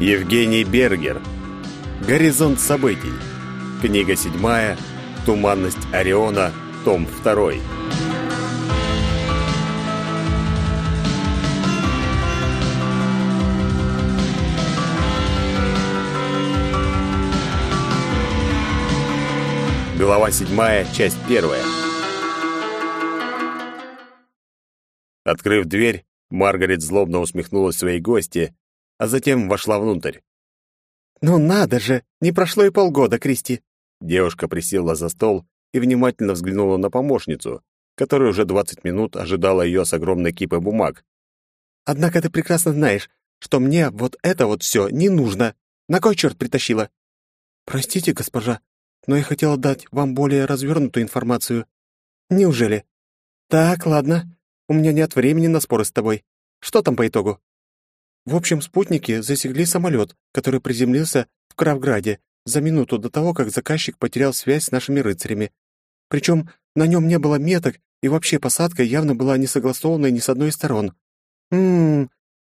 Евгений Бергер. Горизонт событий. Книга седьмая. Туманность Ориона. Том второй. Глава седьмая, часть первая. Открыв дверь, Маргарет злобно усмехнулась своей гости, а затем вошла внутрь. «Ну надо же! Не прошло и полгода, Кристи!» Девушка присела за стол и внимательно взглянула на помощницу, которая уже двадцать минут ожидала ее с огромной кипой бумаг. «Однако ты прекрасно знаешь, что мне вот это вот все не нужно. На кой черт притащила?» «Простите, госпожа, но я хотела дать вам более развернутую информацию». «Неужели?» «Так, ладно. У меня нет времени на споры с тобой. Что там по итогу?» В общем, спутники засекли самолет, который приземлился в Кравграде за минуту до того, как заказчик потерял связь с нашими рыцарями. Причем на нем не было меток, и вообще посадка явно была не согласованной ни с одной из сторон. «Ммм,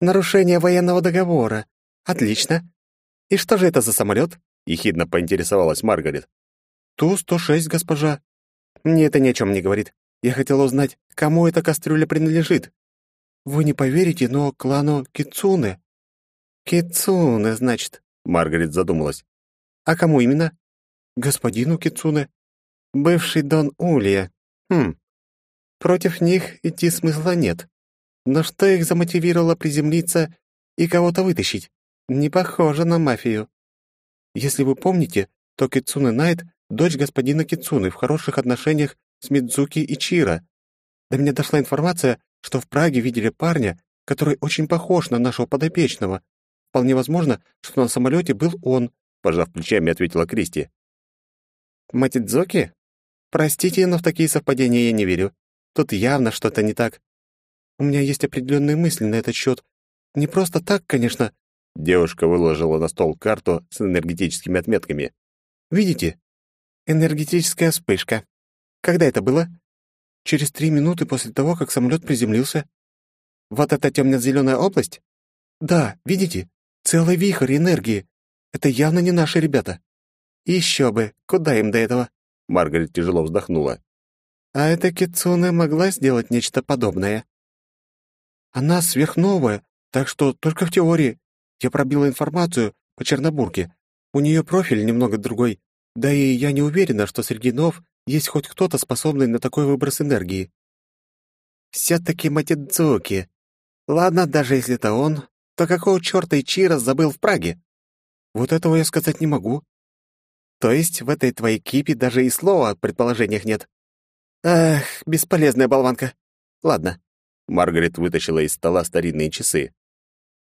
нарушение военного договора. Отлично. И что же это за самолет?» — ехидно поинтересовалась Маргарет. «Ту-106, госпожа». «Мне это ни о чем не говорит. Я хотела узнать, кому эта кастрюля принадлежит». «Вы не поверите, но клану Кицуне». «Кицуне, значит», — Маргарет задумалась. «А кому именно?» «Господину Кицуне». «Бывший Дон Улья. Хм. Против них идти смысла нет. Но что их замотивировало приземлиться и кого-то вытащить? Не похоже на мафию. Если вы помните, то Кицуне Найт — дочь господина Кицуны в хороших отношениях с Мидзуки и Чира. До меня дошла информация, что в Праге видели парня, который очень похож на нашего подопечного. Вполне возможно, что на самолете был он, пожав плечами, ответила Кристи. Матидзоки? Простите, но в такие совпадения я не верю. Тут явно что-то не так. У меня есть определенные мысли на этот счет. Не просто так, конечно. Девушка выложила на стол карту с энергетическими отметками. Видите? Энергетическая вспышка. Когда это было? Через три минуты после того, как самолет приземлился. Вот эта темно-зеленая область? Да, видите? Целый вихрь энергии. Это явно не наши ребята. Еще бы, куда им до этого? Маргарет тяжело вздохнула. А эта Кицуне могла сделать нечто подобное. Она сверхновая, так что только в теории. Я пробила информацию по Чернобурге. У нее профиль немного другой. Да и я не уверена, что среди нов есть хоть кто-то, способный на такой выброс энергии. Все-таки Матидзуки. Ладно, даже если это он, то какого черта Ичиро забыл в Праге? Вот этого я сказать не могу. То есть в этой твоей кипе даже и слова о предположениях нет. Эх, бесполезная болванка. Ладно. Маргарет вытащила из стола старинные часы.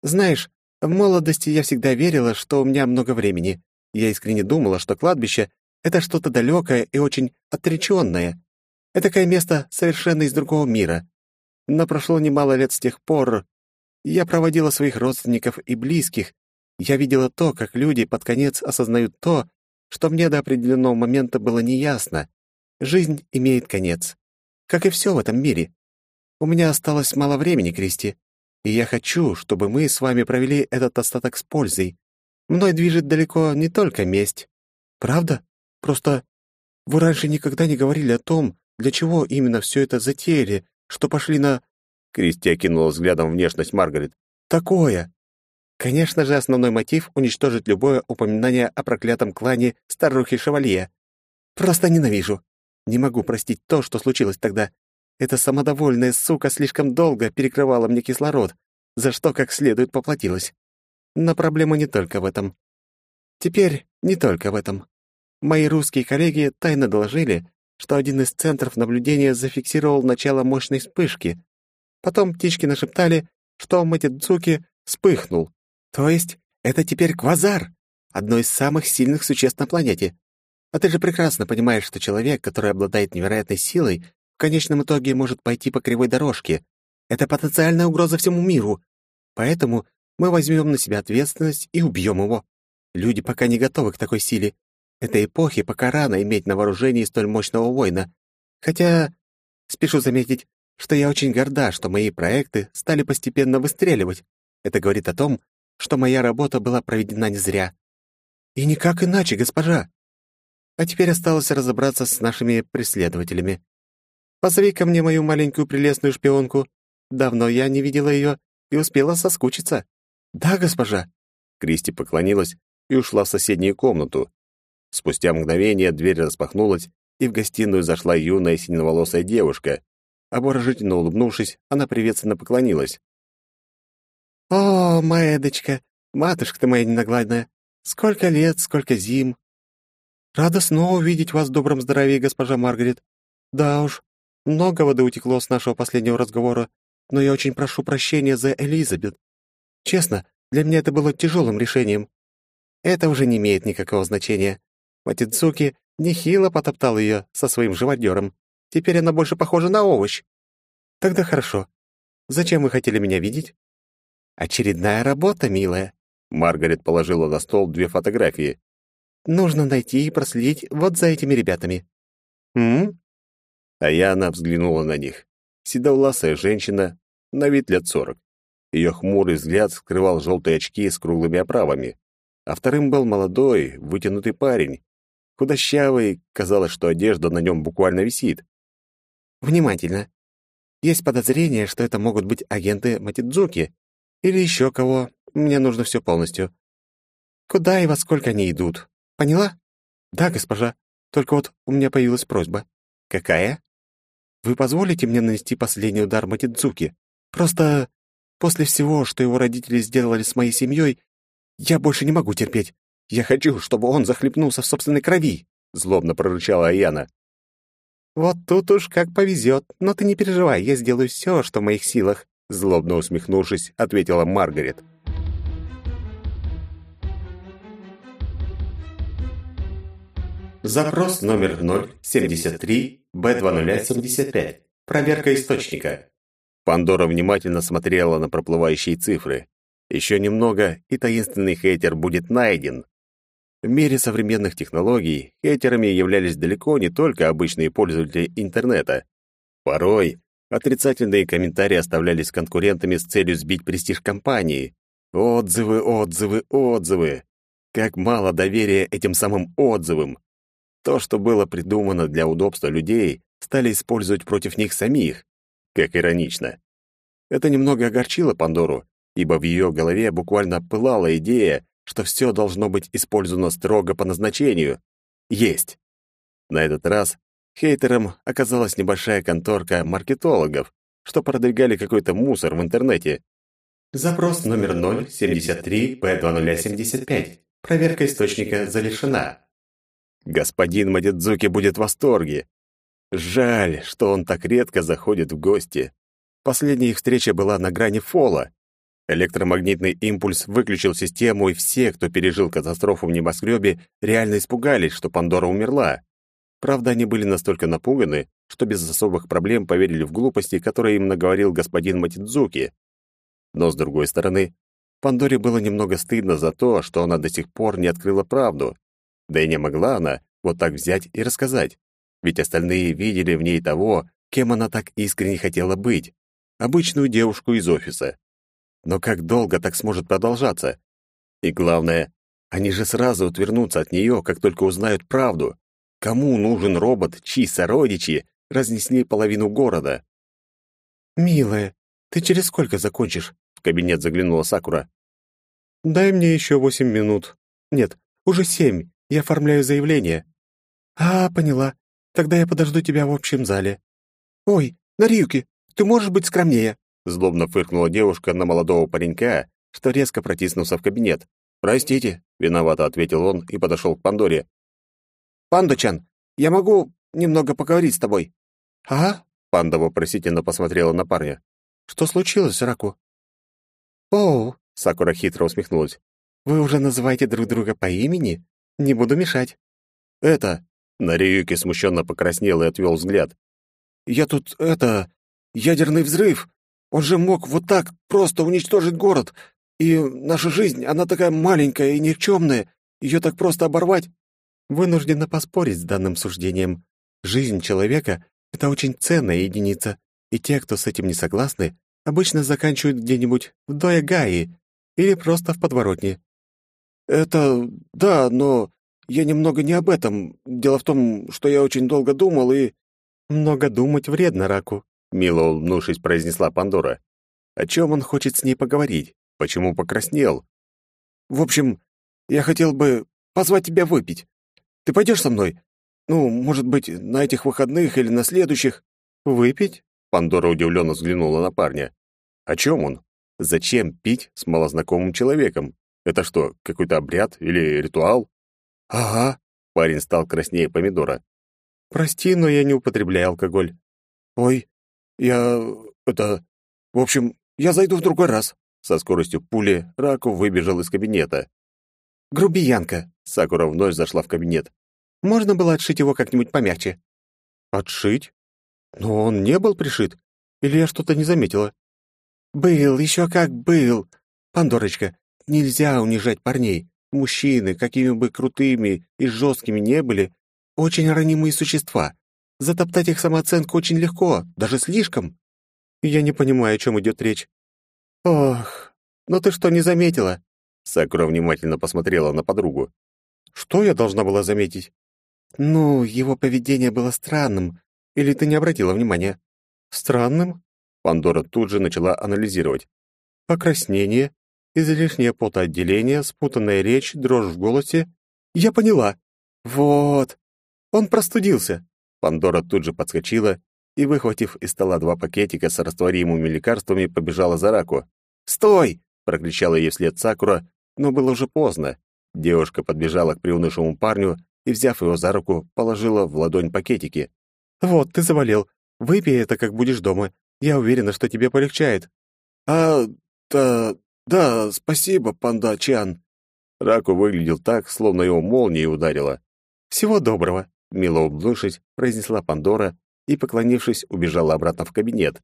Знаешь, в молодости я всегда верила, что у меня много времени. Я искренне думала, что кладбище это что-то далекое и очень отречённое. Этакое место совершенно из другого мира. Но прошло немало лет с тех пор. Я проводила своих родственников и близких. Я видела то, как люди под конец осознают то, что мне до определенного момента было неясно. Жизнь имеет конец. Как и все в этом мире. У меня осталось мало времени, Кристи, и я хочу, чтобы мы с вами провели этот остаток с пользой. Мной движет далеко не только месть. Правда? Просто вы раньше никогда не говорили о том, для чего именно все это затеяли, что пошли на...» Кристи окинула взглядом внешность Маргарет. «Такое!» Конечно же, основной мотив — уничтожить любое упоминание о проклятом клане старухи Шевалье. Просто ненавижу. Не могу простить то, что случилось тогда. Эта самодовольная сука слишком долго перекрывала мне кислород, за что как следует поплатилась. Но проблема не только в этом. Теперь не только в этом. Мои русские коллеги тайно доложили, что один из центров наблюдения зафиксировал начало мощной вспышки. Потом птички нашептали, что Матидзуки вспыхнул. То есть это теперь квазар, одно из самых сильных существ на планете. А ты же прекрасно понимаешь, что человек, который обладает невероятной силой, в конечном итоге может пойти по кривой дорожке. Это потенциальная угроза всему миру. Поэтому мы возьмем на себя ответственность и убьем его. Люди пока не готовы к такой силе, Этой эпохи пока рано иметь на вооружении столь мощного воина. Хотя Спешу заметить, что я очень горда, что мои проекты стали постепенно выстреливать. Это говорит о том, что моя работа была проведена не зря. И никак иначе, госпожа. А теперь осталось разобраться с нашими преследователями. Позови ко мне мою маленькую прелестную шпионку. Давно я не видела ее и успела соскучиться. Да, госпожа. Кристи поклонилась и ушла в соседнюю комнату. Спустя мгновение дверь распахнулась, и в гостиную зашла юная синеволосая девушка. Обворожительно улыбнувшись, она приветственно поклонилась. «О, Маэдочка, матушка ты моя ненагладная, сколько лет, сколько зим! Рада снова увидеть вас в добром здравии, госпожа Маргарет. Да уж, много воды утекло с нашего последнего разговора, но я очень прошу прощения за Элизабет. Честно, для меня это было тяжелым решением. Это уже не имеет никакого значения. Матидзуки нехило потоптал ее со своим живодером. Теперь она больше похожа на овощ. Тогда хорошо. Зачем вы хотели меня видеть? Очередная работа, милая. Маргарет положила на стол две фотографии. Нужно найти и проследить вот за этими ребятами. М? А Яна взглянула на них. Седовласая женщина, на вид лет сорок. Ее хмурый взгляд скрывал желтые очки с круглыми оправами. А вторым был молодой, вытянутый парень. Худощавый, казалось, что одежда на нем буквально висит. Внимательно. Есть подозрение, что это могут быть агенты Матидзуки или еще кого. Мне нужно все полностью. Куда и во сколько они идут? Поняла? Да, госпожа. Только вот у меня появилась просьба. Какая? Вы позволите мне нанести последний удар Матидзуки? Просто после всего, что его родители сделали с моей семьей, я больше не могу терпеть. Я хочу, чтобы он захлебнулся в собственной крови, злобно прорычала Аяна. Вот тут уж как повезет, но ты не переживай, я сделаю все, что в моих силах, злобно усмехнувшись, ответила Маргарет. Запрос номер 073 Б2075. Проверка источника. Пандора внимательно смотрела на проплывающие цифры. Еще немного, и таинственный хейтер будет найден. В мире современных технологий хейтерами являлись далеко не только обычные пользователи интернета. Порой отрицательные комментарии оставлялись конкурентами с целью сбить престиж компании. Отзывы, отзывы, отзывы. Как мало доверия этим самым отзывам. То, что было придумано для удобства людей, стали использовать против них самих. Как иронично. Это немного огорчило Пандору, ибо в ее голове буквально пылала идея, что все должно быть использовано строго по назначению. Есть. На этот раз хейтером оказалась небольшая конторка маркетологов, что продвигали какой-то мусор в интернете. Запрос номер 073 П2075. Проверка источника завершена. Господин Мадидзуки будет в восторге. Жаль, что он так редко заходит в гости. Последняя их встреча была на грани фола. Электромагнитный импульс выключил систему, и все, кто пережил катастрофу в небоскребе, реально испугались, что Пандора умерла. Правда, они были настолько напуганы, что без особых проблем поверили в глупости, которые им наговорил господин Матидзуки. Но, с другой стороны, Пандоре было немного стыдно за то, что она до сих пор не открыла правду. Да и не могла она вот так взять и рассказать. Ведь остальные видели в ней того, кем она так искренне хотела быть. Обычную девушку из офиса. Но как долго так сможет продолжаться? И главное, они же сразу отвернутся от нее, как только узнают правду. Кому нужен робот, чьи сородичи разнесли половину города? «Милая, ты через сколько закончишь?» — в кабинет заглянула Сакура. «Дай мне еще восемь минут. Нет, уже семь. Я оформляю заявление». «А, поняла. Тогда я подожду тебя в общем зале». «Ой, Нариюки, ты можешь быть скромнее?» Злобно фыркнула девушка на молодого паренька, что резко протиснулся в кабинет. «Простите», — виновато ответил он и подошел к Пандоре. «Панда-чан, я могу немного поговорить с тобой?» «А?» — Панда вопросительно посмотрела на парня. «Что случилось, Раку?» «Оу», — Сакура хитро усмехнулась. «Вы уже называете друг друга по имени? Не буду мешать. Это... Нариюки смущенно покраснел и отвел взгляд. Я тут, это... Ядерный взрыв. Он же мог вот так просто уничтожить город. И наша жизнь, она такая маленькая и никчемная. Ее так просто оборвать. Вынуждена поспорить с данным суждением. Жизнь человека Это очень ценная единица, и те, кто с этим не согласны, обычно заканчивают где-нибудь в Доягаи или просто в подворотне. Это да, но я немного не об этом. Дело в том, что я очень долго думал и много думать вредно раку, мило улыбнувшись, произнесла Пандора. О чем он хочет с ней поговорить? Почему покраснел? В общем, я хотел бы позвать тебя выпить. Ты пойдешь со мной? Ну, может быть, на этих выходных или на следующих? Выпить? Пандора удивленно взглянула на парня. О чем он? Зачем пить с малознакомым человеком? Это что, какой-то обряд или ритуал? Ага. Парень стал краснее помидора. Прости, но я не употребляю алкоголь. Ой, я... это... В общем, я зайду в другой раз. Со скоростью пули Раку выбежал из кабинета. «Грубиянка!» — Сакура вновь зашла в кабинет. «Можно было отшить его как-нибудь помягче?» «Отшить? Но он не был пришит. Или я что-то не заметила?» «Был, еще как был. Пандорочка, нельзя унижать парней. Мужчины, какими бы крутыми и жесткими не были, очень ранимые существа. Затоптать их самооценку очень легко, даже слишком. Я не понимаю, о чем идет речь. Ох, ну ты что, не заметила? Сакура внимательно посмотрела на подругу. Что я должна была заметить? Ну, его поведение было странным. Или ты не обратила внимания? Странным? Пандора тут же начала анализировать. Покраснение, излишнее потоотделение, спутанная речь, дрожь в голосе. Я поняла. Вот. Он простудился. Пандора тут же подскочила и, выхватив из стола два пакетика с растворимыми лекарствами, побежала за Раку. «Стой!» — прокричала ей вслед Сакура, но было уже поздно. Девушка подбежала к приунывшему парню и, взяв его за руку, положила в ладонь пакетики. «Вот, ты заболел. Выпей это, как будешь дома. Я уверена, что тебе полегчает». «А, да, да, спасибо, панда Чан». Раку выглядел так, словно его молнией ударило. «Всего доброго», — мило улыбнувшись, произнесла Пандора и, поклонившись, убежала обратно в кабинет.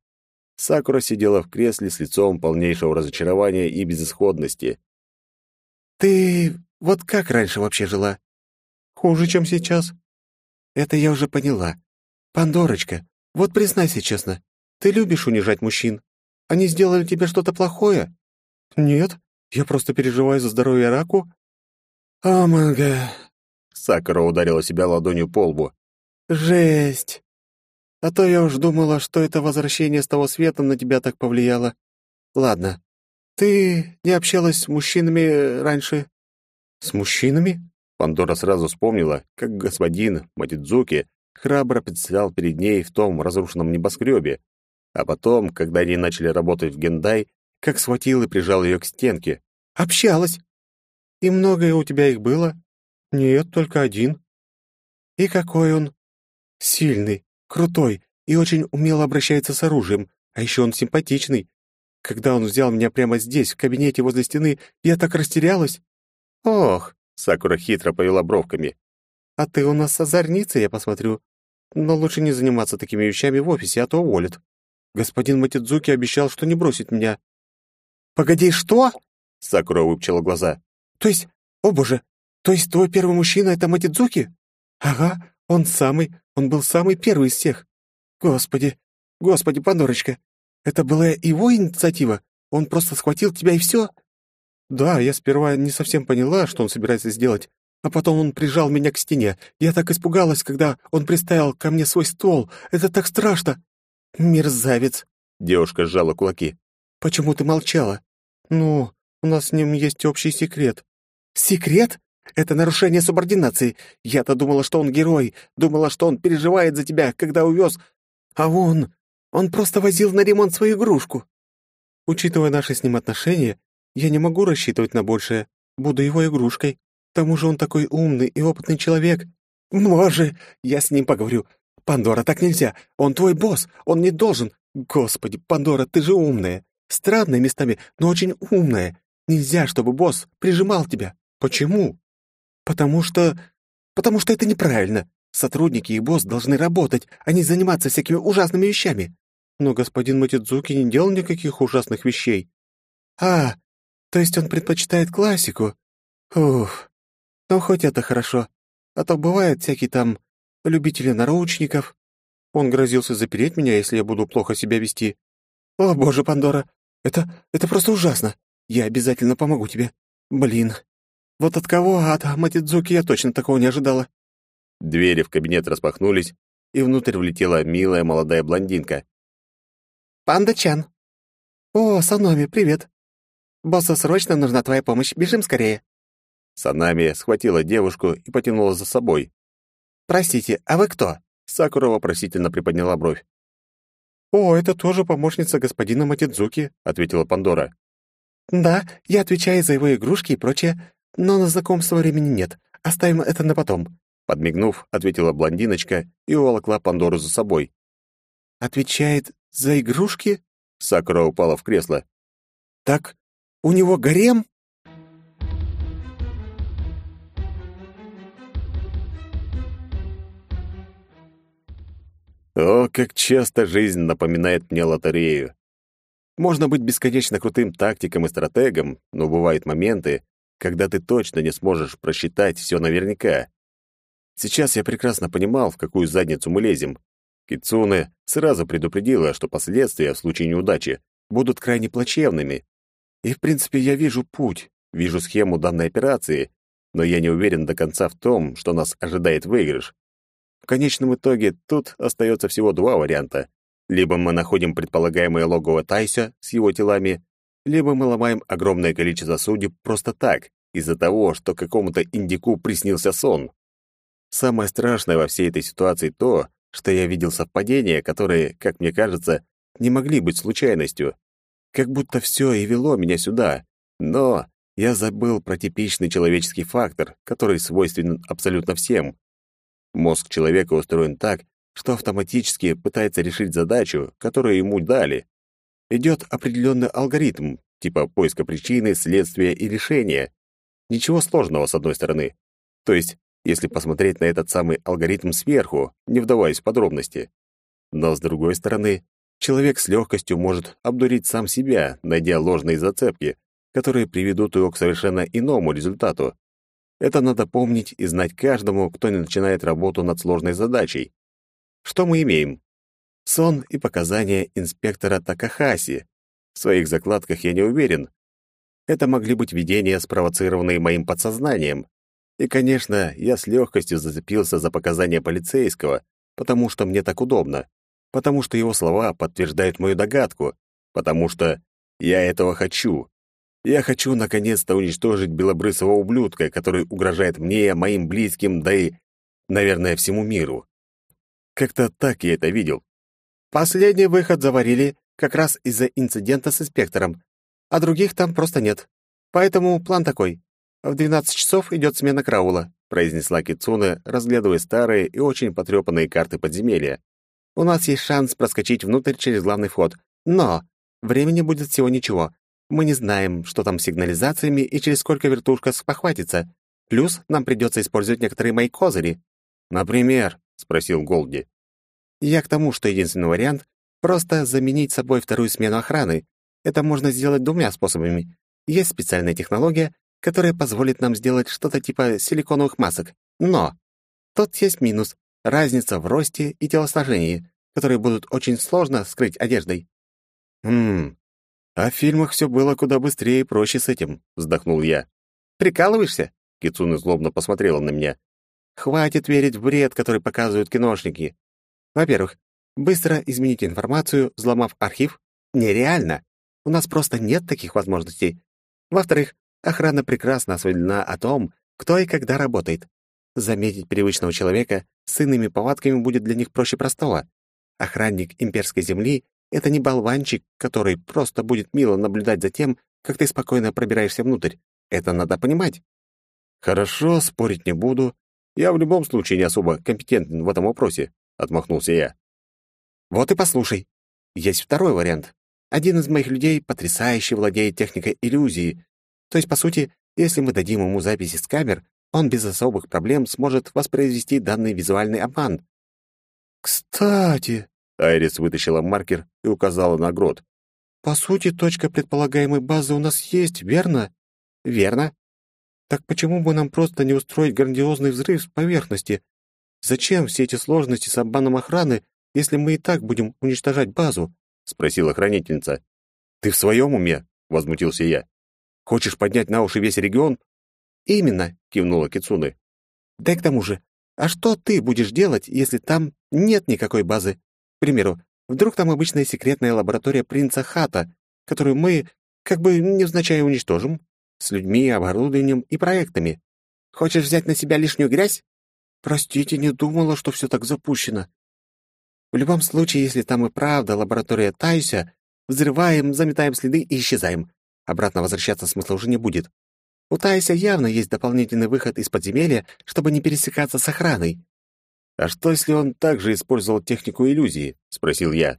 Сакура сидела в кресле с лицом полнейшего разочарования и безысходности. «Ты вот как раньше вообще жила?» «Хуже, чем сейчас». «Это я уже поняла. Пандорочка, вот признайся честно, ты любишь унижать мужчин? Они сделали тебе что-то плохое?» «Нет, я просто переживаю за здоровье Раку». «Омага!» Сакура ударила себя ладонью по лбу. «Жесть! А то я уж думала, что это возвращение с того света на тебя так повлияло. Ладно, ты не общалась с мужчинами раньше?» «С мужчинами?» Пандора сразу вспомнила, как господин Матидзуки храбро предстал перед ней в том разрушенном небоскребе, а потом, когда они начали работать в Гендай, как схватил и прижал ее к стенке. «Общалась!» «И многое у тебя их было?» «Нет, только один». «И какой он?» «Сильный, Крутой и очень умело обращается с оружием, а еще он симпатичный. Когда он взял меня прямо здесь, в кабинете возле стены, я так растерялась. Ох, Сакура хитро повела бровками. А ты у нас озорница, я посмотрю. Но лучше не заниматься такими вещами в офисе, а то уволят. Господин Матидзуки обещал, что не бросит меня. Погоди, что? Сакура выпчила глаза. То есть, о боже, то есть твой первый мужчина — это Матидзуки? Ага, он самый, он был самый первый из всех. Господи, господи, Пандорочка, это была его инициатива? Он просто схватил тебя и все? Да, я сперва не совсем поняла, что он собирается сделать, а потом он прижал меня к стене. Я так испугалась, когда он приставил ко мне свой ствол. Это так страшно. Мерзавец. Девушка сжала кулаки. Почему ты молчала? Ну, у нас с ним есть общий секрет. Секрет? Это нарушение субординации. Я-то думала, что он герой, думала, что он переживает за тебя, когда увез. А он... он просто возил на ремонт свою игрушку. Учитывая наши с ним отношения, я не могу рассчитывать на большее. Буду его игрушкой. К тому же он такой умный и опытный человек. Може, я с ним поговорю. Пандора, так нельзя. Он твой босс, он не должен. Господи, Пандора, ты же умная. Странная местами, но очень умная. Нельзя, чтобы босс прижимал тебя. Почему? «Потому что... потому что это неправильно. Сотрудники и босс должны работать, а не заниматься всякими ужасными вещами». Но господин Матидзуки не делал никаких ужасных вещей. «А, то есть он предпочитает классику? Уф, ну хоть это хорошо. А то бывают всякие там любители наручников». Он грозился запереть меня, если я буду плохо себя вести. О, боже, Пандора, это... это просто ужасно. Я обязательно помогу тебе. Блин. Вот от кого, от Матидзуки я точно такого не ожидала. Двери в кабинет распахнулись, и внутрь влетела милая молодая блондинка. «Панда-чан!» «О, Саноми, привет! Боссу срочно нужна твоя помощь, бежим скорее!» Санами схватила девушку и потянула за собой. «Простите, а вы кто?» Сакура вопросительно приподняла бровь. «О, это тоже помощница господина Матидзуки», — ответила Пандора. «Да, я отвечаю за его игрушки и прочее, но на знакомство времени нет. Оставим это на потом», — подмигнув, ответила блондиночка и уволокла Пандору за собой. «Отвечает за игрушки?» — Сакура упала в кресло. «Так у него гарем?» О, как часто жизнь напоминает мне лотерею. Можно быть бесконечно крутым тактиком и стратегом, но бывают моменты, когда ты точно не сможешь просчитать все наверняка. Сейчас я прекрасно понимал, в какую задницу мы лезем. Кицуне сразу предупредила, что последствия в случае неудачи будут крайне плачевными. И, в принципе, я вижу путь, вижу схему данной операции, но я не уверен до конца в том, что нас ожидает выигрыш. В конечном итоге тут остается всего два варианта. Либо мы находим предполагаемое логово Тайся с его телами, либо мы ломаем огромное количество судеб просто так, из-за того, что какому-то индику приснился сон. Самое страшное во всей этой ситуации то, что я видел совпадения, которые, как мне кажется, не могли быть случайностью. Как будто все и вело меня сюда. Но я забыл про типичный человеческий фактор, который свойственен абсолютно всем. Мозг человека устроен так, что автоматически пытается решить задачу, которую ему дали. Идет определенный алгоритм, типа поиска причины, следствия и решения. Ничего сложного, с одной стороны. То есть, если посмотреть на этот самый алгоритм сверху, не вдаваясь в подробности. Но, с другой стороны, человек с легкостью может обдурить сам себя, найдя ложные зацепки, которые приведут его к совершенно иному результату. Это надо помнить и знать каждому, кто начинает работу над сложной задачей. Что мы имеем? Сон и показания инспектора Такахаси. В своих закладках я не уверен. Это могли быть видения, спровоцированные моим подсознанием. И, конечно, я с легкостью зацепился за показания полицейского, потому что мне так удобно, потому что его слова подтверждают мою догадку, потому что я этого хочу. Я хочу наконец-то уничтожить белобрысого ублюдка, который угрожает мне, моим близким, да и, наверное, всему миру. Как-то так я это видел. Последний выход заварили как раз из-за инцидента с инспектором, а других там просто нет. Поэтому план такой. В 12 часов идет смена караула, произнесла Кицуне, разглядывая старые и очень потрепанные карты подземелья. У нас есть шанс проскочить внутрь через главный вход, но времени будет всего ничего, мы не знаем, что там с сигнализациями и через сколько вертушка спохватится. Плюс нам придется использовать некоторые мои козыри. Например, спросил Голди. Я к тому, что единственный вариант — просто заменить собой вторую смену охраны. Это можно сделать двумя способами. Есть специальная технология, которая позволит нам сделать что-то типа силиконовых масок. Но тут есть минус — разница в росте и телосложении, которые будут очень сложно скрыть одеждой. Хм, а в фильмах все было куда быстрее и проще с этим, вздохнул я. Прикалываешься? Кицуна злобно посмотрела на меня. Хватит верить в бред, который показывают киношники. Во-первых, быстро изменить информацию, взломав архив, нереально. У нас просто нет таких возможностей. Во-вторых, охрана прекрасно осведомлена о том, кто и когда работает. Заметить привычного человека с иными повадками будет для них проще простого. Охранник имперской земли это не болванчик, который просто будет мило наблюдать за тем, как ты спокойно пробираешься внутрь. Это надо понимать. Хорошо, спорить не буду. Я в любом случае не особо компетентен в этом вопросе, отмахнулся я. Вот и послушай. Есть второй вариант. Один из моих людей потрясающе владеет техникой иллюзии. То есть, по сути, если мы дадим ему записи с камер, он без особых проблем сможет воспроизвести данный визуальный обман. «Кстати», Айрис вытащила маркер и указала на грот. «По сути, точка предполагаемой базы у нас есть, верно?» «Верно». «Так почему бы нам просто не устроить грандиозный взрыв с поверхности? Зачем все эти сложности с обманом охраны, если мы и так будем уничтожать базу?» — спросила хранительница. «Ты в своем уме?» — возмутился я. «Хочешь поднять на уши весь регион?» «Именно», — кивнула Кицуны. «Да и к тому же, а что ты будешь делать, если там нет никакой базы? К примеру, вдруг там обычная секретная лаборатория принца Хата, которую мы, как бы невзначай, уничтожим? С людьми, оборудованием и проектами. Хочешь взять на себя лишнюю грязь? Простите, не думала, что все так запущено. В любом случае, если там и правда лаборатория Тайся, взрываем, заметаем следы и исчезаем. Обратно возвращаться смысла уже не будет. У Тайся явно есть дополнительный выход из подземелья, чтобы не пересекаться с охраной. «А что, если он также использовал технику иллюзии?» — спросил я.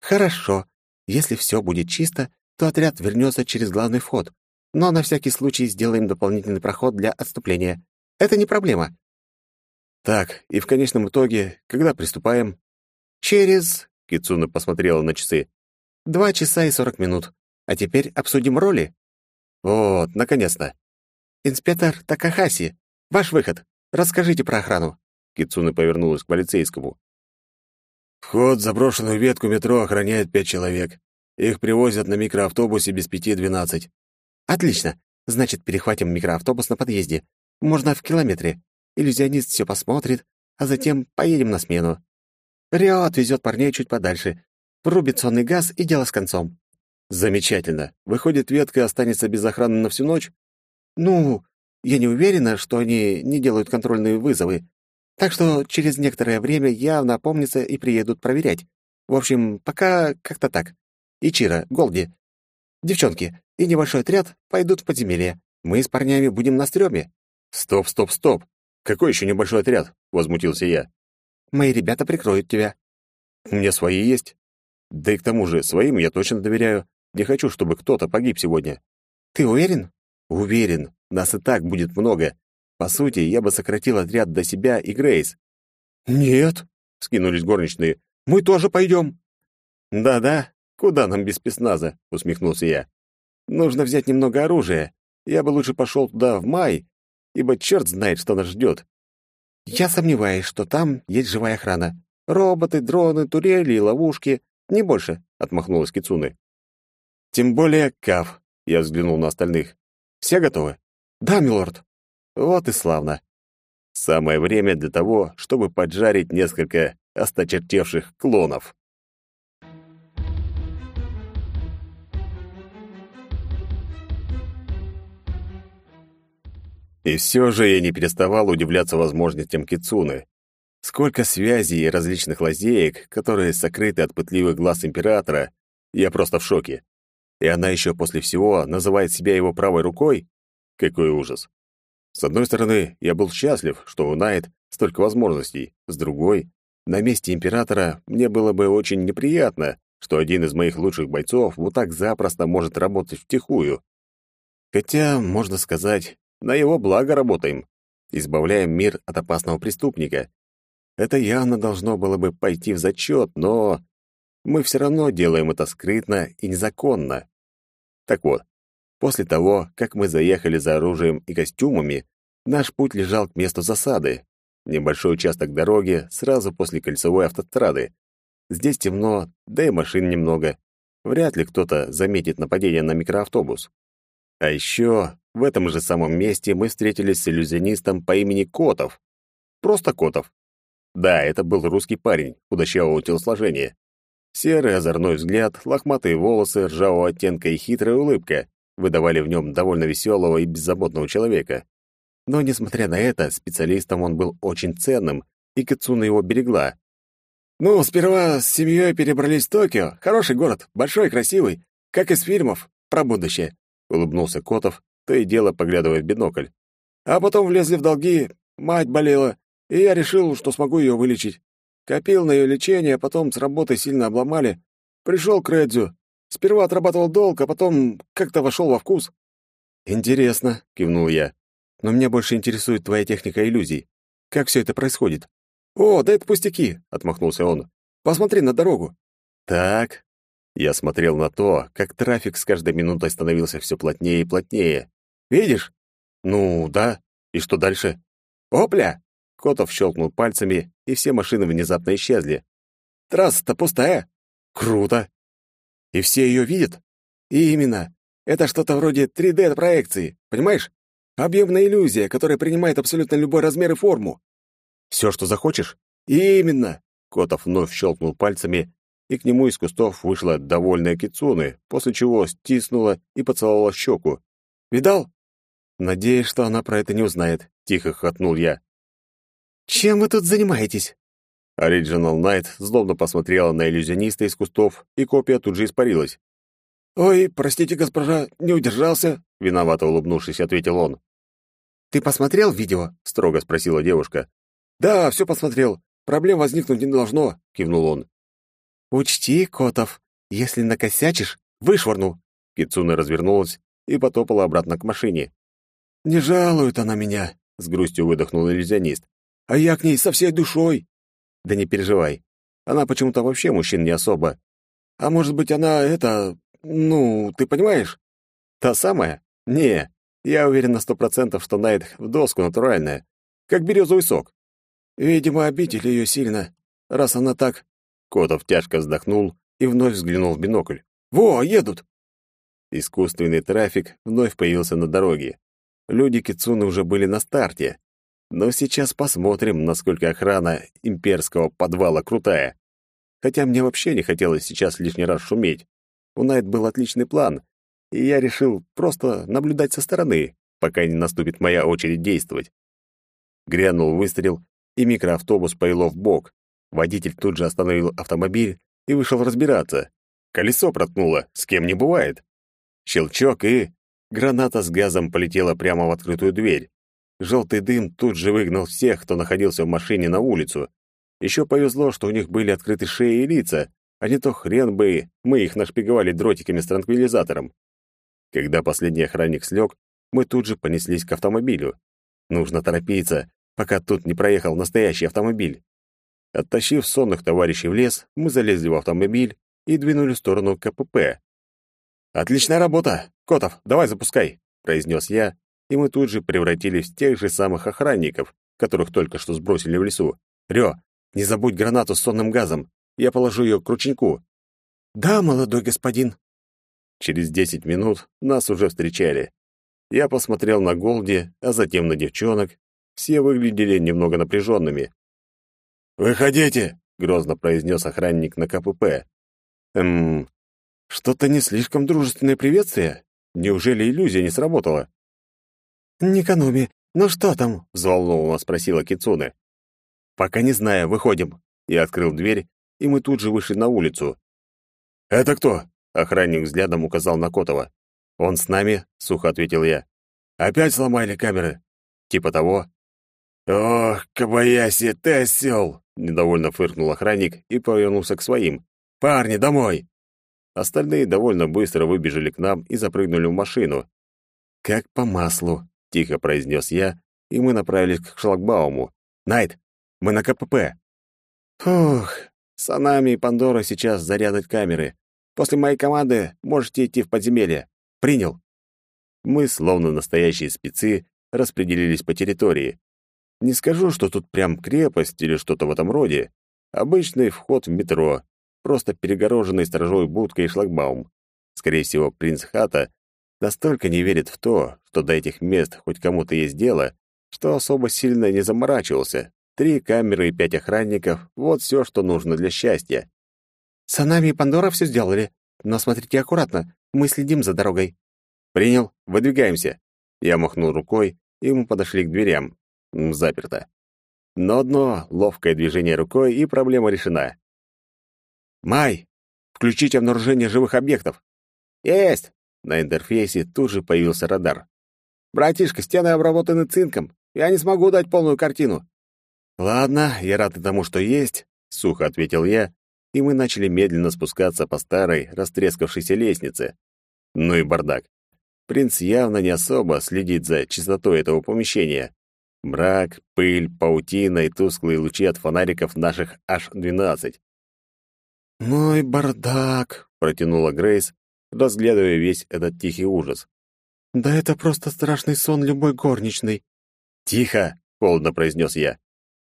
«Хорошо. Если все будет чисто, то отряд вернется через главный вход. Но на всякий случай сделаем дополнительный проход для отступления. Это не проблема». «Так, и в конечном итоге, когда приступаем?» «Через...» — Кицуна посмотрела на часы. «Два часа и сорок минут. А теперь обсудим роли». «Вот, наконец-то». «Инспектор Такахаси, ваш выход. Расскажите про охрану». Кицуна повернулась к полицейскому. «Вход в заброшенную ветку метро охраняет пять человек. Их привозят на микроавтобусе без пяти двенадцать». «Отлично. Значит, перехватим микроавтобус на подъезде. Можно в километре. Иллюзионист все посмотрит, а затем поедем на смену. Рио отвезет парней чуть подальше. Врубит сонный газ и дело с концом. Замечательно. Выходит, ветка останется без охраны на всю ночь? Ну, я не уверена, что они не делают контрольные вызовы. Так что через некоторое время явно опомнятся и приедут проверять. В общем, пока как-то так. Ичиро, Голди. Девчонки и небольшой отряд пойдут в подземелье. Мы с парнями будем на стрёме. Стоп, стоп, стоп. Какой еще небольшой отряд? Возмутился я. Мои ребята прикроют тебя. У меня свои есть. Да и к тому же, своим я точно доверяю. Не хочу, чтобы кто-то погиб сегодня. Ты уверен? Уверен. Нас и так будет много. По сути, я бы сократил отряд до себя и Грейс. Нет, скинулись горничные. Мы тоже пойдем. Да-да, куда нам без спецназа? усмехнулся я. Нужно взять немного оружия. Я бы лучше пошел туда в май, ибо черт знает, что нас ждет. Я сомневаюсь, что там есть живая охрана. Роботы, дроны, турели и ловушки. Не больше, — отмахнулась Кицуны. Тем более Кав. Я взглянул на остальных. Все готовы? Да, милорд. Вот и славно. Самое время для того, чтобы поджарить несколько осточертевших клонов. И все же я не переставал удивляться возможностям Кицуны. Сколько связей и различных лазеек, которые сокрыты от пытливых глаз императора, я просто в шоке. И она еще после всего называет себя его правой рукой? Какой ужас. С одной стороны, я был счастлив, что у Найт столько возможностей. С другой, на месте императора мне было бы очень неприятно, что один из моих лучших бойцов вот так запросто может работать втихую. Хотя, можно сказать, на его благо работаем. Избавляем мир от опасного преступника. Это явно должно было бы пойти в зачет, но мы все равно делаем это скрытно и незаконно. Так вот, после того, как мы заехали за оружием и костюмами, наш путь лежал к месту засады. Небольшой участок дороги сразу после кольцевой автострады. Здесь темно, да и машин немного. Вряд ли кто-то заметит нападение на микроавтобус. А еще в этом же самом месте мы встретились с иллюзионистом по имени Котов. Просто Котов. Да, это был русский парень, худощавого телосложения. Серый озорной взгляд, лохматые волосы, ржавого оттенка и хитрая улыбка выдавали в нем довольно веселого и беззаботного человека. Но, несмотря на это, специалистом он был очень ценным, и Кацуна его берегла. «Ну, сперва с семьей перебрались в Токио. Хороший город, большой, красивый, как из фильмов про будущее. — улыбнулся Котов, то и дело поглядывая в бинокль. «А потом влезли в долги, мать болела, и я решил, что смогу ее вылечить. Копил на ее лечение, а потом с работы сильно обломали. Пришел к Редзю. Сперва отрабатывал долг, а потом как-то вошел во вкус». «Интересно», — кивнул я. «Но меня больше интересует твоя техника иллюзий. Как все это происходит?» «О, да это пустяки», — отмахнулся он. «Посмотри на дорогу». «Так, я смотрел на то, как трафик с каждой минутой становился все плотнее и плотнее. «Видишь?» «Ну, да. И что дальше?» «Опля!» Котов щелкнул пальцами, и все машины внезапно исчезли. Трасса-то пустая. Круто. И все ее видят? И именно. Это что-то вроде 3D-проекции, понимаешь? Объемная иллюзия, которая принимает абсолютно любой размер и форму. Все, что захочешь? И именно. Котов вновь щелкнул пальцами, и к нему из кустов вышла довольная кицуны, после чего стиснула и поцеловала щеку. «Видал?» «Надеюсь, что она про это не узнает», — тихо хохотнул я. «Чем вы тут занимаетесь?» Ориджинал Найт злобно посмотрела на иллюзиониста из кустов, и копия тут же испарилась. «Ой, простите, госпожа, не удержался», — виновато улыбнувшись, ответил он. «Ты посмотрел видео?» — строго спросила девушка. «Да, все посмотрел. Проблем возникнуть не должно», — кивнул он. «Учти, Котов, если накосячишь, вышвырну». Кицуна развернулась и потопала обратно к машине. «Не жалует она меня», — с грустью выдохнул иллюзионист. «А я к ней со всей душой». «Да не переживай. Она почему-то вообще мужчин не особо. А может быть, она это... Ну, ты понимаешь?» «Та самая? Не. Я уверен на сто процентов, что Найт в доску натуральная. Как березовый сок». «Видимо, обидели ее сильно, раз она так Котов тяжко вздохнул и вновь взглянул в бинокль. «Во, едут!» Искусственный трафик вновь появился на дороге. Люди Кицуны уже были на старте. Но сейчас посмотрим, насколько охрана имперского подвала крутая. Хотя мне вообще не хотелось сейчас лишний раз шуметь. У Найт был отличный план, и я решил просто наблюдать со стороны, пока не наступит моя очередь действовать. Грянул выстрел, и микроавтобус повело в бок. Водитель тут же остановил автомобиль и вышел разбираться. Колесо проткнуло, с кем не бывает. Щелчок и... Граната с газом полетела прямо в открытую дверь. Желтый дым тут же выгнал всех, кто находился в машине на улицу. Еще повезло, что у них были открыты шеи и лица, а не то хрен бы мы их нашпиговали дротиками с транквилизатором. Когда последний охранник слег, мы тут же понеслись к автомобилю. Нужно торопиться, пока тут не проехал настоящий автомобиль. Оттащив сонных товарищей в лес, мы залезли в автомобиль и двинули в сторону КПП. «Отличная работа! Котов, давай запускай!» — произнес я, и мы тут же превратились в тех же самых охранников, которых только что сбросили в лесу. «Рё, не забудь гранату с сонным газом. Я положу ее к ручнику». «Да, молодой господин». Через десять минут нас уже встречали. Я посмотрел на Голди, а затем на девчонок. Все выглядели немного напряженными. «Выходите!» — грозно произнес охранник на КПП. «Эм, что-то не слишком дружественное приветствие? Неужели иллюзия не сработала?» «Никономи, ну что там?» — взволнованно спросила Кицуне. «Пока не знаю, выходим». Я открыл дверь, и мы тут же вышли на улицу. «Это кто?» — охранник взглядом указал на Котова. «Он с нами», — сухо ответил я. «Опять сломали камеры?» «Типа того». «Ох, Кабаяси, ты осел!» Недовольно фыркнул охранник и повернулся к своим. «Парни, домой!» Остальные довольно быстро выбежали к нам и запрыгнули в машину. «Как по маслу», — тихо произнес я, и мы направились к шлагбауму. «Найт, мы на КПП». «Фух, Санами и Пандора сейчас зарядят камеры. После моей команды можете идти в подземелье. Принял». Мы, словно настоящие спецы, распределились по территории. Не скажу, что тут прям крепость или что-то в этом роде. Обычный вход в метро, просто перегороженный сторожевой будкой и шлагбаум. Скорее всего, принц Хата настолько не верит в то, что до этих мест хоть кому-то есть дело, что особо сильно не заморачивался. Три камеры и пять охранников — вот все, что нужно для счастья. «Санами и Пандора все сделали, но смотрите аккуратно, мы следим за дорогой». «Принял, выдвигаемся». Я махнул рукой, и мы подошли к дверям. Заперто. Но одно ловкое движение рукой, и проблема решена. «Май! Включить обнаружение живых объектов!» «Есть!» На интерфейсе тут же появился радар. «Братишка, стены обработаны цинком. Я не смогу дать полную картину». «Ладно, я рад и тому, что есть», — сухо ответил я, и мы начали медленно спускаться по старой, растрескавшейся лестнице. Ну и бардак. Принц явно не особо следит за чистотой этого помещения. Мрак, пыль, паутина и тусклые лучи от фонариков наших H-12. «Мой бардак», — протянула Грейс, разглядывая весь этот тихий ужас. «Да это просто страшный сон любой горничной». «Тихо!» — холодно произнес я.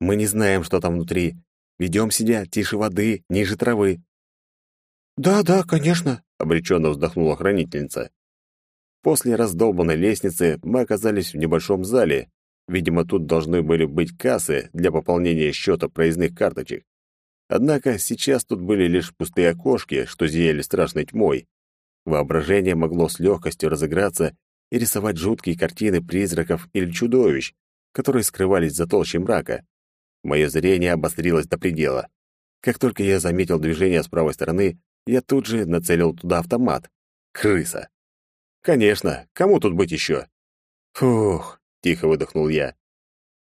«Мы не знаем, что там внутри. Ведем себя тише воды, ниже травы». «Да, да, конечно», — обреченно вздохнула хранительница. После раздолбанной лестницы мы оказались в небольшом зале. Видимо, тут должны были быть кассы для пополнения счета проездных карточек. Однако сейчас тут были лишь пустые окошки, что зияли страшной тьмой. Воображение могло с легкостью разыграться и рисовать жуткие картины призраков или чудовищ, которые скрывались за толщей мрака. Мое зрение обострилось до предела. Как только я заметил движение с правой стороны, я тут же нацелил туда автомат. Крыса. Конечно, кому тут быть еще? Фух, тихо выдохнул я.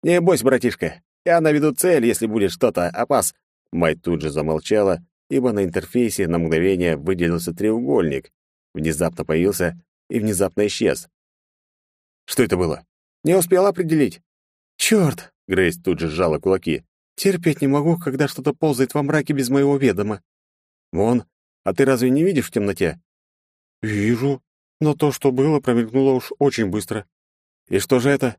Не бойся, братишка, я наведу цель, если будет что-то опас. Мать тут же замолчала, ибо на интерфейсе на мгновение выделился треугольник. Внезапно появился и внезапно исчез. Что это было? Не успел определить. Черт! Грейс тут же сжала кулаки. Терпеть не могу, когда что-то ползает во мраке без моего ведома. Вон, а ты разве не видишь в темноте? Вижу, но то, что было, промелькнуло уж очень быстро. И что же это?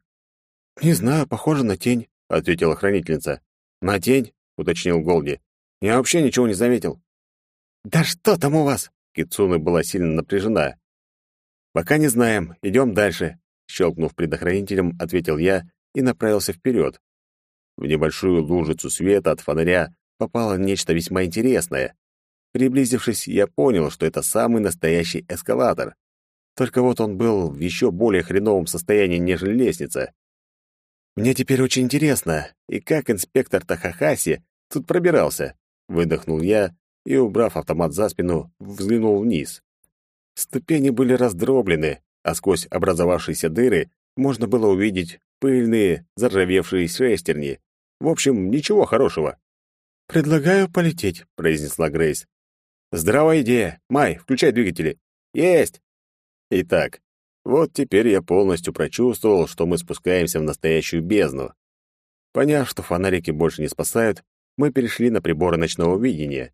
Не знаю, похоже на тень, ответила хранительница. На тень? Уточнил Голди. Я вообще ничего не заметил. Да что там у вас? Кицуна была сильно напряжена. Пока не знаем, идем дальше, щелкнув предохранителем, ответил я и направился вперед. В небольшую лужицу света от фонаря попало нечто весьма интересное. Приблизившись, я понял, что это самый настоящий эскалатор. Только вот он был в еще более хреновом состоянии, нежели лестница. Мне теперь очень интересно, и как инспектор Тахахаси тут пробирался. Выдохнул я и, убрав автомат за спину, взглянул вниз. Ступени были раздроблены, а сквозь образовавшиеся дыры можно было увидеть пыльные, заржавевшие шестерни. В общем, ничего хорошего. «Предлагаю полететь», — произнесла Грейс. «Здравая идея. Май, включай двигатели». «Есть!» Итак, вот теперь я полностью прочувствовал, что мы спускаемся в настоящую бездну. Поняв, что фонарики больше не спасают, мы перешли на приборы ночного видения.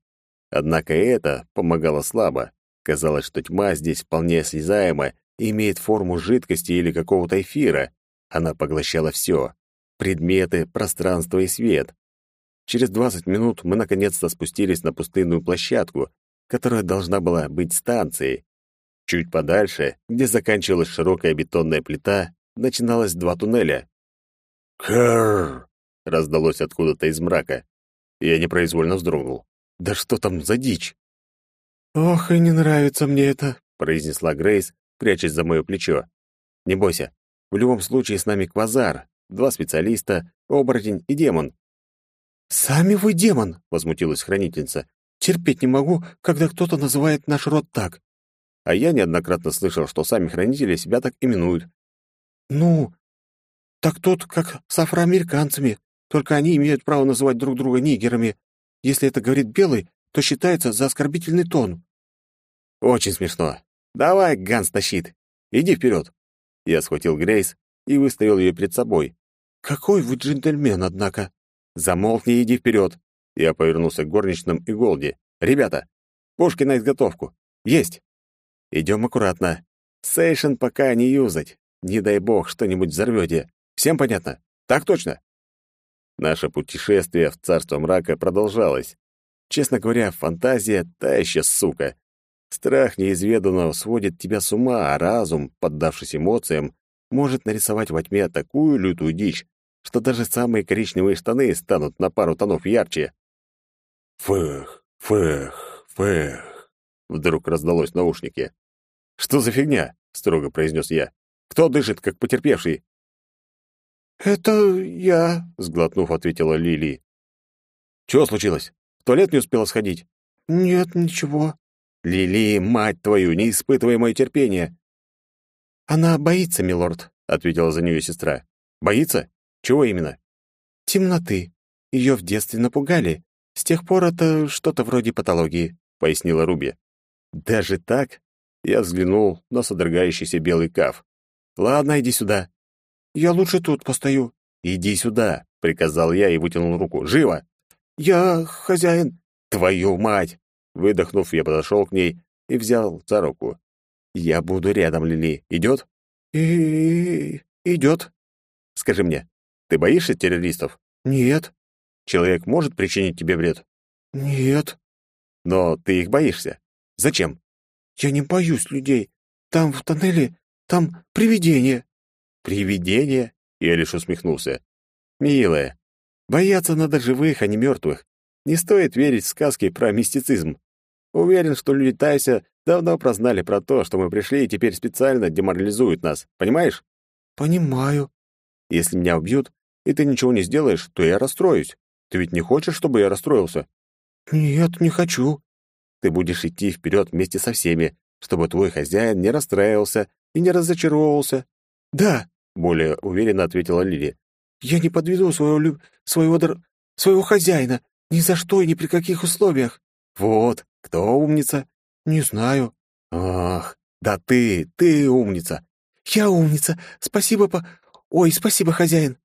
Однако это помогало слабо. Казалось, что тьма здесь вполне осязаема и имеет форму жидкости или какого-то эфира. Она поглощала все — предметы, пространство и свет. Через 20 минут мы наконец-то спустились на пустынную площадку, которая должна была быть станцией. Чуть подальше, где заканчивалась широкая бетонная плита, начиналось два туннеля. «Кэрр!» — раздалось откуда-то из мрака. Я непроизвольно вздрогнул. «Да что там за дичь?» «Ох, и не нравится мне это», — произнесла Грейс, прячась за мое плечо. «Не бойся. В любом случае с нами квазар, два специалиста, оборотень и демон». «Сами вы демон!» — возмутилась хранительница. «Терпеть не могу, когда кто-то называет наш род так. А я неоднократно слышал, что сами хранители себя так именуют. Ну, так тут как с афроамериканцами, только они имеют право называть друг друга нигерами. Если это говорит белый, то считается за оскорбительный тон. Очень смешно. Давай, Ганс тащит. Иди вперед. Я схватил Грейс и выставил ее перед собой. Какой вы джентльмен, однако. Замолкни и иди вперед. Я повернулся к горничным и Голди. Ребята, пушки на изготовку. Есть. Идем аккуратно. Сейшен пока не юзать. Не дай бог, что-нибудь взорвете. Всем понятно? Так точно. Наше путешествие в царство мрака продолжалось. Честно говоря, фантазия — та еще сука. Страх неизведанного сводит тебя с ума, а разум, поддавшись эмоциям, может нарисовать во тьме такую лютую дичь, что даже самые коричневые штаны станут на пару тонов ярче. «Фэх, фэх, фэх», — вдруг раздалось в наушнике. «Что за фигня?» — строго произнес я. «Кто дышит, как потерпевший?» «Это я», — сглотнув, ответила Лили. «Чего случилось? В туалет не успела сходить?» «Нет, ничего». «Лили, мать твою, не испытывай мое терпение!» «Она боится, милорд», — ответила за нее сестра. «Боится? Чего именно?» «Темноты. Ее в детстве напугали. С тех пор это что-то вроде патологии», — пояснила Руби. «Даже так?» Я взглянул на содрогающийся белый каф. «Ладно, иди сюда». «Я лучше тут постою». «Иди сюда», — приказал я и вытянул руку. «Живо!» «Я хозяин». «Твою мать!» Выдохнув, я подошел к ней и взял за руку. «Я буду рядом, Лили. Идет?» «И... идет». «Скажи мне, ты боишься террористов?» «Нет». Человек может причинить тебе вред? Нет. Но ты их боишься. Зачем? Я не боюсь людей. Там, в тоннеле, там привидение. Привидение? Я лишь усмехнулся. Милая, бояться надо живых, а не мертвых. Не стоит верить в сказки про мистицизм. Уверен, что люди Тайся давно прознали про то, что мы пришли и теперь специально деморализуют нас. Понимаешь? Понимаю. Если меня убьют, и ты ничего не сделаешь, то я расстроюсь. Ты ведь не хочешь, чтобы я расстроился? Нет, не хочу. Ты будешь идти вперед вместе со всеми, чтобы твой хозяин не расстраивался и не разочаровывался. Да, более уверенно ответила Лили. Я не подведу своего люб... своего дар... своего хозяина ни за что и ни при каких условиях. Вот, кто умница? Не знаю. Ах, да ты, ты умница. Я умница. Спасибо по... Ой, спасибо, хозяин.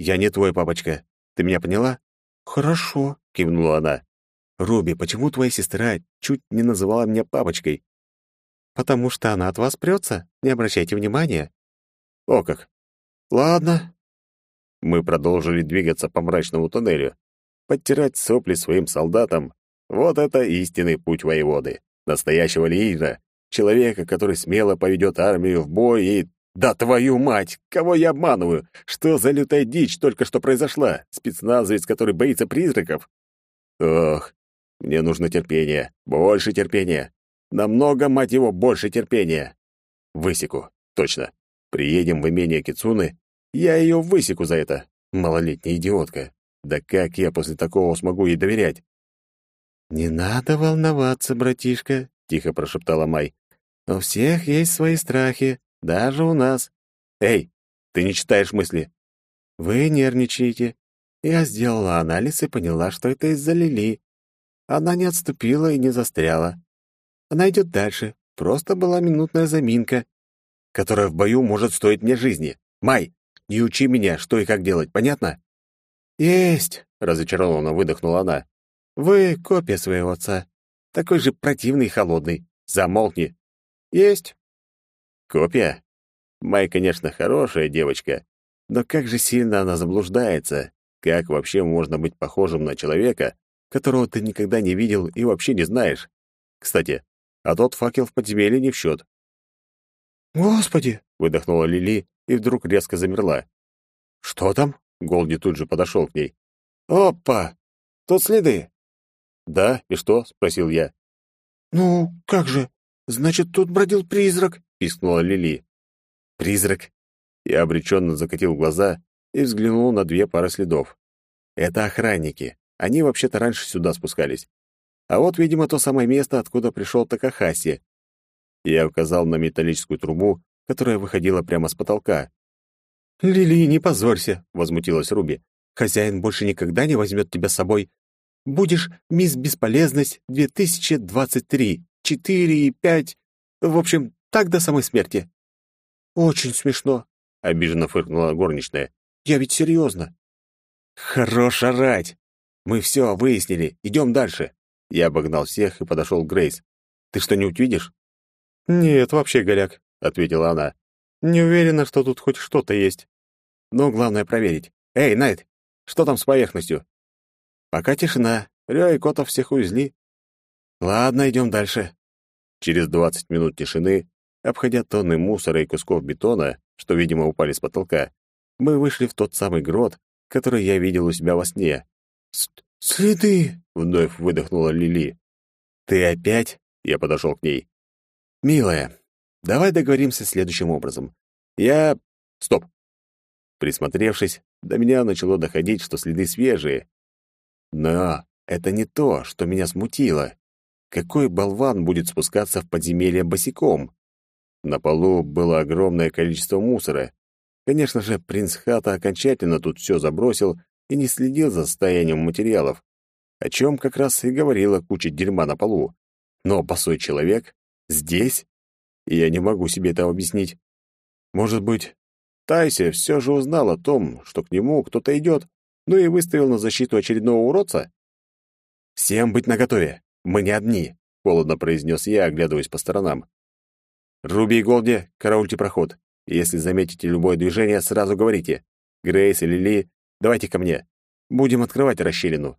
Я не твой папочка. Ты меня поняла? Хорошо, кивнула она. Руби, почему твоя сестра чуть не называла меня папочкой? Потому что она от вас прется. Не обращайте внимания. О как. Ладно. Мы продолжили двигаться по мрачному туннелю. Подтирать сопли своим солдатам — вот это истинный путь воеводы. Настоящего лидера, человека, который смело поведет армию в бой и да твою мать! Кого я обманываю? Что за лютая дичь только что произошла? Спецназовец, который боится призраков? Ох, мне нужно терпение. Больше терпения. Намного, мать его, больше терпения. Высеку. Точно. Приедем в имение Кицуны, я ее высеку за это. Малолетняя идиотка. Да как я после такого смогу ей доверять? «Не надо волноваться, братишка», — тихо прошептала Май. «У всех есть свои страхи. Даже у нас. Эй, ты не читаешь мысли. Вы нервничаете. Я сделала анализ и поняла, что это из-за Лили. Она не отступила и не застряла. Она идет дальше. Просто была минутная заминка, которая в бою может стоить мне жизни. Май, не учи меня, что и как делать, понятно? Есть, разочарованно выдохнула она. Вы копия своего отца. Такой же противный и холодный. Замолкни. Есть. Копия? Май, конечно, хорошая девочка, но как же сильно она заблуждается. Как вообще можно быть похожим на человека, которого ты никогда не видел и вообще не знаешь? Кстати, а тот факел в подземелье не в счет. «Господи!» — выдохнула Лили и вдруг резко замерла. «Что там?» — Голди тут же подошел к ней. «Опа! Тут следы!» «Да, и что?» — спросил я. «Ну, как же? Значит, тут бродил призрак!» — пискнула Лили. «Призрак?» Я обреченно закатил глаза и взглянул на две пары следов. «Это охранники. Они вообще-то раньше сюда спускались. А вот, видимо, то самое место, откуда пришел Такахаси». Я указал на металлическую трубу, которая выходила прямо с потолка. «Лили, не позорься!» — возмутилась Руби. «Хозяин больше никогда не возьмет тебя с собой. Будешь мисс Бесполезность 2023, 4 и 5. В общем, так до самой смерти. Очень смешно, обиженно фыркнула горничная. Я ведь серьезно. Хорош орать. Мы все выяснили. Идем дальше. Я обогнал всех и подошел к Грейс. Ты что-нибудь видишь? Нет, вообще, голяк, ответила она. Не уверена, что тут хоть что-то есть. Но главное проверить. Эй, Найт, что там с поверхностью? Пока тишина. Рё и Котов всех увезли. Ладно, идем дальше. Через двадцать минут тишины Обходя тонны мусора и кусков бетона, что, видимо, упали с потолка, мы вышли в тот самый грот, который я видел у себя во сне. «Следы!» — вновь выдохнула Лили. «Ты опять?» — я подошел к ней. «Милая, давай договоримся следующим образом. Я... Стоп!» Присмотревшись, до меня начало доходить, что следы свежие. Но это не то, что меня смутило. Какой болван будет спускаться в подземелье босиком? На полу было огромное количество мусора. Конечно же, принц Хата окончательно тут все забросил и не следил за состоянием материалов, о чем как раз и говорила куча дерьма на полу. Но босой человек здесь? Я не могу себе это объяснить. Может быть, Тайся все же узнал о том, что к нему кто-то идет, ну и выставил на защиту очередного уродца? «Всем быть наготове, мы не одни», — холодно произнес я, оглядываясь по сторонам. Руби и Голди, караульте проход. Если заметите любое движение, сразу говорите. Грейс или Ли, давайте ко мне. Будем открывать расщелину.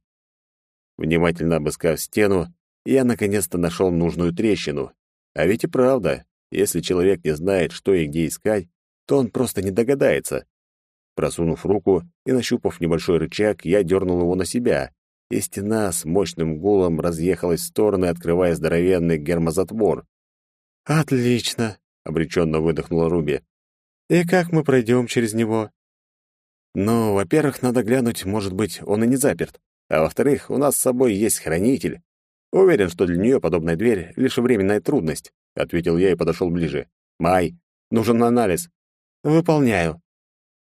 Внимательно обыскав стену, я наконец-то нашел нужную трещину. А ведь и правда, если человек не знает, что и где искать, то он просто не догадается. Просунув руку и нащупав небольшой рычаг, я дернул его на себя, и стена с мощным гулом разъехалась в стороны, открывая здоровенный гермозатвор. «Отлично!» — обреченно выдохнула Руби. «И как мы пройдем через него?» «Ну, во-первых, надо глянуть, может быть, он и не заперт. А во-вторых, у нас с собой есть хранитель. Уверен, что для нее подобная дверь — лишь временная трудность», — ответил я и подошел ближе. «Май, нужен анализ». «Выполняю».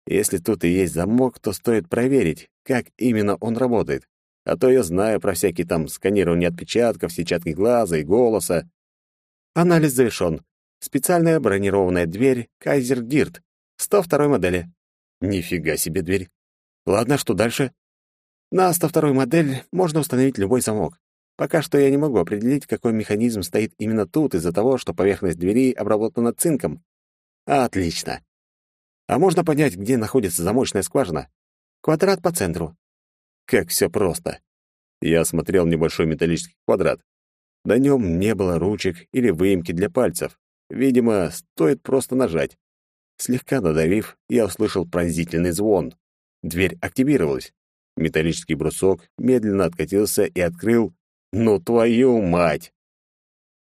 Если тут и есть замок, то стоит проверить, как именно он работает. А то я знаю про всякие там сканирование отпечатков, сетчатки глаза и голоса. Анализ завершен. Специальная бронированная дверь Кайзер Дирт, 102 модели. Нифига себе дверь. Ладно, что дальше? На 102 модель можно установить любой замок. Пока что я не могу определить, какой механизм стоит именно тут из-за того, что поверхность двери обработана цинком. Отлично. А можно понять, где находится замочная скважина? Квадрат по центру. Как все просто. Я осмотрел небольшой металлический квадрат. На нем не было ручек или выемки для пальцев. Видимо, стоит просто нажать. Слегка надавив, я услышал пронзительный звон. Дверь активировалась. Металлический брусок медленно откатился и открыл... Ну, твою мать!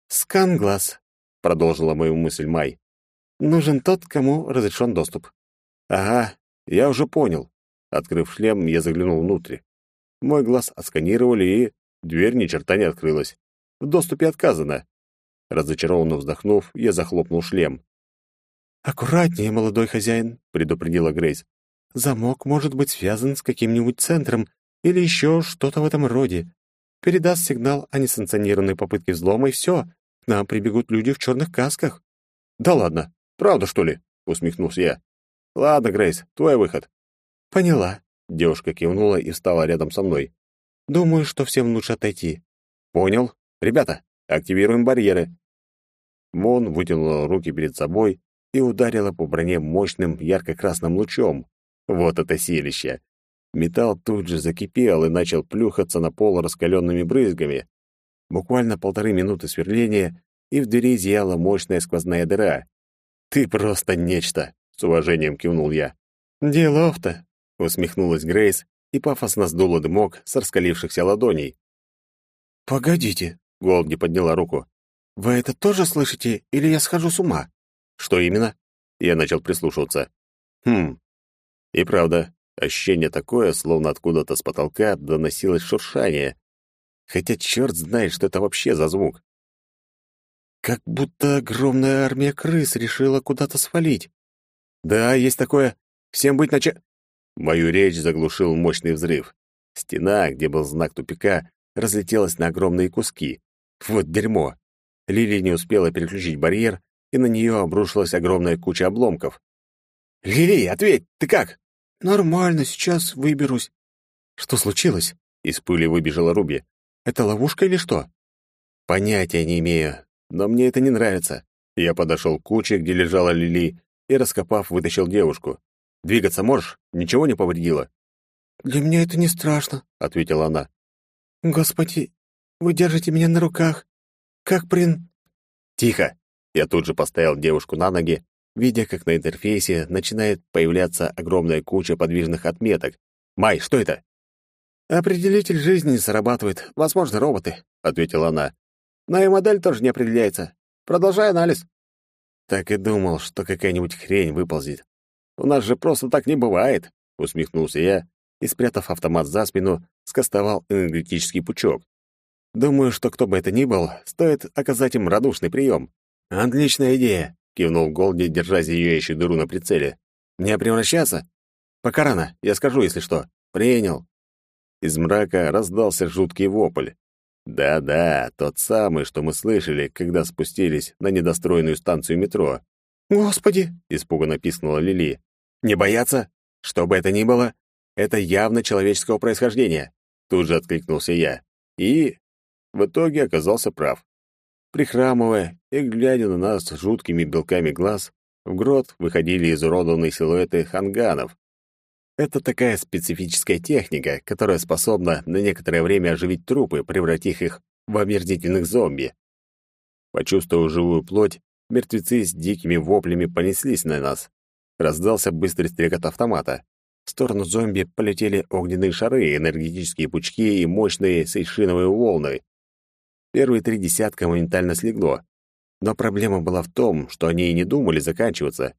«Скан глаз», — продолжила мою мысль Май. «Нужен тот, кому разрешен доступ». «Ага, я уже понял». Открыв шлем, я заглянул внутрь. Мой глаз отсканировали, и дверь ни черта не открылась. В доступе отказано. Разочарованно вздохнув, я захлопнул шлем. «Аккуратнее, молодой хозяин», — предупредила Грейс. «Замок может быть связан с каким-нибудь центром или еще что-то в этом роде. Передаст сигнал о несанкционированной попытке взлома, и все. К нам прибегут люди в черных касках». «Да ладно, правда, что ли?» — усмехнулся я. «Ладно, Грейс, твой выход». «Поняла». Девушка кивнула и встала рядом со мной. «Думаю, что всем лучше отойти». «Понял. Ребята, активируем барьеры». Мон вытянула руки перед собой и ударила по броне мощным ярко-красным лучом. Вот это силище! Металл тут же закипел и начал плюхаться на пол раскаленными брызгами. Буквально полторы минуты сверления, и в двери зияла мощная сквозная дыра. «Ты просто нечто!» — с уважением кивнул я. «Делов-то!» — усмехнулась Грейс и пафосно сдула дымок с раскалившихся ладоней. «Погодите!» — Голди подняла руку. «Вы это тоже слышите, или я схожу с ума?» «Что именно?» Я начал прислушиваться. «Хм. И правда, ощущение такое, словно откуда-то с потолка доносилось шуршание. Хотя черт знает, что это вообще за звук. Как будто огромная армия крыс решила куда-то свалить. Да, есть такое. Всем быть нача... Мою речь заглушил мощный взрыв. Стена, где был знак тупика, разлетелась на огромные куски. Вот дерьмо. Лили не успела переключить барьер, и на нее обрушилась огромная куча обломков. «Лили, ответь, ты как?» «Нормально, сейчас выберусь». «Что случилось?» — из пыли выбежала Руби. «Это ловушка или что?» «Понятия не имею, но мне это не нравится». Я подошел к куче, где лежала Лили, и, раскопав, вытащил девушку. «Двигаться можешь? Ничего не повредило?» «Для меня это не страшно», — ответила она. «Господи, вы держите меня на руках. Как прин...» «Тихо!» Я тут же поставил девушку на ноги, видя, как на интерфейсе начинает появляться огромная куча подвижных отметок. «Май, что это?» «Определитель жизни не срабатывает. Возможно, роботы», — ответила она. «Но и модель тоже не определяется. Продолжай анализ». «Так и думал, что какая-нибудь хрень выползет. У нас же просто так не бывает», — усмехнулся я и, спрятав автомат за спину, скостовал энергетический пучок. «Думаю, что кто бы это ни был, стоит оказать им радушный прием». «Отличная идея», — кивнул Голди, держа зияющую дыру на прицеле. «Не превращаться?» «Пока рано, я скажу, если что». «Принял». Из мрака раздался жуткий вопль. Да-да, тот самый, что мы слышали, когда спустились на недостроенную станцию метро. «Господи!» — испуганно пискнула Лили. «Не бояться? Что бы это ни было, это явно человеческого происхождения!» Тут же откликнулся я. И в итоге оказался прав. Прихрамывая и глядя на нас жуткими белками глаз, в грот выходили изуродованные силуэты ханганов. Это такая специфическая техника, которая способна на некоторое время оживить трупы, превратив их в омерзительных зомби. Почувствовав живую плоть, мертвецы с дикими воплями понеслись на нас. Раздался быстрый стрекот автомата. В сторону зомби полетели огненные шары, энергетические пучки и мощные сейшиновые волны. Первые три десятка моментально слегло. Но проблема была в том, что они и не думали заканчиваться.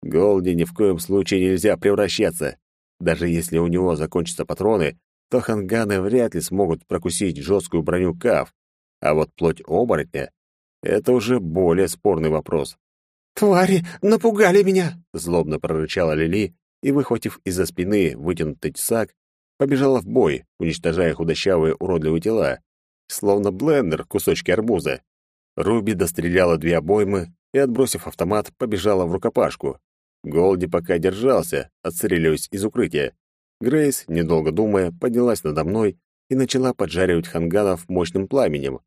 Голди ни в коем случае нельзя превращаться. Даже если у него закончатся патроны, то ханганы вряд ли смогут прокусить жесткую броню Кав. А вот плоть оборотня — это уже более спорный вопрос. «Твари напугали меня!» — злобно прорычала Лили и, выхватив из-за спины вытянутый тесак, побежала в бой, уничтожая худощавые уродливые тела, словно блендер кусочки арбуза. Руби достреляла две обоймы и, отбросив автомат, побежала в рукопашку. Голди пока держался, отстреливаясь из укрытия. Грейс, недолго думая, поднялась надо мной и начала поджаривать ханганов мощным пламенем,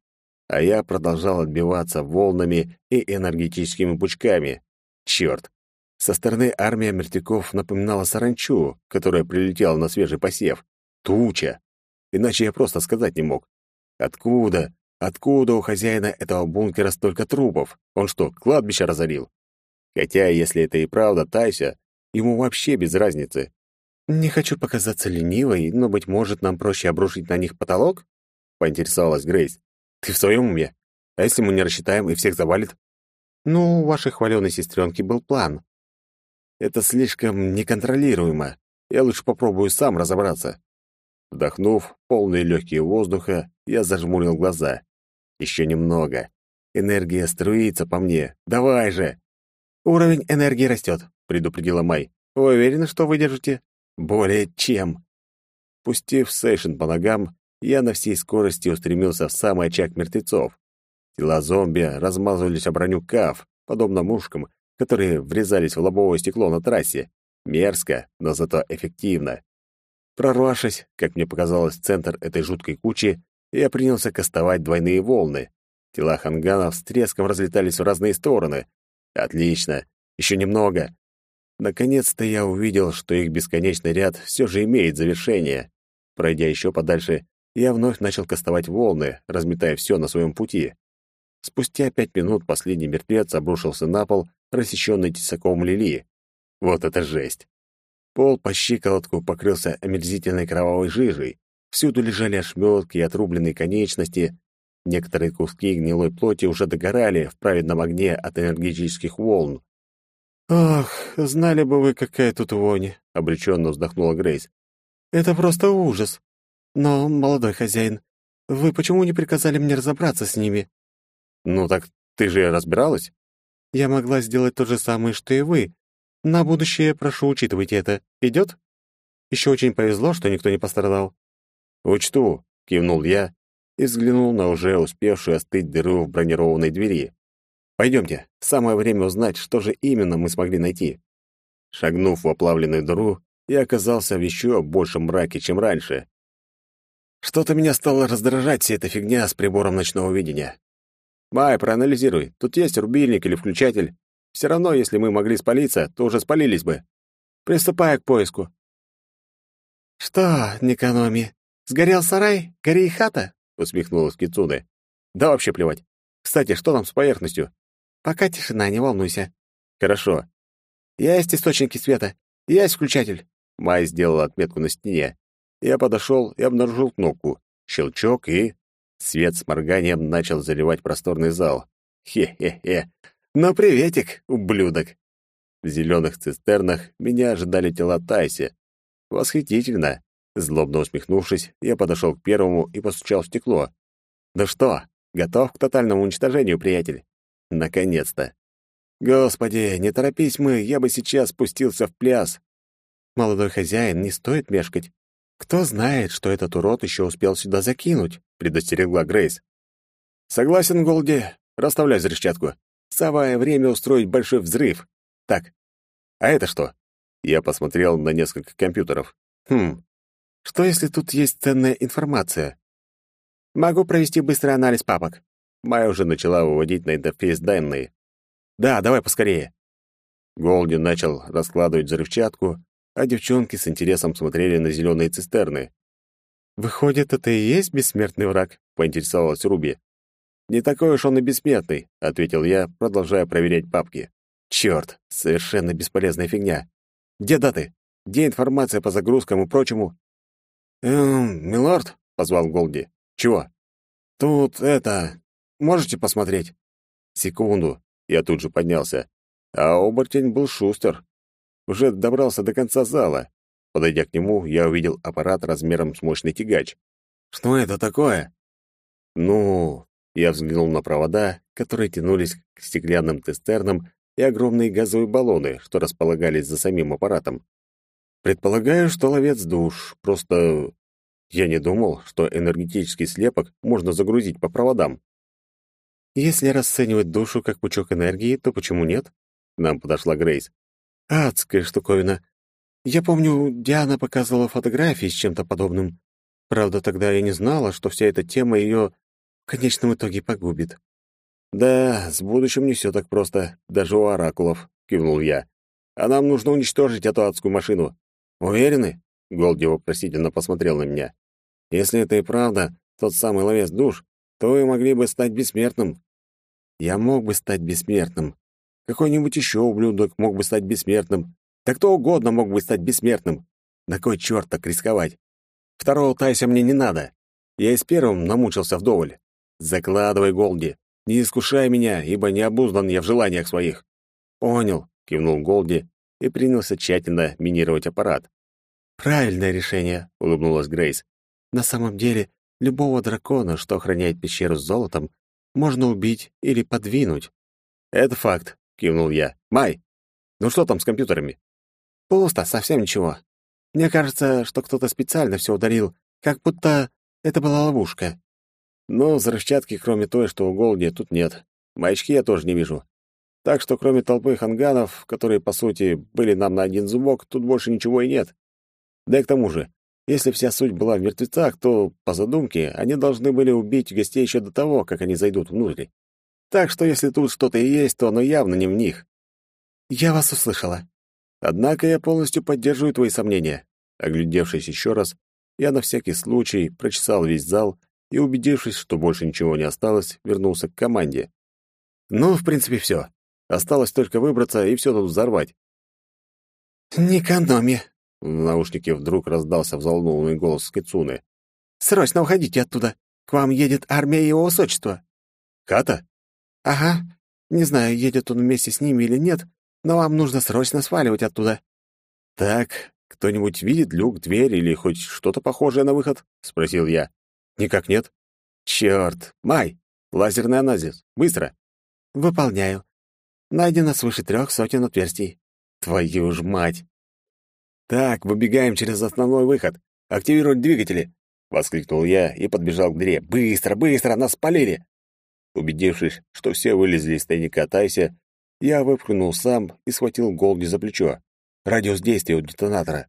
а я продолжал отбиваться волнами и энергетическими пучками. Черт! Со стороны армия мертвяков напоминала саранчу, которая прилетела на свежий посев. Туча! Иначе я просто сказать не мог. Откуда? Откуда у хозяина этого бункера столько трупов? Он что, кладбище разорил? Хотя, если это и правда Тайся, ему вообще без разницы. «Не хочу показаться ленивой, но, быть может, нам проще обрушить на них потолок?» — поинтересовалась Грейс. «Ты в своем уме? А если мы не рассчитаем и всех завалит?» «Ну, у вашей хваленой сестренки был план. Это слишком неконтролируемо. Я лучше попробую сам разобраться. Вдохнув полные легкие воздуха, я зажмурил глаза. Еще немного. Энергия струится по мне. Давай же! Уровень энергии растет, предупредила Май. Вы уверены, что выдержите? Более чем. Пустив сейшен по ногам, я на всей скорости устремился в самый очаг мертвецов. Тела зомби размазывались о броню каф, подобно мушкам, которые врезались в лобовое стекло на трассе. Мерзко, но зато эффективно. Прорвавшись, как мне показалось, в центр этой жуткой кучи, я принялся кастовать двойные волны. Тела ханганов с треском разлетались в разные стороны. Отлично. Еще немного. Наконец-то я увидел, что их бесконечный ряд все же имеет завершение. Пройдя еще подальше, я вновь начал кастовать волны, разметая все на своем пути. Спустя пять минут последний мертвец обрушился на пол рассеченный тесаком лили. Вот это жесть! Пол по щиколотку покрылся омерзительной кровавой жижей. Всюду лежали ошметки и отрубленные конечности. Некоторые куски гнилой плоти уже догорали в праведном огне от энергетических волн. «Ах, знали бы вы, какая тут вонь!» — обреченно вздохнула Грейс. «Это просто ужас. Но, молодой хозяин, вы почему не приказали мне разобраться с ними?» «Ну так ты же разбиралась?» Я могла сделать то же самое, что и вы. На будущее прошу учитывайте это. Идет? Еще очень повезло, что никто не пострадал. Учту, кивнул я и взглянул на уже успевшую остыть дыру в бронированной двери. Пойдемте, самое время узнать, что же именно мы смогли найти. Шагнув в оплавленную дыру, я оказался в еще большем мраке, чем раньше. Что-то меня стало раздражать вся эта фигня с прибором ночного видения. Май, проанализируй. Тут есть рубильник или включатель. Все равно, если мы могли спалиться, то уже спалились бы. Приступай к поиску. Что, Никаноми, сгорел сарай, гори и хата? Усмехнулась Кицуне. Да вообще плевать. Кстати, что там с поверхностью? Пока тишина, не волнуйся. Хорошо. Есть источники света, есть включатель. Май сделала отметку на стене. Я подошел и обнаружил кнопку. Щелчок и... Свет с морганием начал заливать просторный зал. Хе-хе-хе. Ну, приветик, ублюдок. В зеленых цистернах меня ожидали тела Тайси. Восхитительно. Злобно усмехнувшись, я подошел к первому и постучал в стекло. «Ну что, готов к тотальному уничтожению, приятель?» «Наконец-то!» «Господи, не торопись мы, я бы сейчас спустился в пляс!» «Молодой хозяин, не стоит мешкать. Кто знает, что этот урод еще успел сюда закинуть?» предостерегла Грейс. Согласен, Голди. Расставляй взрывчатку. Самое время устроить большой взрыв. Так. А это что? Я посмотрел на несколько компьютеров. Хм. Что если тут есть ценная информация? Могу провести быстрый анализ папок. Майя уже начала выводить на интерфейс данные. Да, давай поскорее. Голди начал раскладывать взрывчатку, а девчонки с интересом смотрели на зеленые цистерны. «Выходит, это и есть бессмертный враг?» — поинтересовалась Руби. «Не такой уж он и бессмертный», — ответил я, продолжая проверять папки. «Чёрт, совершенно бесполезная фигня. Где даты? Где информация по загрузкам и прочему?» «Эм, милорд?» — позвал Голди. «Чего?» «Тут это... Можете посмотреть?» «Секунду». Я тут же поднялся. А оборотень был шустер. Уже добрался до конца зала. Подойдя к нему, я увидел аппарат размером с мощный тягач. «Что это такое?» «Ну...» Я взглянул на провода, которые тянулись к стеклянным тестернам и огромные газовые баллоны, что располагались за самим аппаратом. Предполагаю, что ловец душ. Просто я не думал, что энергетический слепок можно загрузить по проводам. Если расценивать душу как пучок энергии, то почему нет? Нам подошла Грейс. Адская штуковина. Я помню, Диана показывала фотографии с чем-то подобным. Правда, тогда я не знала, что вся эта тема ее конечном итоге погубит. «Да, с будущим не все так просто, даже у оракулов», — кивнул я. «А нам нужно уничтожить эту адскую машину». «Уверены?» — Голди вопросительно посмотрел на меня. «Если это и правда тот самый ловец душ, то вы могли бы стать бессмертным». «Я мог бы стать бессмертным. Какой-нибудь еще ублюдок мог бы стать бессмертным. Да кто угодно мог бы стать бессмертным. На кой черт так рисковать? Второго Тайса мне не надо. Я и с первым намучился вдоволь. Закладывай, Голди. Не искушай меня, ибо не обуздан я в желаниях своих. Понял, кивнул Голди и принялся тщательно минировать аппарат. Правильное решение, улыбнулась Грейс. На самом деле, любого дракона, что охраняет пещеру с золотом, можно убить или подвинуть. Это факт, кивнул я. Май, ну что там с компьютерами? Пусто, совсем ничего. Мне кажется, что кто-то специально все ударил, как будто это была ловушка. Но взрывчатки, кроме той, что у Голди, тут нет. Маячки я тоже не вижу. Так что кроме толпы ханганов, которые, по сути, были нам на один зубок, тут больше ничего и нет. Да и к тому же, если вся суть была в мертвецах, то, по задумке, они должны были убить гостей еще до того, как они зайдут внутрь. Так что если тут что-то и есть, то оно явно не в них. Я вас услышала. Однако я полностью поддерживаю твои сомнения. Оглядевшись еще раз, я на всякий случай прочесал весь зал и, убедившись, что больше ничего не осталось, вернулся к команде. Ну, в принципе, все. Осталось только выбраться и все тут взорвать. «Не экономи!» В наушнике вдруг раздался взволнованный голос Кицуны. «Срочно уходите оттуда! К вам едет армия его высочества!» «Ката?» «Ага. Не знаю, едет он вместе с ними или нет, но вам нужно срочно сваливать оттуда». «Так, кто-нибудь видит люк, дверь или хоть что-то похожее на выход?» — спросил я. «Никак нет». «Чёрт! Май! Лазерный анализ! Быстро!» «Выполняю. Найдено свыше трех сотен отверстий». «Твою ж мать!» «Так, выбегаем через основной выход. Активировать двигатели!» — воскликнул я и подбежал к дыре. «Быстро, быстро! Нас спалили!» Убедившись, что все вылезли из тайника Тайся, я выпрыгнул сам и схватил Голди за плечо. Радиус действия у детонатора.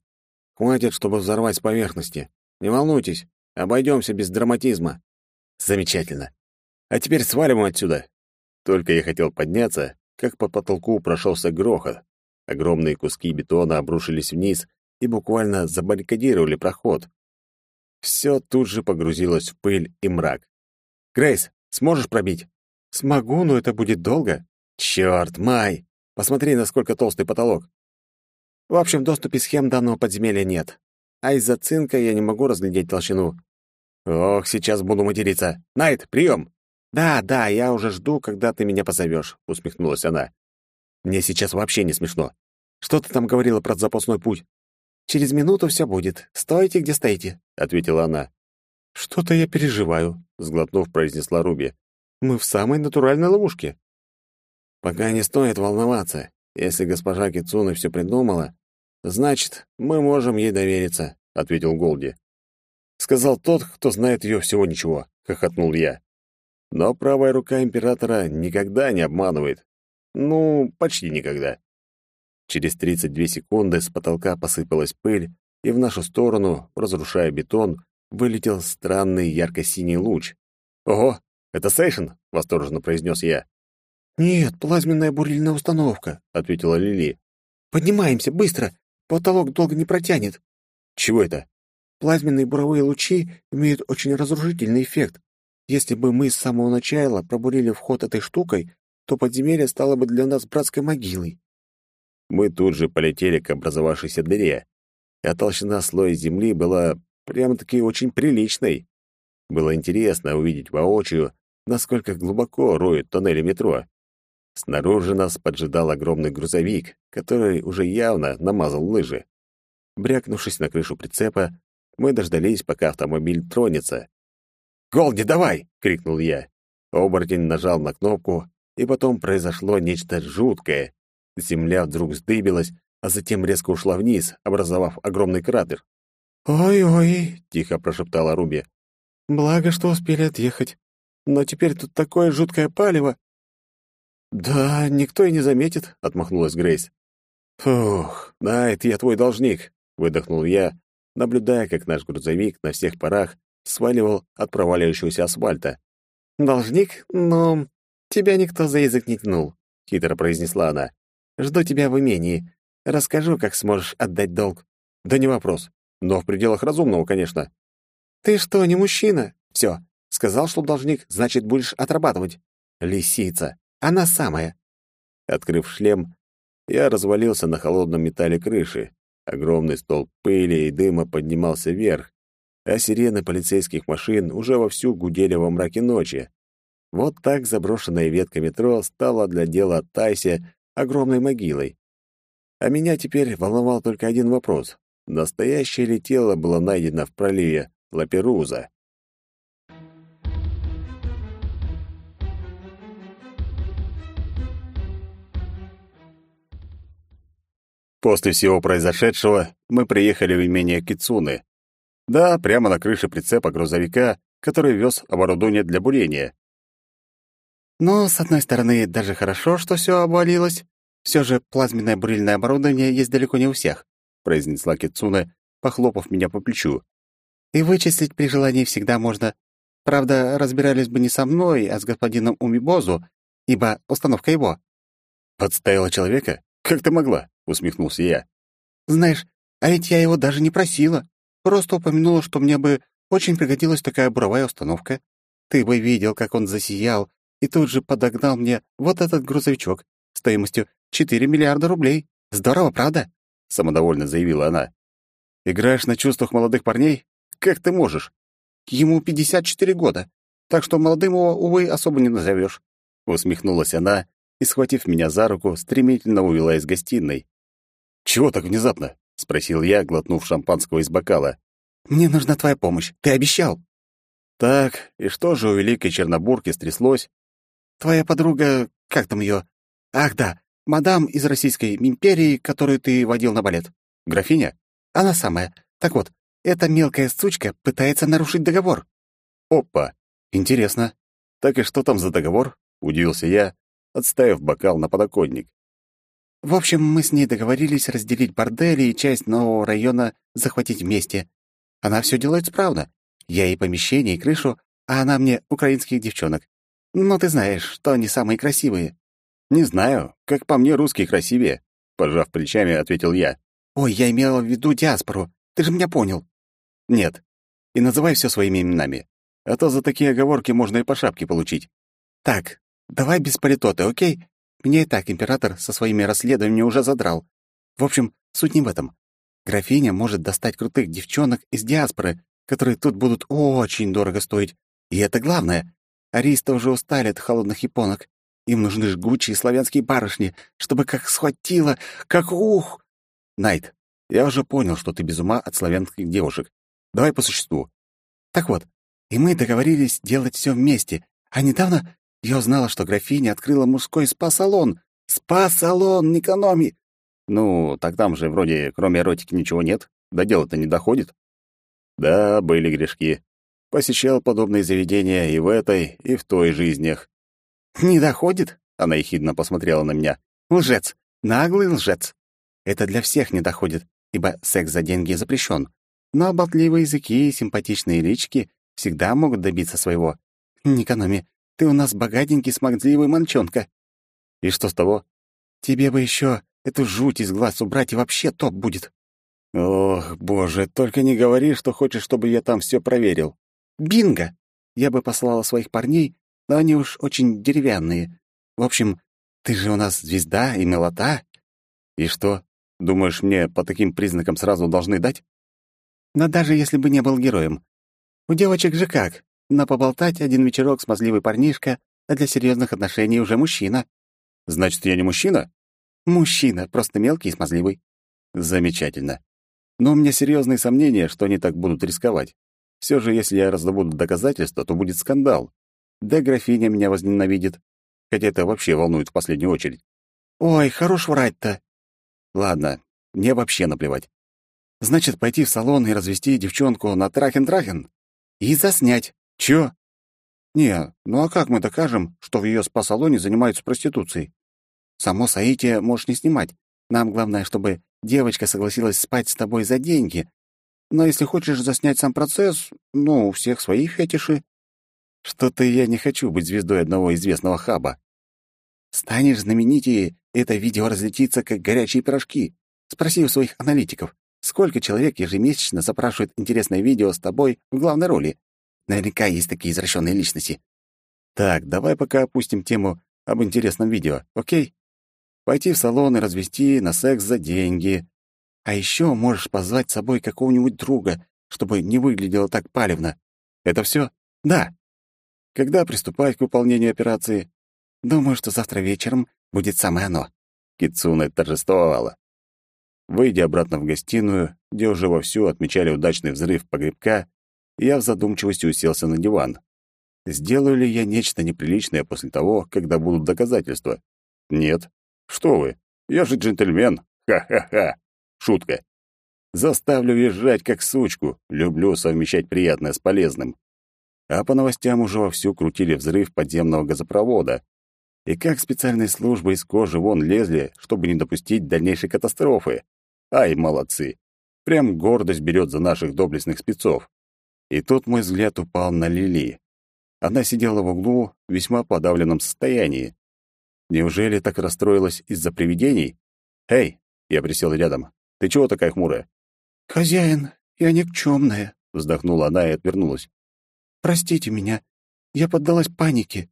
Хватит, чтобы взорвать с поверхности. Не волнуйтесь, обойдемся без драматизма. Замечательно. А теперь свалим отсюда. Только я хотел подняться, как по потолку прошелся грохот. Огромные куски бетона обрушились вниз и буквально забаррикадировали проход. Все тут же погрузилось в пыль и мрак. «Грейс, сможешь пробить?» «Смогу, но это будет долго». Черт, Май! Посмотри, насколько толстый потолок. В общем, доступе схем данного подземелья нет. А из-за цинка я не могу разглядеть толщину. Ох, сейчас буду материться. Найт, прием! Да, да, я уже жду, когда ты меня позовешь, усмехнулась она. Мне сейчас вообще не смешно. Что ты там говорила про запасной путь? Через минуту все будет. Стойте, где стоите, ответила она. Что-то я переживаю, сглотнув, произнесла Руби. Мы в самой натуральной ловушке. Пока не стоит волноваться. Если госпожа Кицуна все придумала, значит, мы можем ей довериться, ответил Голди. Сказал тот, кто знает ее всего ничего, хохотнул я. Но правая рука императора никогда не обманывает. Ну, почти никогда. Через 32 секунды с потолка посыпалась пыль, и в нашу сторону, разрушая бетон, вылетел странный ярко-синий луч. «Ого, это Сейшн!» — восторженно произнес я. «Нет, плазменная бурильная установка», — ответила Лили. «Поднимаемся, быстро! потолок долго не протянет. Чего это? Плазменные буровые лучи имеют очень разрушительный эффект. Если бы мы с самого начала пробурили вход этой штукой, то подземелье стало бы для нас братской могилой. Мы тут же полетели к образовавшейся дыре, а толщина слоя земли была прямо-таки очень приличной. Было интересно увидеть воочию, насколько глубоко роют тоннели метро. Снаружи нас поджидал огромный грузовик, который уже явно намазал лыжи. Брякнувшись на крышу прицепа, мы дождались, пока автомобиль тронется. «Голди, давай!» — крикнул я. Оборотень нажал на кнопку, и потом произошло нечто жуткое. Земля вдруг вздыбилась, а затем резко ушла вниз, образовав огромный кратер. «Ой-ой», — тихо прошептала Руби. «Благо, что успели отъехать. Но теперь тут такое жуткое палево». «Да, никто и не заметит», — отмахнулась Грейс. «Фух, Найт, я твой должник», — выдохнул я, наблюдая, как наш грузовик на всех парах сваливал от проваливающегося асфальта. «Должник? Но тебя никто за язык не тянул», — хитро произнесла она. «Жду тебя в имении. Расскажу, как сможешь отдать долг». «Да не вопрос. Но в пределах разумного, конечно». «Ты что, не мужчина? Все. Сказал, что должник, значит, будешь отрабатывать». «Лисица. Она самая». Открыв шлем, я развалился на холодном металле крыши. Огромный столб пыли и дыма поднимался вверх, а сирены полицейских машин уже вовсю гудели во мраке ночи. Вот так заброшенная ветка метро стала для дела Тайсе огромной могилой. А меня теперь волновал только один вопрос. Настоящее ли тело было найдено в проливе Лаперуза? После всего произошедшего мы приехали в имение Кицуны. Да, прямо на крыше прицепа грузовика, который вез оборудование для бурения. Но, с одной стороны, даже хорошо, что все обвалилось. Все же плазменное бурильное оборудование есть далеко не у всех, произнесла Кицуна, похлопав меня по плечу. И вычислить при желании всегда можно. Правда, разбирались бы не со мной, а с господином Умибозу, ибо установка его. Подставила человека? Как ты могла? Усмехнулся я. Знаешь, а ведь я его даже не просила. Просто упомянула, что мне бы очень пригодилась такая буровая установка. Ты бы видел, как он засиял, и тут же подогнал мне вот этот грузовичок стоимостью 4 миллиарда рублей. Здорово, правда? Самодовольно заявила она. Играешь на чувствах молодых парней? Как ты можешь? Ему 54 года, так что молодым его, увы, особо не назовешь. Усмехнулась она и, схватив меня за руку, стремительно увела из гостиной. «Чего так внезапно?» — спросил я, глотнув шампанского из бокала. «Мне нужна твоя помощь. Ты обещал». «Так, и что же у великой Чернобурки стряслось?» «Твоя подруга... Как там ее? Ах, да, мадам из Российской империи, которую ты водил на балет. Графиня? Она самая. Так вот, эта мелкая сучка пытается нарушить договор». «Опа! Интересно. Так и что там за договор?» — удивился я, отставив бокал на подоконник. В общем, мы с ней договорились разделить бордели и часть нового района захватить вместе. Она все делает справно. Я ей помещение и крышу, а она мне украинских девчонок. Но ты знаешь, что они самые красивые. Не знаю, как по мне русские красивее, пожав плечами, ответил я. Ой, я имела в виду диаспору. Ты же меня понял. Нет. И называй все своими именами. А то за такие оговорки можно и по шапке получить. Так, давай без политоты, окей? Меня и так император со своими расследованиями уже задрал. В общем, суть не в этом. Графиня может достать крутых девчонок из диаспоры, которые тут будут очень дорого стоить. И это главное. Аристы уже устали от холодных японок. Им нужны жгучие славянские барышни, чтобы как схватило, как ух! Найт, я уже понял, что ты без ума от славянских девушек. Давай по существу. Так вот, и мы договорились делать все вместе. А недавно я узнала, что графиня открыла мужской спа-салон. Спа-салон, не экономи. Ну, так там же вроде кроме эротики ничего нет. До дела-то не доходит. Да, были грешки. Посещал подобные заведения и в этой, и в той жизнях. «Не доходит?» — она ехидно посмотрела на меня. «Лжец! Наглый лжец! Это для всех не доходит, ибо секс за деньги запрещен. Но болтливые языки и симпатичные лички всегда могут добиться своего. Не экономи, ты у нас богатенький смагдливый мальчонка». «И что с того?» «Тебе бы еще эту жуть из глаз убрать, и вообще топ будет». Ох, боже, только не говори, что хочешь, чтобы я там все проверил. Бинго! Я бы послала своих парней, но они уж очень деревянные. В общем, ты же у нас звезда и милота. И что, думаешь, мне по таким признакам сразу должны дать? Но даже если бы не был героем. У девочек же как? На поболтать один вечерок смазливый парнишка, а для серьезных отношений уже мужчина. Значит, я не мужчина? Мужчина, просто мелкий и смазливый. Замечательно. Но у меня серьезные сомнения, что они так будут рисковать. Все же, если я раздобуду доказательства, то будет скандал. Да графиня меня возненавидит. Хотя это вообще волнует в последнюю очередь. Ой, хорош врать-то. Ладно, мне вообще наплевать. Значит, пойти в салон и развести девчонку на трахен-трахен? И заснять. Чё? Не, ну а как мы докажем, что в её спа-салоне занимаются проституцией? Само соитие можешь не снимать. Нам главное, чтобы девочка согласилась спать с тобой за деньги. Но если хочешь заснять сам процесс, ну, у всех свои фетиши. Что-то я не хочу быть звездой одного известного хаба. Станешь знаменитее, это видео разлетится, как горячие пирожки. Спроси у своих аналитиков, сколько человек ежемесячно запрашивает интересное видео с тобой в главной роли. Наверняка есть такие извращенные личности. Так, давай пока опустим тему об интересном видео, окей? Пойти в салон и развести на секс за деньги. А еще можешь позвать с собой какого-нибудь друга, чтобы не выглядело так палевно. Это все? Да. Когда приступать к выполнению операции? Думаю, что завтра вечером будет самое оно. Кицуна торжествовала. Выйдя обратно в гостиную, где уже вовсю отмечали удачный взрыв погребка, я в задумчивости уселся на диван. Сделаю ли я нечто неприличное после того, когда будут доказательства? Нет. Что вы? Я же джентльмен. Ха-ха-ха. Шутка. Заставлю визжать, как сучку. Люблю совмещать приятное с полезным. А по новостям уже вовсю крутили взрыв подземного газопровода. И как специальные службы из кожи вон лезли, чтобы не допустить дальнейшей катастрофы. Ай, молодцы. Прям гордость берет за наших доблестных спецов. И тут мой взгляд упал на Лили. Она сидела в углу в весьма подавленном состоянии. Неужели так расстроилась из-за привидений? «Эй!» — я присел рядом. «Ты чего такая хмурая?» «Хозяин, я никчемная», — вздохнула она и отвернулась. «Простите меня, я поддалась панике».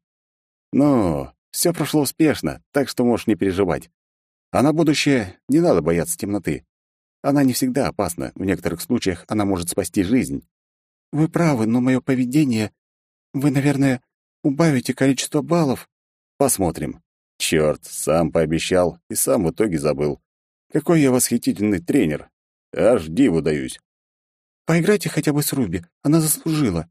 «Ну, все прошло успешно, так что можешь не переживать. А на будущее не надо бояться темноты. Она не всегда опасна, в некоторых случаях она может спасти жизнь». «Вы правы, но мое поведение... Вы, наверное, убавите количество баллов?» «Посмотрим. Черт, сам пообещал и сам в итоге забыл. Какой я восхитительный тренер. Аж диву даюсь. Поиграйте хотя бы с Руби, она заслужила.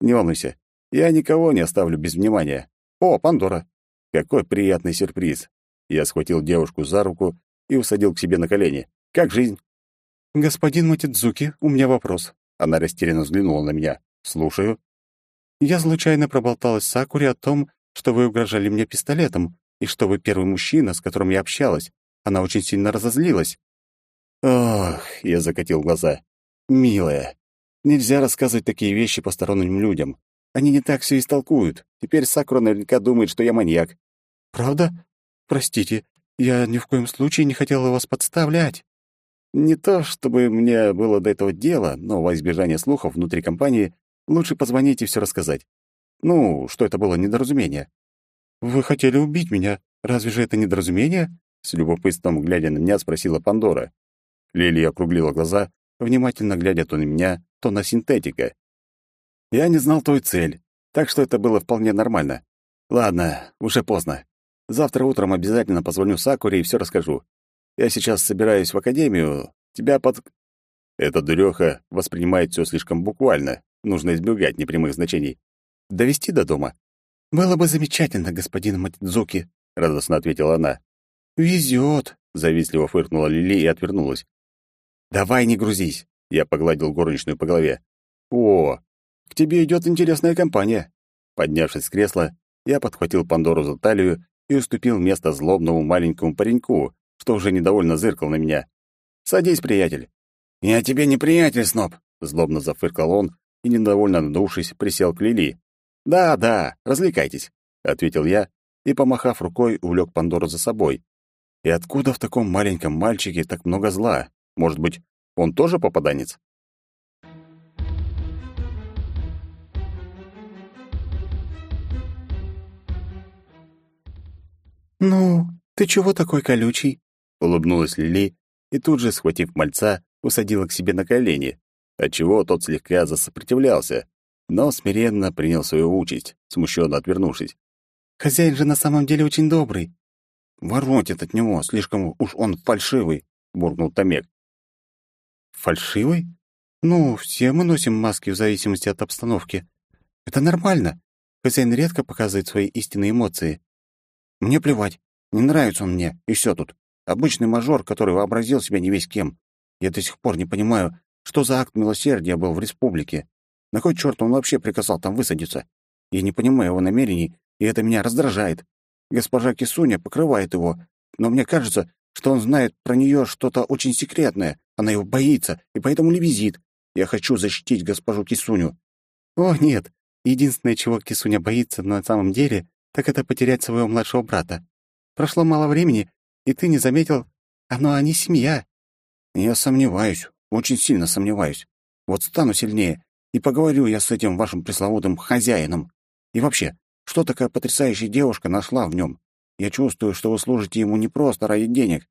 Не волнуйся, я никого не оставлю без внимания. О, Пандора! Какой приятный сюрприз. Я схватил девушку за руку и усадил к себе на колени. Как жизнь? Господин Матидзуки, у меня вопрос. Она растерянно взглянула на меня. Слушаю. Я случайно проболталась с Сакури о том, что вы угрожали мне пистолетом, и что вы первый мужчина, с которым я общалась. Она очень сильно разозлилась. Ох, я закатил глаза. Милая, нельзя рассказывать такие вещи посторонним людям. Они не так все истолкуют. Теперь Сакура наверняка думает, что я маньяк. Правда? Простите, я ни в коем случае не хотела вас подставлять. Не то, чтобы мне было до этого дела, но во избежание слухов внутри компании лучше позвонить и все рассказать. Ну, что это было недоразумение. «Вы хотели убить меня. Разве же это недоразумение?» С любопытством, глядя на меня, спросила Пандора. Лилия округлила глаза, внимательно глядя то на меня, то на синтетика. Я не знал той цель, так что это было вполне нормально. Ладно, уже поздно. Завтра утром обязательно позвоню Сакуре и все расскажу. Я сейчас собираюсь в академию. Тебя под... Эта дуреха воспринимает все слишком буквально. Нужно избегать непрямых значений. Довести до дома. «Было бы замечательно, господин Матидзуки», — радостно ответила она. «Везет», — завистливо фыркнула Лили и отвернулась. «Давай не грузись», — я погладил горничную по голове. «О, к тебе идет интересная компания». Поднявшись с кресла, я подхватил Пандору за талию и уступил место злобному маленькому пареньку, что уже недовольно зыркал на меня. «Садись, приятель». «Я тебе не приятель, Сноб», — злобно зафыркал он и, недовольно надувшись, присел к Лили. «Да, да, развлекайтесь», — ответил я и, помахав рукой, увлек Пандору за собой. И откуда в таком маленьком мальчике так много зла? Может быть, Он тоже попаданец? «Ну, ты чего такой колючий?» — улыбнулась Лили и тут же, схватив мальца, усадила к себе на колени, отчего тот слегка засопротивлялся, но смиренно принял свою участь, смущенно отвернувшись. «Хозяин же на самом деле очень добрый». «Воротит от него, слишком уж он фальшивый», — буркнул Томек. «Фальшивый? Ну, все мы носим маски в зависимости от обстановки. Это нормально. Хозяин редко показывает свои истинные эмоции. Мне плевать. Не нравится он мне, и все тут. Обычный мажор, который вообразил себя не весь кем. Я до сих пор не понимаю, что за акт милосердия был в республике. На кой черт он вообще приказал там высадиться? Я не понимаю его намерений, и это меня раздражает. Госпожа Кисуня покрывает его, но мне кажется, что он знает про нее что-то очень секретное. Она его боится, и поэтому лебезит. Я хочу защитить госпожу Кисуню. О, нет. Единственное, чего Кисуня боится на самом деле, так это потерять своего младшего брата. Прошло мало времени, и ты не заметил, оно они семья. Я сомневаюсь, очень сильно сомневаюсь. Вот стану сильнее, и поговорю я с этим вашим пресловутым хозяином. И вообще, что такая потрясающая девушка нашла в нем? Я чувствую, что вы служите ему не просто ради денег.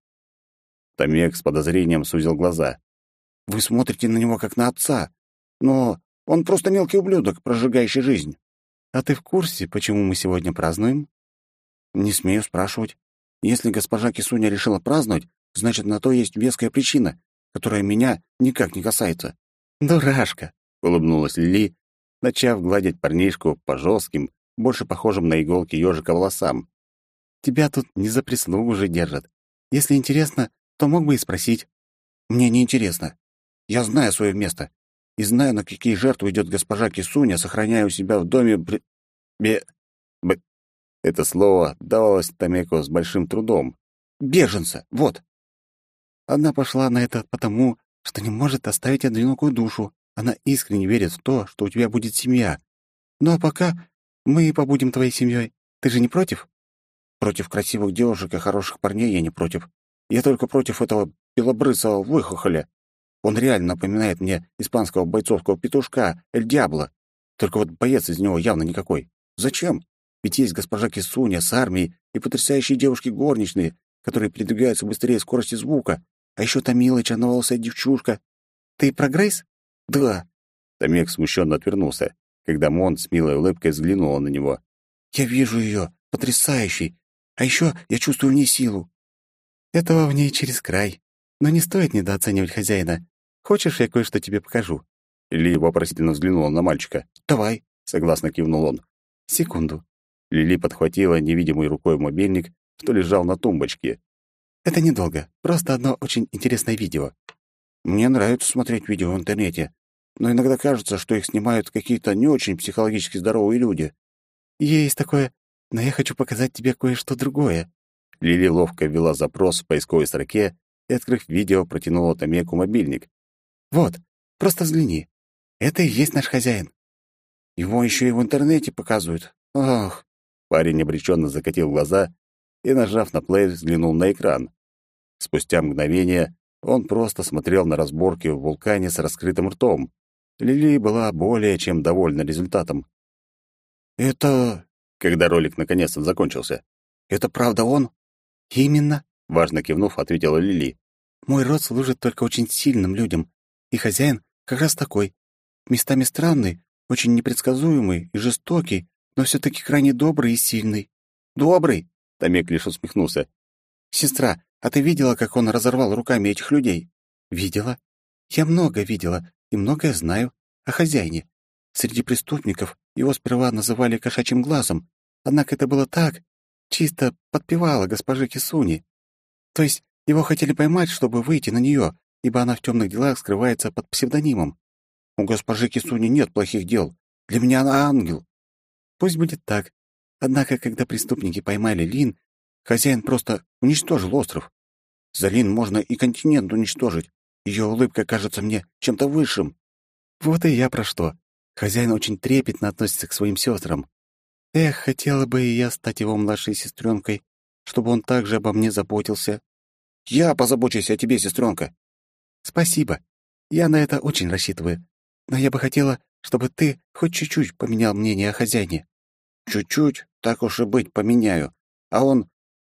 Томек с подозрением сузил глаза. Вы смотрите на него как на отца, но он просто мелкий ублюдок, прожигающий жизнь. А ты в курсе, почему мы сегодня празднуем? Не смею спрашивать. Если госпожа Кисуня решила праздновать, значит, на то есть веская причина, которая меня никак не касается. Дурашка, улыбнулась Лили, начав гладить парнишку по жестким, больше похожим на иголки ежика волосам. Тебя тут не за прислугу же держат. Если интересно, то мог бы и спросить. Мне не интересно. Я знаю свое место и знаю, на какие жертвы идет госпожа Кисуня, сохраняя у себя в доме бр... бе... б... Это слово давалось Томеко с большим трудом. Беженца, вот. Она пошла на это потому, что не может оставить одинокую душу. Она искренне верит в то, что у тебя будет семья. Ну а пока мы побудем твоей семьей. Ты же не против? Против красивых девушек и хороших парней я не против. Я только против этого белобрысого выхохоля. Он реально напоминает мне испанского бойцовского петушка Эль Диабло. Только вот боец из него явно никакой. Зачем? Ведь есть госпожа Кисуня с армией и потрясающие девушки горничные, которые передвигаются быстрее скорости звука. А еще та милая черноволосая девчушка. Ты про Грейс? Да. Томек смущенно отвернулся, когда Монт с милой улыбкой взглянула на него. Я вижу ее, потрясающей. А еще я чувствую в ней силу. Этого в ней через край. Но не стоит недооценивать хозяина. Хочешь, я кое-что тебе покажу?» Лили вопросительно взглянула на мальчика. «Давай», — согласно кивнул он. «Секунду». Лили подхватила невидимой рукой мобильник, что лежал на тумбочке. «Это недолго. Просто одно очень интересное видео». «Мне нравится смотреть видео в интернете, но иногда кажется, что их снимают какие-то не очень психологически здоровые люди». «Есть такое, но я хочу показать тебе кое-что другое». Лили ловко ввела запрос в поисковой строке и, открыв видео, протянула Томеку мобильник. «Вот, просто взгляни. Это и есть наш хозяин». «Его еще и в интернете показывают. Ах!» Парень обреченно закатил глаза и, нажав на плей, взглянул на экран. Спустя мгновение он просто смотрел на разборки в вулкане с раскрытым ртом. Лили была более чем довольна результатом. «Это...» — когда ролик наконец-то закончился. «Это правда он?» «Именно», — важно кивнув, ответила Лили. «Мой род служит только очень сильным людям, и хозяин как раз такой. Местами странный, очень непредсказуемый и жестокий, но все таки крайне добрый и сильный». «Добрый?» — Томек лишь усмехнулся. «Сестра, а ты видела, как он разорвал руками этих людей?» «Видела. Я много видела и многое знаю о хозяине. Среди преступников его сперва называли кошачьим глазом, однако это было так, чисто подпевала госпоже Кисуни. То есть его хотели поймать, чтобы выйти на нее, ибо она в темных делах скрывается под псевдонимом. У госпожи Кисуни нет плохих дел. Для меня она ангел. Пусть будет так. Однако, когда преступники поймали Лин, хозяин просто уничтожил остров. За Лин можно и континент уничтожить. Ее улыбка кажется мне чем-то высшим. Вот и я про что. Хозяин очень трепетно относится к своим сестрам. Эх, хотела бы и я стать его младшей сестренкой, чтобы он также обо мне заботился. Я позабочусь о тебе, сестренка. Спасибо. Я на это очень рассчитываю. Но я бы хотела, чтобы ты хоть чуть-чуть поменял мнение о хозяине». «Чуть-чуть, так уж и быть, поменяю. А он...»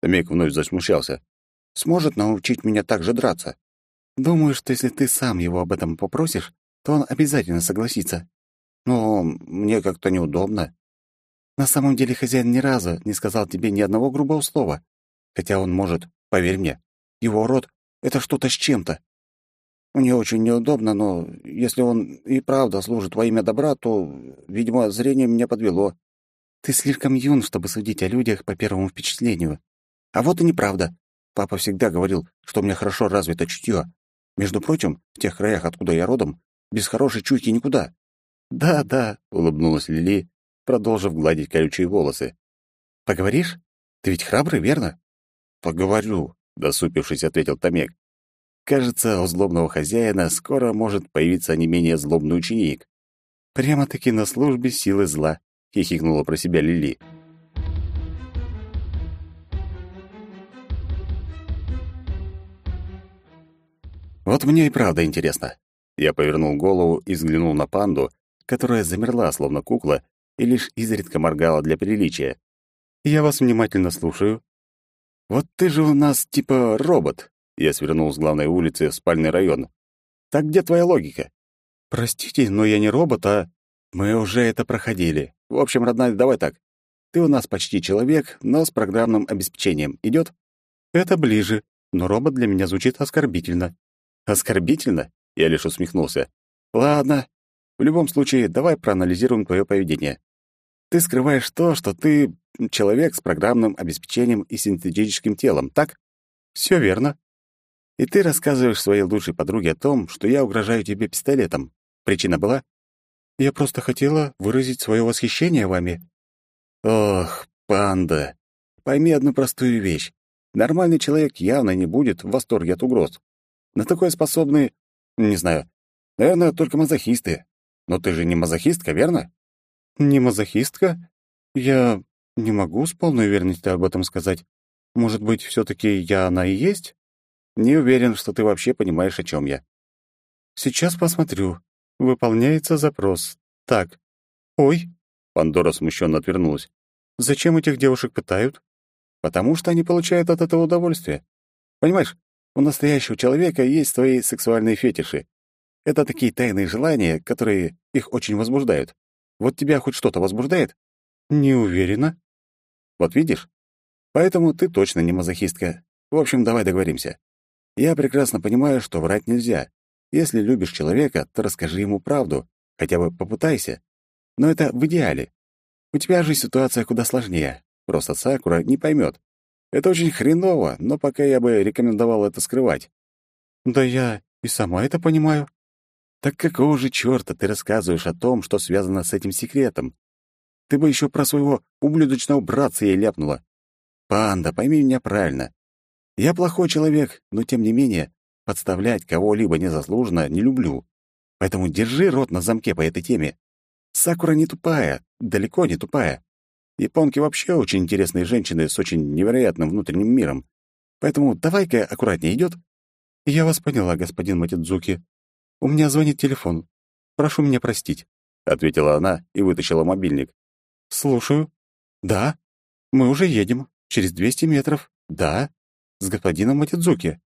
Томик вновь засмущался. «Сможет научить меня так же драться?» «Думаю, что если ты сам его об этом попросишь, то он обязательно согласится. Но мне как-то неудобно. На самом деле хозяин ни разу не сказал тебе ни одного грубого слова. Хотя он может, поверь мне, его род — это что-то с чем-то. Мне очень неудобно, но если он и правда служит во имя добра, то, видимо, зрение меня подвело. Ты слишком юн, чтобы судить о людях по первому впечатлению. А вот и неправда. Папа всегда говорил, что у меня хорошо развито чутье. Между прочим, в тех краях, откуда я родом, без хорошей чуйки никуда. «Да, да», — улыбнулась Лили, продолжив гладить колючие волосы. «Поговоришь? Ты ведь храбрый, верно?» «Поговорю», — досупившись, ответил Томек. «Кажется, у злобного хозяина скоро может появиться не менее злобный ученик. Прямо-таки на службе силы зла», — хихикнула про себя Лили. «Вот мне и правда интересно». Я повернул голову и взглянул на панду, которая замерла, словно кукла, и лишь изредка моргала для приличия. «Я вас внимательно слушаю». «Вот ты же у нас типа робот», — я свернул с главной улицы в спальный район. «Так где твоя логика?» «Простите, но я не робот, а...» «Мы уже это проходили. В общем, родная, давай так. Ты у нас почти человек, но с программным обеспечением. Идет? «Это ближе, но робот для меня звучит оскорбительно». «Оскорбительно?» — я лишь усмехнулся. «Ладно. В любом случае, давай проанализируем твое поведение. Ты скрываешь то, что ты человек с программным обеспечением и синтетическим телом, так? Все верно. И ты рассказываешь своей лучшей подруге о том, что я угрожаю тебе пистолетом. Причина была? Я просто хотела выразить свое восхищение вами. Ох, панда. Пойми одну простую вещь. Нормальный человек явно не будет в восторге от угроз. На такое способны, не знаю, наверное, только мазохисты. Но ты же не мазохистка, верно? Не мазохистка? Я не могу с полной уверенностью об этом сказать. Может быть, все таки я она и есть? Не уверен, что ты вообще понимаешь, о чем я. Сейчас посмотрю. Выполняется запрос. Так. Ой. Пандора смущенно отвернулась. Зачем этих девушек пытают? Потому что они получают от этого удовольствие. Понимаешь, у настоящего человека есть свои сексуальные фетиши. Это такие тайные желания, которые их очень возбуждают. Вот тебя хоть что-то возбуждает? Не уверена. Вот видишь? Поэтому ты точно не мазохистка. В общем, давай договоримся. Я прекрасно понимаю, что врать нельзя. Если любишь человека, то расскажи ему правду. Хотя бы попытайся. Но это в идеале. У тебя же ситуация куда сложнее. Просто Сакура не поймет. Это очень хреново, но пока я бы рекомендовал это скрывать. Да я и сама это понимаю. Так какого же чёрта ты рассказываешь о том, что связано с этим секретом? Ты бы еще про своего ублюдочного братца ей ляпнула. Панда, пойми меня правильно. Я плохой человек, но тем не менее подставлять кого-либо незаслуженно не люблю. Поэтому держи рот на замке по этой теме. Сакура не тупая, далеко не тупая. Японки вообще очень интересные женщины с очень невероятным внутренним миром. Поэтому давай-ка аккуратнее идет. Я вас поняла, господин Матидзуки. «У меня звонит телефон. Прошу меня простить», — ответила она и вытащила мобильник. «Слушаю. Да. Мы уже едем. Через 200 метров. Да. С господином Матидзуки».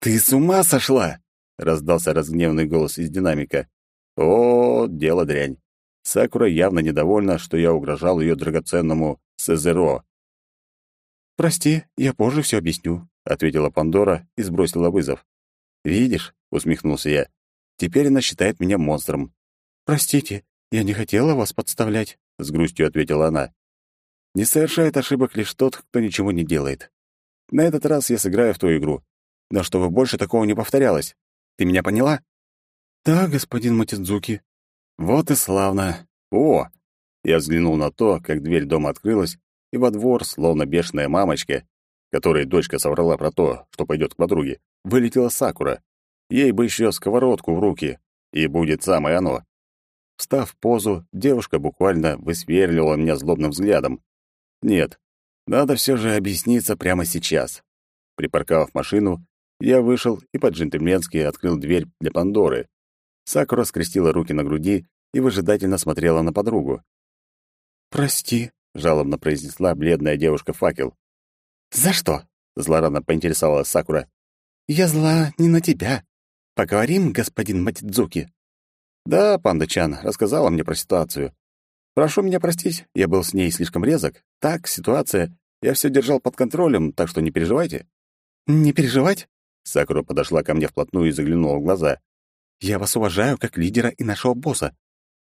«Ты с ума сошла?» — раздался разгневанный голос из динамика. «О, дело дрянь. Сакура явно недовольна, что я угрожал ее драгоценному Сезеро». «Прости, я позже все объясню», — ответила Пандора и сбросила вызов. «Видишь?» — усмехнулся я. Теперь она считает меня монстром. «Простите, я не хотела вас подставлять», — с грустью ответила она. «Не совершает ошибок лишь тот, кто ничего не делает. На этот раз я сыграю в ту игру. Но чтобы больше такого не повторялось. Ты меня поняла?» «Да, господин Матидзуки». «Вот и славно. О!» Я взглянул на то, как дверь дома открылась, и во двор, словно бешеная мамочка, которой дочка соврала про то, что пойдет к подруге, вылетела Сакура. Ей бы еще сковородку в руки, и будет самое оно. Встав в позу, девушка буквально высверлила меня злобным взглядом. Нет, надо все же объясниться прямо сейчас. Припарковав машину, Я вышел и по-джентльменски открыл дверь для Пандоры. Сакура скрестила руки на груди и выжидательно смотрела на подругу. «Прости», — жалобно произнесла бледная девушка-факел. «За что?» — злорадно поинтересовалась Сакура. «Я зла не на тебя. Поговорим, господин Матидзуки?» «Да, панда-чан рассказала мне про ситуацию. Прошу меня простить, я был с ней слишком резок. Так, ситуация. Я все держал под контролем, так что не переживайте». «Не переживать?» Сакура подошла ко мне вплотную и заглянула в глаза. «Я вас уважаю как лидера и нашего босса.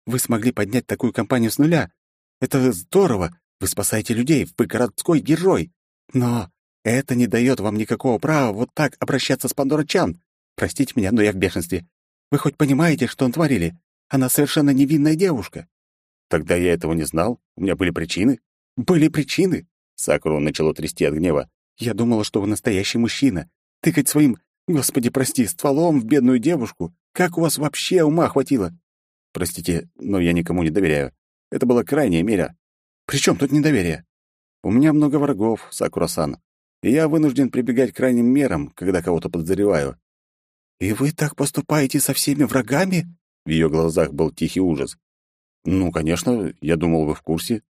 Вы смогли поднять такую компанию с нуля. Это здорово. Вы спасаете людей, вы городской герой. Но это не дает вам никакого права вот так обращаться с Пандора-чан. Простите меня, но я в бешенстве. Вы хоть понимаете, что он творили? Она совершенно невинная девушка. Тогда я этого не знал. У меня были причины. Были причины. Сакуру начало трясти от гнева. Я думала, что вы настоящий мужчина. Тыкать своим, господи, прости, стволом в бедную девушку. Как у вас вообще ума хватило? Простите, но я никому не доверяю. Это была крайняя мера. При чем тут недоверие? У меня много врагов, Сакура-сан, и я вынужден прибегать к крайним мерам, когда кого-то подозреваю. «И вы так поступаете со всеми врагами?» В ее глазах был тихий ужас. «Ну, конечно, я думал, вы в курсе.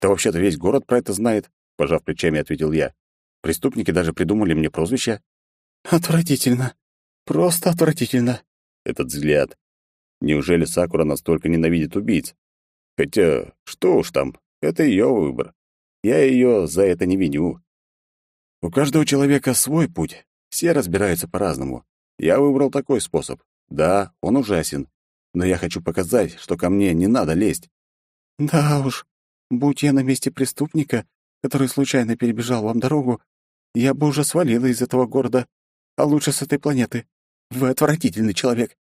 Да вообще-то весь город про это знает», — пожав плечами, ответил я. «Преступники даже придумали мне прозвище». «Отвратительно. Просто отвратительно». Этот взгляд. Неужели Сакура настолько ненавидит убийц? Хотя, что уж там, это ее выбор. Я ее за это не виню. У каждого человека свой путь. Все разбираются по-разному. Я выбрал такой способ. Да, он ужасен. Но я хочу показать, что ко мне не надо лезть. Да уж, будь я на месте преступника, который случайно перебежал вам дорогу, я бы уже свалила из этого города, а лучше с этой планеты. Вы отвратительный человек.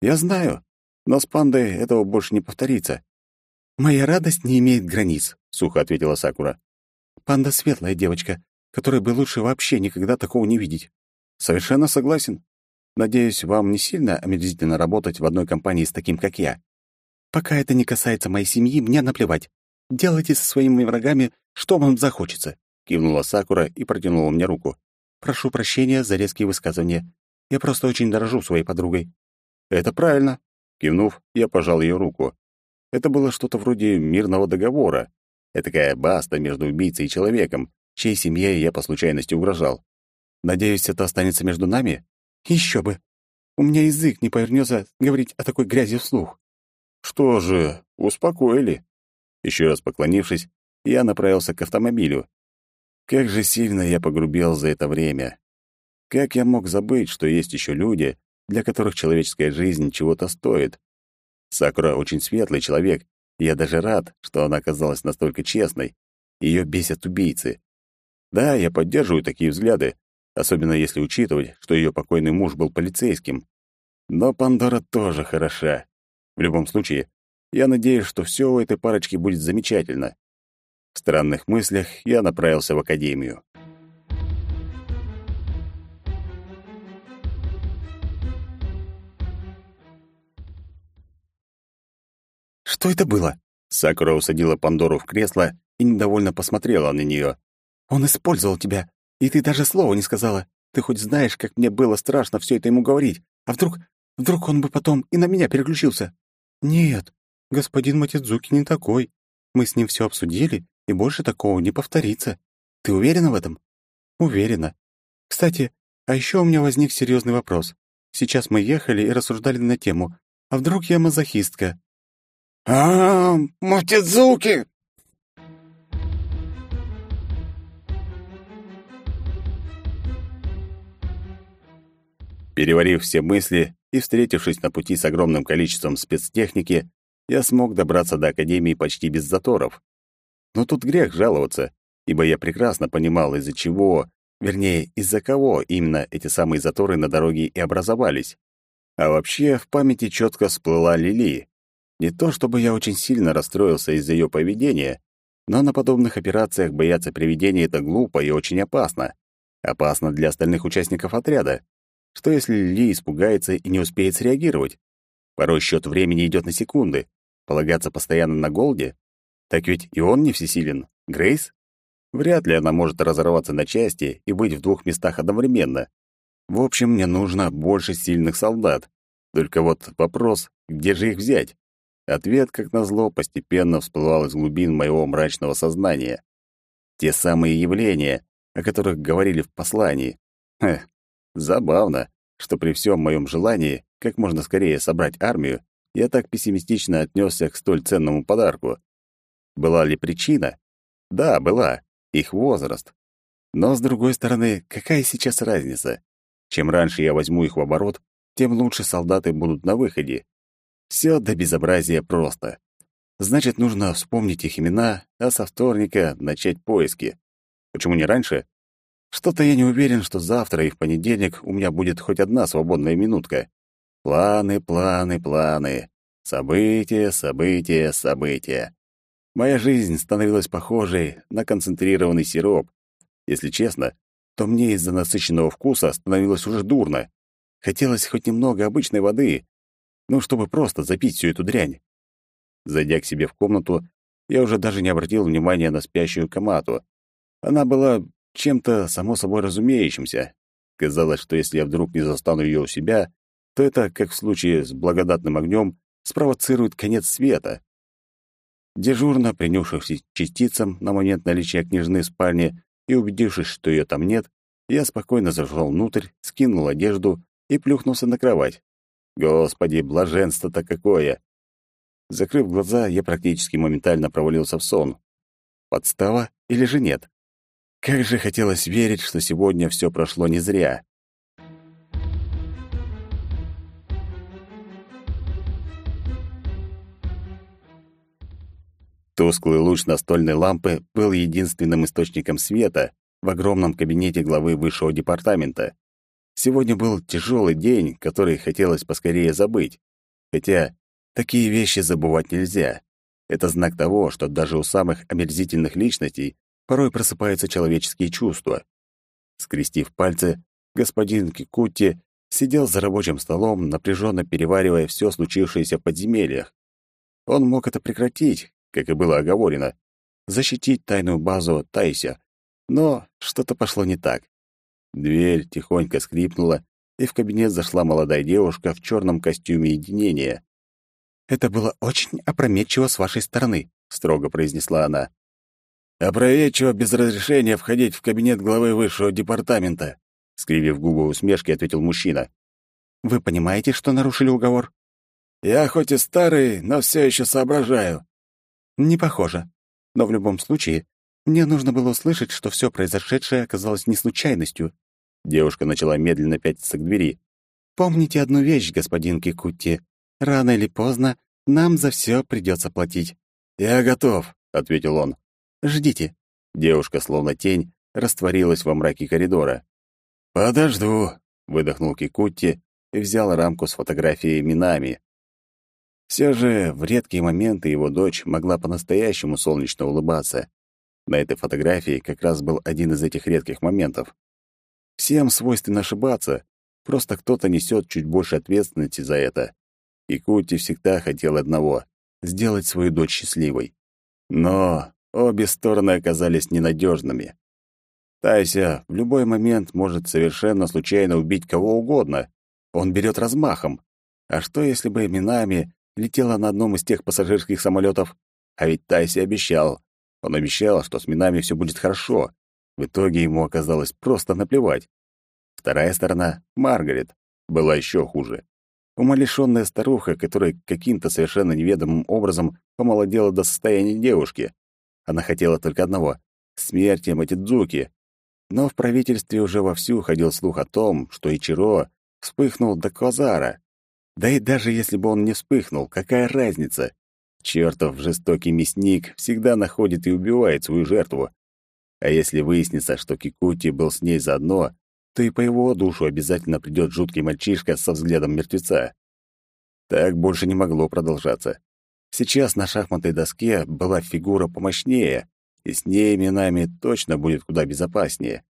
Я знаю, но с пандой этого больше не повторится. Моя радость не имеет границ, сухо ответила Сакура. Панда светлая девочка, которой бы лучше вообще никогда такого не видеть. Совершенно согласен. Надеюсь, вам не сильно омерзительно работать в одной компании с таким, как я. Пока это не касается моей семьи, мне наплевать. Делайте со своими врагами, что вам захочется. Кивнула Сакура и протянула мне руку. Прошу прощения за резкие высказывания. Я просто очень дорожу своей подругой. Это правильно. Кивнув, я пожал ее руку. Это было что-то вроде мирного договора. Это такая баста между убийцей и человеком, чьей семье я по случайности угрожал. Надеюсь, это останется между нами? Еще бы. У меня язык не повернется говорить о такой грязи вслух. Что же, успокоили. Еще раз поклонившись, я направился к автомобилю. Как же сильно я погрубел за это время. Как я мог забыть, что есть еще люди, для которых человеческая жизнь чего-то стоит? Сакура очень светлый человек, и я даже рад, что она оказалась настолько честной. Ее бесят убийцы. Да, я поддерживаю такие взгляды, особенно если учитывать, что ее покойный муж был полицейским. Но Пандора тоже хороша. В любом случае, я надеюсь, что все у этой парочки будет замечательно. В странных мыслях я направился в академию. Что это было? Сакура усадила Пандору в кресло и недовольно посмотрела на нее. Он использовал тебя. И ты даже слова не сказала. Ты хоть знаешь, как мне было страшно все это ему говорить. А вдруг... Вдруг он бы потом и на меня переключился? Нет, господин Матидзуки не такой. Мы с ним все обсудили, и больше такого не повторится. Ты уверена в этом? Уверена. Кстати, а еще у меня возник серьезный вопрос. Сейчас мы ехали и рассуждали на тему. А вдруг я мазохистка? а, -а, -а Матидзуки! Переварив все мысли и встретившись на пути с огромным количеством спецтехники, я смог добраться до Академии почти без заторов. Но тут грех жаловаться, ибо я прекрасно понимал, из-за чего, вернее, из-за кого именно эти самые заторы на дороге и образовались. А вообще, в памяти четко всплыла Лили. Не то чтобы я очень сильно расстроился из-за ее поведения, но на подобных операциях бояться привидений — это глупо и очень опасно. Опасно для остальных участников отряда. Что если Ли испугается и не успеет среагировать? Порой счет времени идет на секунды. Полагаться постоянно на Голде? Так ведь и он не всесилен. Грейс? Вряд ли она может разорваться на части и быть в двух местах одновременно. В общем, мне нужно больше сильных солдат. Только вот вопрос, где же их взять? Ответ, как назло, постепенно всплывал из глубин моего мрачного сознания. Те самые явления, о которых говорили в послании. Хе, забавно, что при всем моем желании как можно скорее собрать армию, я так пессимистично отнесся к столь ценному подарку. Была ли причина? Да, была. Их возраст. Но, с другой стороны, какая сейчас разница? Чем раньше я возьму их в оборот, тем лучше солдаты будут на выходе. Все до безобразия просто. Значит, нужно вспомнить их имена, а со вторника начать поиски. Почему не раньше? Что-то я не уверен, что завтра и в понедельник у меня будет хоть одна свободная минутка. Планы, планы, планы. События, события, события. Моя жизнь становилась похожей на концентрированный сироп. Если честно, то мне из-за насыщенного вкуса становилось уже дурно. Хотелось хоть немного обычной воды, ну, чтобы просто запить всю эту дрянь. Зайдя к себе в комнату, я уже даже не обратил внимания на спящую Камату. Она была чем-то само собой разумеющимся. Казалось, что если я вдруг не застану ее у себя, то это, как в случае с благодатным огнем, спровоцирует конец света. Дежурно принюшившись частицам на момент наличия княжны в спальне и убедившись, что ее там нет, я спокойно зашел внутрь, скинул одежду и плюхнулся на кровать. Господи, блаженство-то какое! Закрыв глаза, я практически моментально провалился в сон. Подстава или же нет? Как же хотелось верить, что сегодня все прошло не зря. Тусклый луч настольной лампы был единственным источником света в огромном кабинете главы высшего департамента. Сегодня был тяжелый день, который хотелось поскорее забыть. Хотя Такие вещи забывать нельзя. Это знак того, что даже у самых омерзительных личностей порой просыпаются человеческие чувства. Скрестив пальцы, господин Кикутти сидел за рабочим столом, напряженно переваривая все случившееся в подземельях. Он мог это прекратить, как и было оговорено, защитить тайную базу Тайся, но что-то пошло не так. Дверь тихонько скрипнула, и в кабинет зашла молодая девушка в черном костюме единения. «Это было очень опрометчиво с вашей стороны», — строго произнесла она. «Опрометчиво без разрешения входить в кабинет главы высшего департамента», — скривив губы усмешки, ответил мужчина. «Вы понимаете, что нарушили уговор?» «Я хоть и старый, но все еще соображаю». «Не похоже. Но в любом случае, мне нужно было услышать, что все произошедшее оказалось не случайностью». Девушка начала медленно пятиться к двери. «Помните одну вещь, господин Кикутти. Рано или поздно нам за все придется платить». «Я готов», — ответил он. «Ждите». Девушка, словно тень, растворилась во мраке коридора. «Подожду», — выдохнул Кикутти и взял рамку с фотографией Минами. Все же в редкие моменты его дочь могла по-настоящему солнечно улыбаться. На этой фотографии как раз был один из этих редких моментов. Всем свойственно ошибаться, просто кто-то несет чуть больше ответственности за это. И Кути всегда хотел одного — сделать свою дочь счастливой. Но обе стороны оказались ненадежными. Тайся в любой момент может совершенно случайно убить кого угодно. Он берет размахом. А что, если бы Минами летела на одном из тех пассажирских самолетов? А ведь Тайси обещал. Он обещал, что с Минами все будет хорошо. В итоге ему оказалось просто наплевать. Вторая сторона, Маргарет, была еще хуже. Умалишенная старуха, которая каким-то совершенно неведомым образом помолодела до состояния девушки. Она хотела только одного — смерти Матидзуки. Но в правительстве уже вовсю ходил слух о том, что Ичиро вспыхнул до Квазара. Да и даже если бы он не вспыхнул, какая разница? Чертов жестокий мясник всегда находит и убивает свою жертву. А если выяснится, что Кикути был с ней заодно, то и по его душу обязательно придет жуткий мальчишка со взглядом мертвеца. Так больше не могло продолжаться. Сейчас на шахматной доске была фигура помощнее, и с ней именами точно будет куда безопаснее.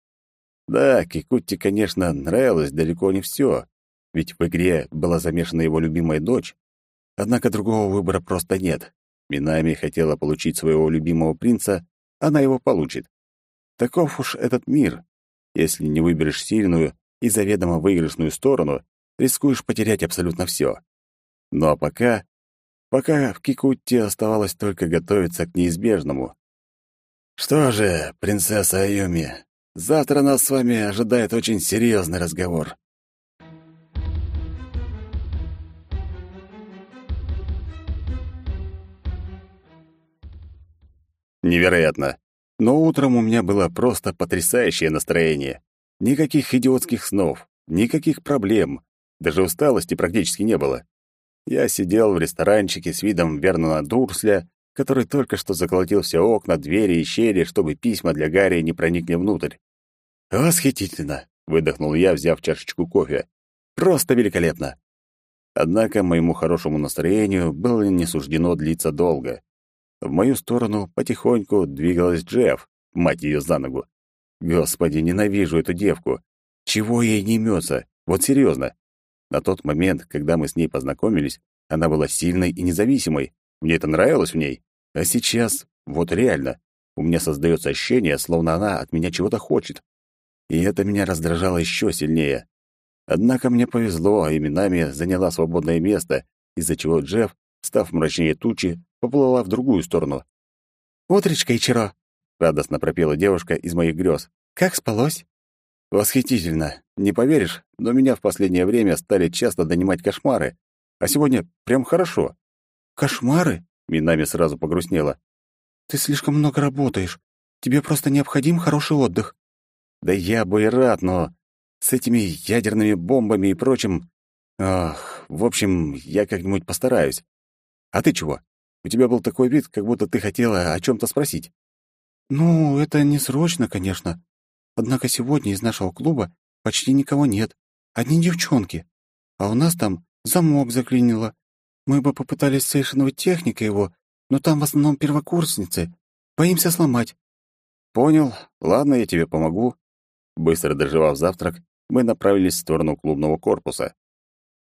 Да, Кикутти, конечно, нравилось далеко не все, ведь в игре была замешана его любимая дочь. Однако другого выбора просто нет. Минами хотела получить своего любимого принца, она его получит. Таков уж этот мир, если не выберешь сильную, и заведомо выигрышную сторону, рискуешь потерять абсолютно все. Ну а пока... Пока в Кикутте оставалось только готовиться к неизбежному. Что же, принцесса Аюми, завтра нас с вами ожидает очень серьезный разговор. Невероятно. Но утром у меня было просто потрясающее настроение. Никаких идиотских снов, никаких проблем, даже усталости практически не было. Я сидел в ресторанчике с видом Вернона Дурсля, который только что заколотил все окна, двери и щели, чтобы письма для Гарри не проникли внутрь. «Восхитительно!» — выдохнул я, взяв чашечку кофе. «Просто великолепно!» Однако моему хорошему настроению было не суждено длиться долго. В мою сторону потихоньку двигалась Джефф, мать ее за ногу. Господи, ненавижу эту девку. Чего ей не имется? Вот серьезно. На тот момент, когда мы с ней познакомились, она была сильной и независимой. Мне это нравилось в ней. А сейчас, вот реально, у меня создается ощущение, словно она от меня чего-то хочет. И это меня раздражало еще сильнее. Однако мне повезло, а именами заняла свободное место, из-за чего Джефф, став мрачнее тучи, поплыла в другую сторону. «Утречка, Ичиро!» — радостно пропела девушка из моих грез. «Как спалось?» «Восхитительно. Не поверишь, но меня в последнее время стали часто донимать кошмары. А сегодня прям хорошо». «Кошмары?» — Минами сразу погрустнела. «Ты слишком много работаешь. Тебе просто необходим хороший отдых». «Да я бы и рад, но с этими ядерными бомбами и прочим... Ах, в общем, я как-нибудь постараюсь. А ты чего? У тебя был такой вид, как будто ты хотела о чем то спросить. Ну, это не срочно, конечно. Однако сегодня из нашего клуба почти никого нет. Одни девчонки. А у нас там замок заклинило. Мы бы попытались сейшиновать техникой его, но там в основном первокурсницы. Боимся сломать. Понял. Ладно, я тебе помогу. Быстро доживав завтрак, мы направились в сторону клубного корпуса.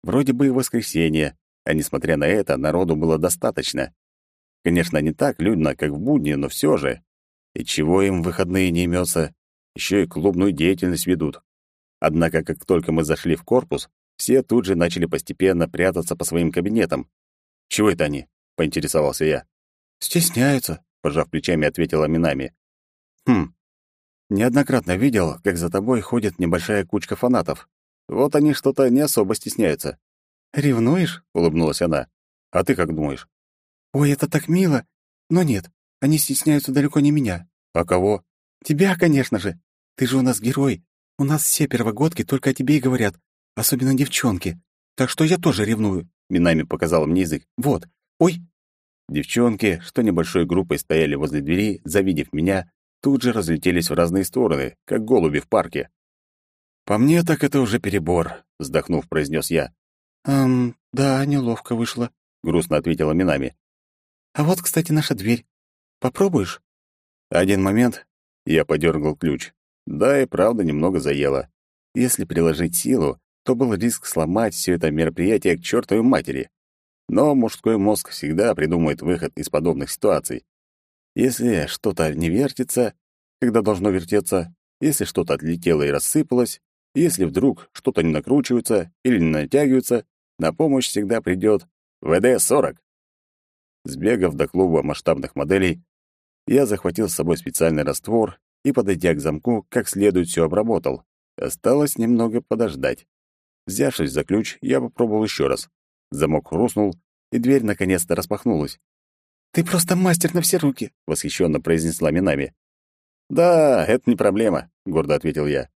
Вроде бы и воскресенье, а несмотря на это, народу было достаточно. Конечно, не так людно, как в будни, но все же. И чего им выходные не имется? Еще и клубную деятельность ведут. Однако, как только мы зашли в корпус, все тут же начали постепенно прятаться по своим кабинетам. «Чего это они?» — поинтересовался я. «Стесняются», — пожав плечами, ответила Минами. «Хм. Неоднократно видел, как за тобой ходит небольшая кучка фанатов. Вот они что-то не особо стесняются». «Ревнуешь?» — улыбнулась она. «А ты как думаешь?» «Ой, это так мило! Но нет, они стесняются далеко не меня». «А кого?» «Тебя, конечно же. Ты же у нас герой. У нас все первогодки только о тебе и говорят, особенно девчонки. Так что я тоже ревную». Минами показала мне язык. «Вот. Ой!» Девчонки, что небольшой группой стояли возле двери, завидев меня, тут же разлетелись в разные стороны, как голуби в парке. «По мне так это уже перебор», — вздохнув, произнес я. «Эм, да, неловко вышло», — грустно ответила Минами. А вот, кстати, наша дверь. Попробуешь? Один момент. Я подергал ключ. Да, и правда немного заело. Если приложить силу, то был риск сломать все это мероприятие к чертовой матери. Но мужской мозг всегда придумает выход из подобных ситуаций. Если что-то не вертится, когда должно вертеться, если что-то отлетело и рассыпалось, если вдруг что-то не накручивается или не натягивается, на помощь всегда придет ВД-40. Сбегав до клуба масштабных моделей, я захватил с собой специальный раствор и, подойдя к замку, как следует все обработал. Осталось немного подождать. Взявшись за ключ, я попробовал еще раз. Замок хрустнул, и дверь наконец-то распахнулась. «Ты просто мастер на все руки!» — восхищенно произнесла Минами. «Да, это не проблема», — гордо ответил я.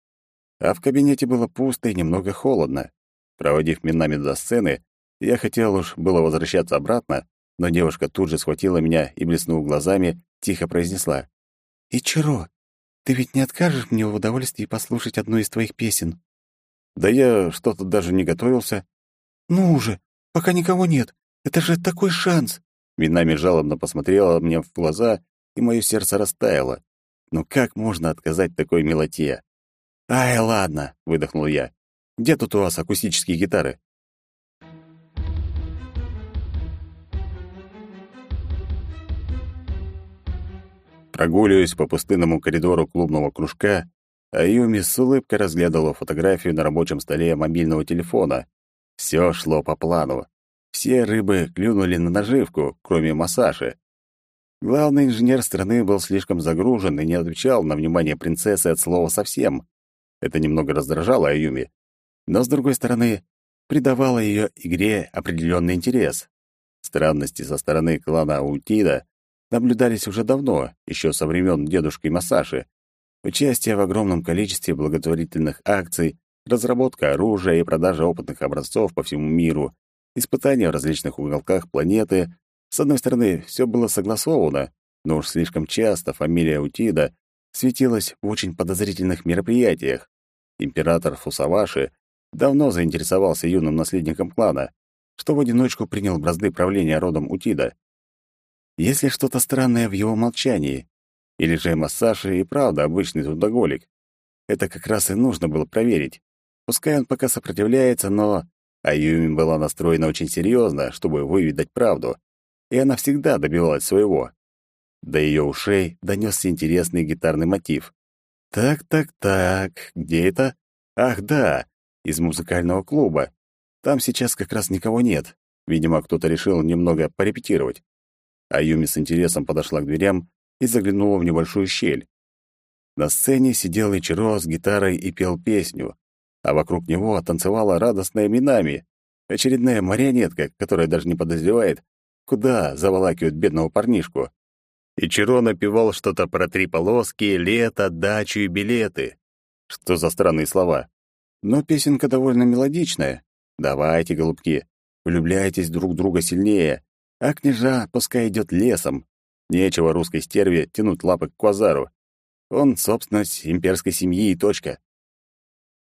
А в кабинете было пусто и немного холодно. Проводив Минами до сцены, я хотел уж было возвращаться обратно, но девушка тут же схватила меня и, блеснув глазами, тихо произнесла. «Ичиро, ты ведь не откажешь мне в удовольствии послушать одну из твоих песен?» «Да я что-то даже не готовился». «Ну уже, пока никого нет. Это же такой шанс!» Минами жалобно посмотрела мне в глаза, и мое сердце растаяло. «Ну как можно отказать такой милоте?» «Ай, ладно», — выдохнул я. «Где тут у вас акустические гитары?» Прогуливаясь по пустынному коридору клубного кружка, Аюми с улыбкой разглядывала фотографию на рабочем столе мобильного телефона. Все шло по плану. Все рыбы клюнули на наживку, кроме Масаши. Главный инженер страны был слишком загружен и не отвечал на внимание принцессы от слова совсем. Это немного раздражало Аюми, но, с другой стороны, придавало ее игре определенный интерес. Странности со стороны клана Утида наблюдались уже давно, еще со времен дедушки Масаши. Участие в огромном количестве благотворительных акций, разработка оружия и продажа опытных образцов по всему миру, испытания в различных уголках планеты. С одной стороны, все было согласовано, но уж слишком часто фамилия Утида светилась в очень подозрительных мероприятиях. Император Фусаваши давно заинтересовался юным наследником клана, что в одиночку принял бразды правления родом Утида. Есть ли что-то странное в его молчании? Или же Массаши и правда обычный трудоголик? Это как раз и нужно было проверить. Пускай он пока сопротивляется, но... Аюми была настроена очень серьезно, чтобы выведать правду, и она всегда добивалась своего. До ее ушей донесся интересный гитарный мотив. «Так-так-так, где это? Ах, да, из музыкального клуба. Там сейчас как раз никого нет. Видимо, кто-то решил немного порепетировать. Аюми с интересом подошла к дверям и заглянула в небольшую щель. На сцене сидел Ичиро с гитарой и пел песню, а вокруг него танцевала радостная Минами, очередная марионетка, которая даже не подозревает, куда заволакивают бедного парнишку. Ичиро напевал что-то про три полоски, лето, дачу и билеты. Что за странные слова? Но песенка довольно мелодичная. Давайте, голубки, влюбляйтесь друг в друга сильнее, а княжа пускай идет лесом. Нечего русской стерве тянуть лапы к квазару. Он собственность имперской семьи и точка.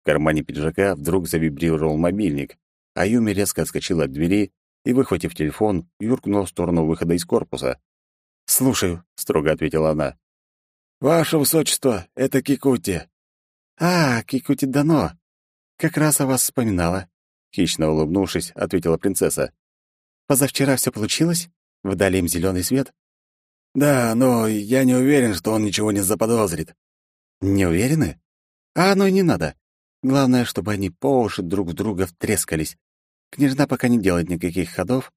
В кармане пиджака вдруг завибрировал мобильник, а Юми резко отскочила от двери и, выхватив телефон, юркнула в сторону выхода из корпуса. «Слушаю», — строго ответила она. «Ваше высочество, это Кикути». «А, Кикути Дано. Как раз о вас вспоминала», — хищно улыбнувшись, ответила принцесса. Позавчера все получилось? Вы дали им зеленый свет? Да, но я не уверен, что он ничего не заподозрит. Не уверены? А оно и не надо. Главное, чтобы они по уши друг в друга втрескались. Княжна пока не делает никаких ходов,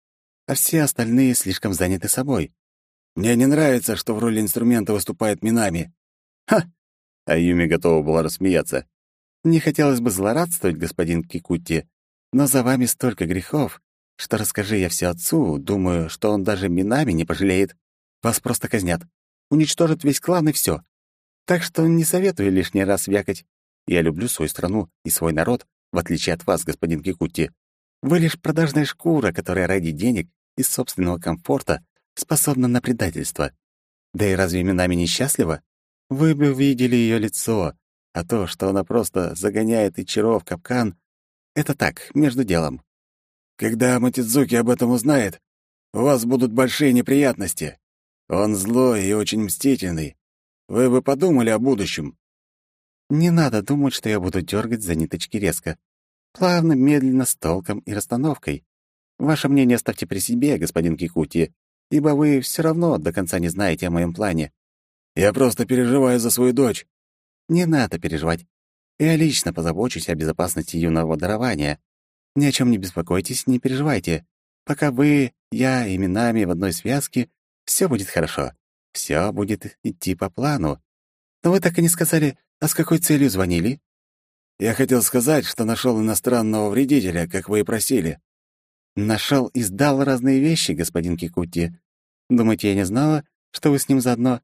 а все остальные слишком заняты собой. Мне не нравится, что в роли инструмента выступает Минами. Ха! А Юми готова была рассмеяться. Не хотелось бы злорадствовать, господин Кикути, но за вами столько грехов, что расскажи я все отцу, думаю, что он даже минами не пожалеет. Вас просто казнят. Уничтожат весь клан и все. Так что не советую лишний раз вякать. Я люблю свою страну и свой народ, в отличие от вас, господин Кикути. Вы лишь продажная шкура, которая ради денег и собственного комфорта способна на предательство. Да и разве Минами несчастлива? Вы бы видели ее лицо, а то, что она просто загоняет Ичиро в капкан, это так, между делом. Когда Матидзуки об этом узнает, у вас будут большие неприятности. Он злой и очень мстительный. Вы бы подумали о будущем. Не надо думать, что я буду дергать за ниточки резко. Плавно, медленно, с толком и расстановкой. Ваше мнение оставьте при себе, господин Кикути, ибо вы все равно до конца не знаете о моем плане. Я просто переживаю за свою дочь. Не надо переживать. Я лично позабочусь о безопасности юного дарования. Ни о чем не беспокойтесь, не переживайте. Пока вы, я и Минами в одной связке, все будет хорошо. Все будет идти по плану. Но вы так и не сказали, а с какой целью звонили? Я хотел сказать, что нашел иностранного вредителя, как вы и просили. Нашел и сдал разные вещи, господин Кикути. Думаете, я не знала, что вы с ним заодно?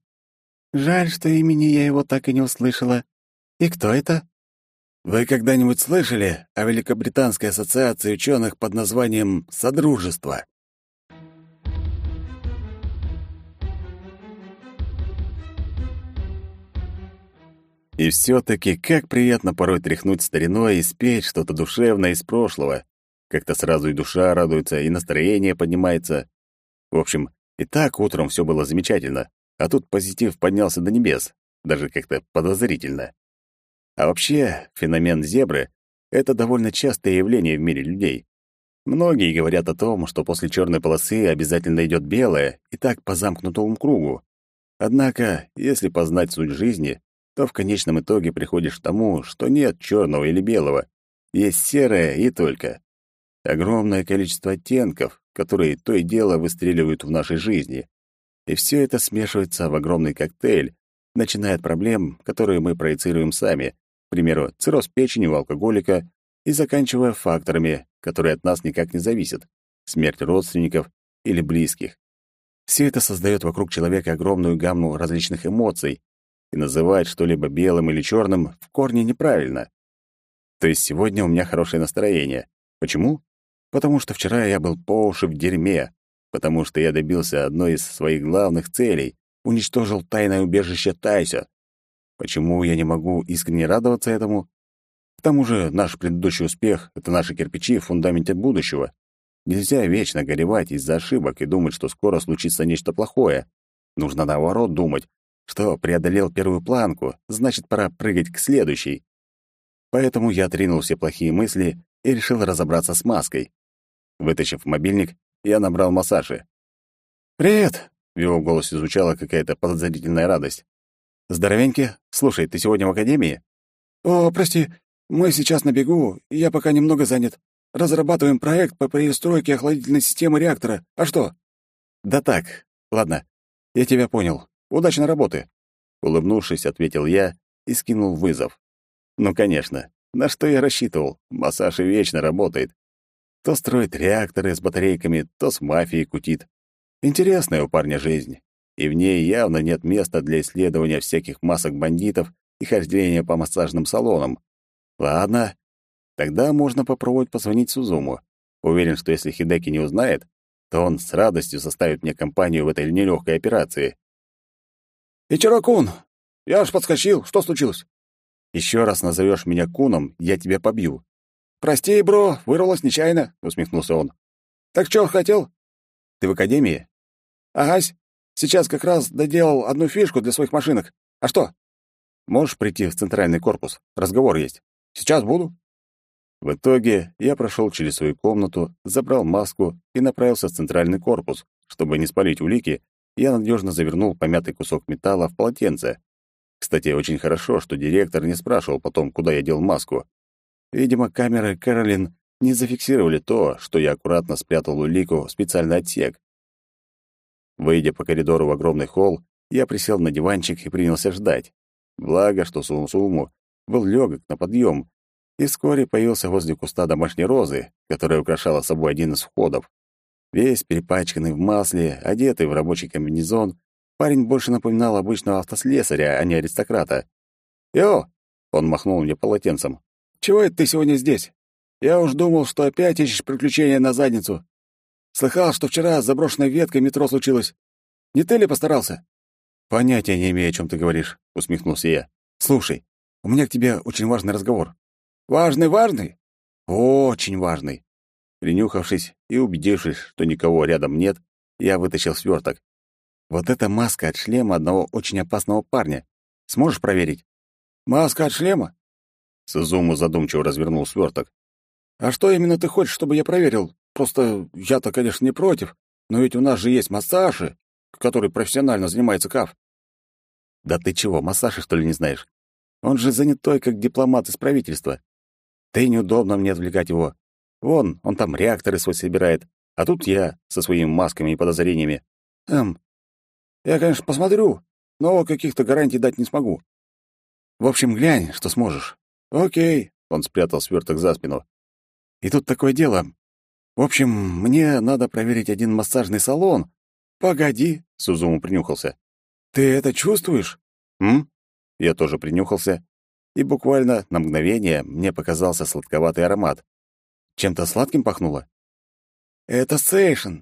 Жаль, что имени я его так и не услышала. И кто это? Вы когда-нибудь слышали о Великобританской ассоциации ученых под названием «Содружество»? И все-таки как приятно порой тряхнуть стариной и спеть что-то душевное из прошлого. Как-то сразу и душа радуется, и настроение поднимается. В общем, и так утром все было замечательно, а тут позитив поднялся до небес, даже как-то подозрительно. А вообще, феномен зебры — это довольно частое явление в мире людей. Многие говорят о том, что после черной полосы обязательно идет белая, и так по замкнутому кругу. Однако, если познать суть жизни, то в конечном итоге приходишь к тому, что нет черного или белого, есть серое и только. Огромное количество оттенков, которые то и дело выстреливают в нашей жизни. И все это смешивается в огромный коктейль, начиная от проблем, которые мы проецируем сами, примеру, цирроз печени у алкоголика, и заканчивая факторами, которые от нас никак не зависят, смерть родственников или близких. Все это создает вокруг человека огромную гамму различных эмоций, и называть что-либо белым или черным в корне неправильно. То есть сегодня у меня хорошее настроение. Почему? Потому что вчера я был по уши в дерьме, потому что я добился одной из своих главных целей — уничтожил тайное убежище Тайся. Почему я не могу искренне радоваться этому? К тому же наш предыдущий успех — это наши кирпичи в фундаменте будущего. Нельзя вечно горевать из-за ошибок и думать, что скоро случится нечто плохое. Нужно наоборот думать, что преодолел первую планку, значит, пора прыгать к следующей. Поэтому я отринул все плохие мысли и решил разобраться с маской. Вытащив мобильник, я набрал массажи. «Привет!» — в его голосе звучала какая-то подозрительная радость. «Здоровенький. Слушай, ты сегодня в академии?» «О, прости, мы сейчас на бегу, я пока немного занят. Разрабатываем проект по перестройке охладительной системы реактора. А что?» «Да так. Ладно, я тебя понял. Удачной работы!» Улыбнувшись, ответил я и скинул вызов. «Ну, конечно. На что я рассчитывал? Массаж и вечно работает. То строит реакторы с батарейками, то с мафией кутит. Интересная у парня жизнь, и в ней явно нет места для исследования всяких масок бандитов и хождения по массажным салонам. Ладно, тогда можно попробовать позвонить Сузуму. Уверен, что если Хидеки не узнает, то он с радостью составит мне компанию в этой нелегкой операции. «Ичиро-кун! Я аж подскочил. Что случилось?» «Еще раз назовешь меня куном, я тебя побью». «Прости, бро, вырвалось нечаянно», — усмехнулся он. «Так что хотел?» «Ты в академии?» «Агась. Сейчас как раз доделал одну фишку для своих машинок. А что?» «Можешь прийти в центральный корпус? Разговор есть». «Сейчас буду». В итоге я прошел через свою комнату, забрал маску и направился в центральный корпус, чтобы не спалить улики я надежно завернул помятый кусок металла в полотенце. Кстати, очень хорошо, что директор не спрашивал потом, куда я дел маску. Видимо, камеры Кэролин не зафиксировали то, что я аккуратно спрятал улику в специальный отсек. Выйдя по коридору в огромный холл, я присел на диванчик и принялся ждать. Благо, что Суму-Суму был легок на подъем, и вскоре появился возле куста домашней розы, которая украшала собой один из входов. Весь перепачканный в масле, одетый в рабочий комбинезон, парень больше напоминал обычного автослесаря, а не аристократа. «Йо!» — он махнул мне полотенцем. «Чего это ты сегодня здесь? Я уж думал, что опять ищешь приключения на задницу. Слыхал, что вчера с заброшенной веткой метро случилось. Не ты ли постарался?» «Понятия не имею, о чем ты говоришь», — усмехнулся я. «Слушай, у меня к тебе очень важный разговор». «Важный-важный?» «Очень важный. Принюхавшись и убедившись, что никого рядом нет, я вытащил сверток. Вот это маска от шлема одного очень опасного парня. Сможешь проверить? Маска от шлема? Сузуму задумчиво развернул сверток. А что именно ты хочешь, чтобы я проверил? Просто я-то, конечно, не против, но ведь у нас же есть массажи, который профессионально занимается Каф. Да ты чего, массажи, что ли, не знаешь? Он же занятой, как дипломат из правительства. Да и неудобно мне отвлекать его. Вон, он там реакторы свой собирает, а тут я со своими масками и подозрениями. Эм, я, конечно, посмотрю, но каких-то гарантий дать не смогу. В общем, глянь, что сможешь. Окей. Он спрятал сверток за спину. И тут такое дело. В общем, мне надо проверить один массажный салон. Погоди, Сузуму принюхался. Ты это чувствуешь? М? Я тоже принюхался, и буквально на мгновение мне показался сладковатый аромат. Чем-то сладким пахнуло? Это сейшн.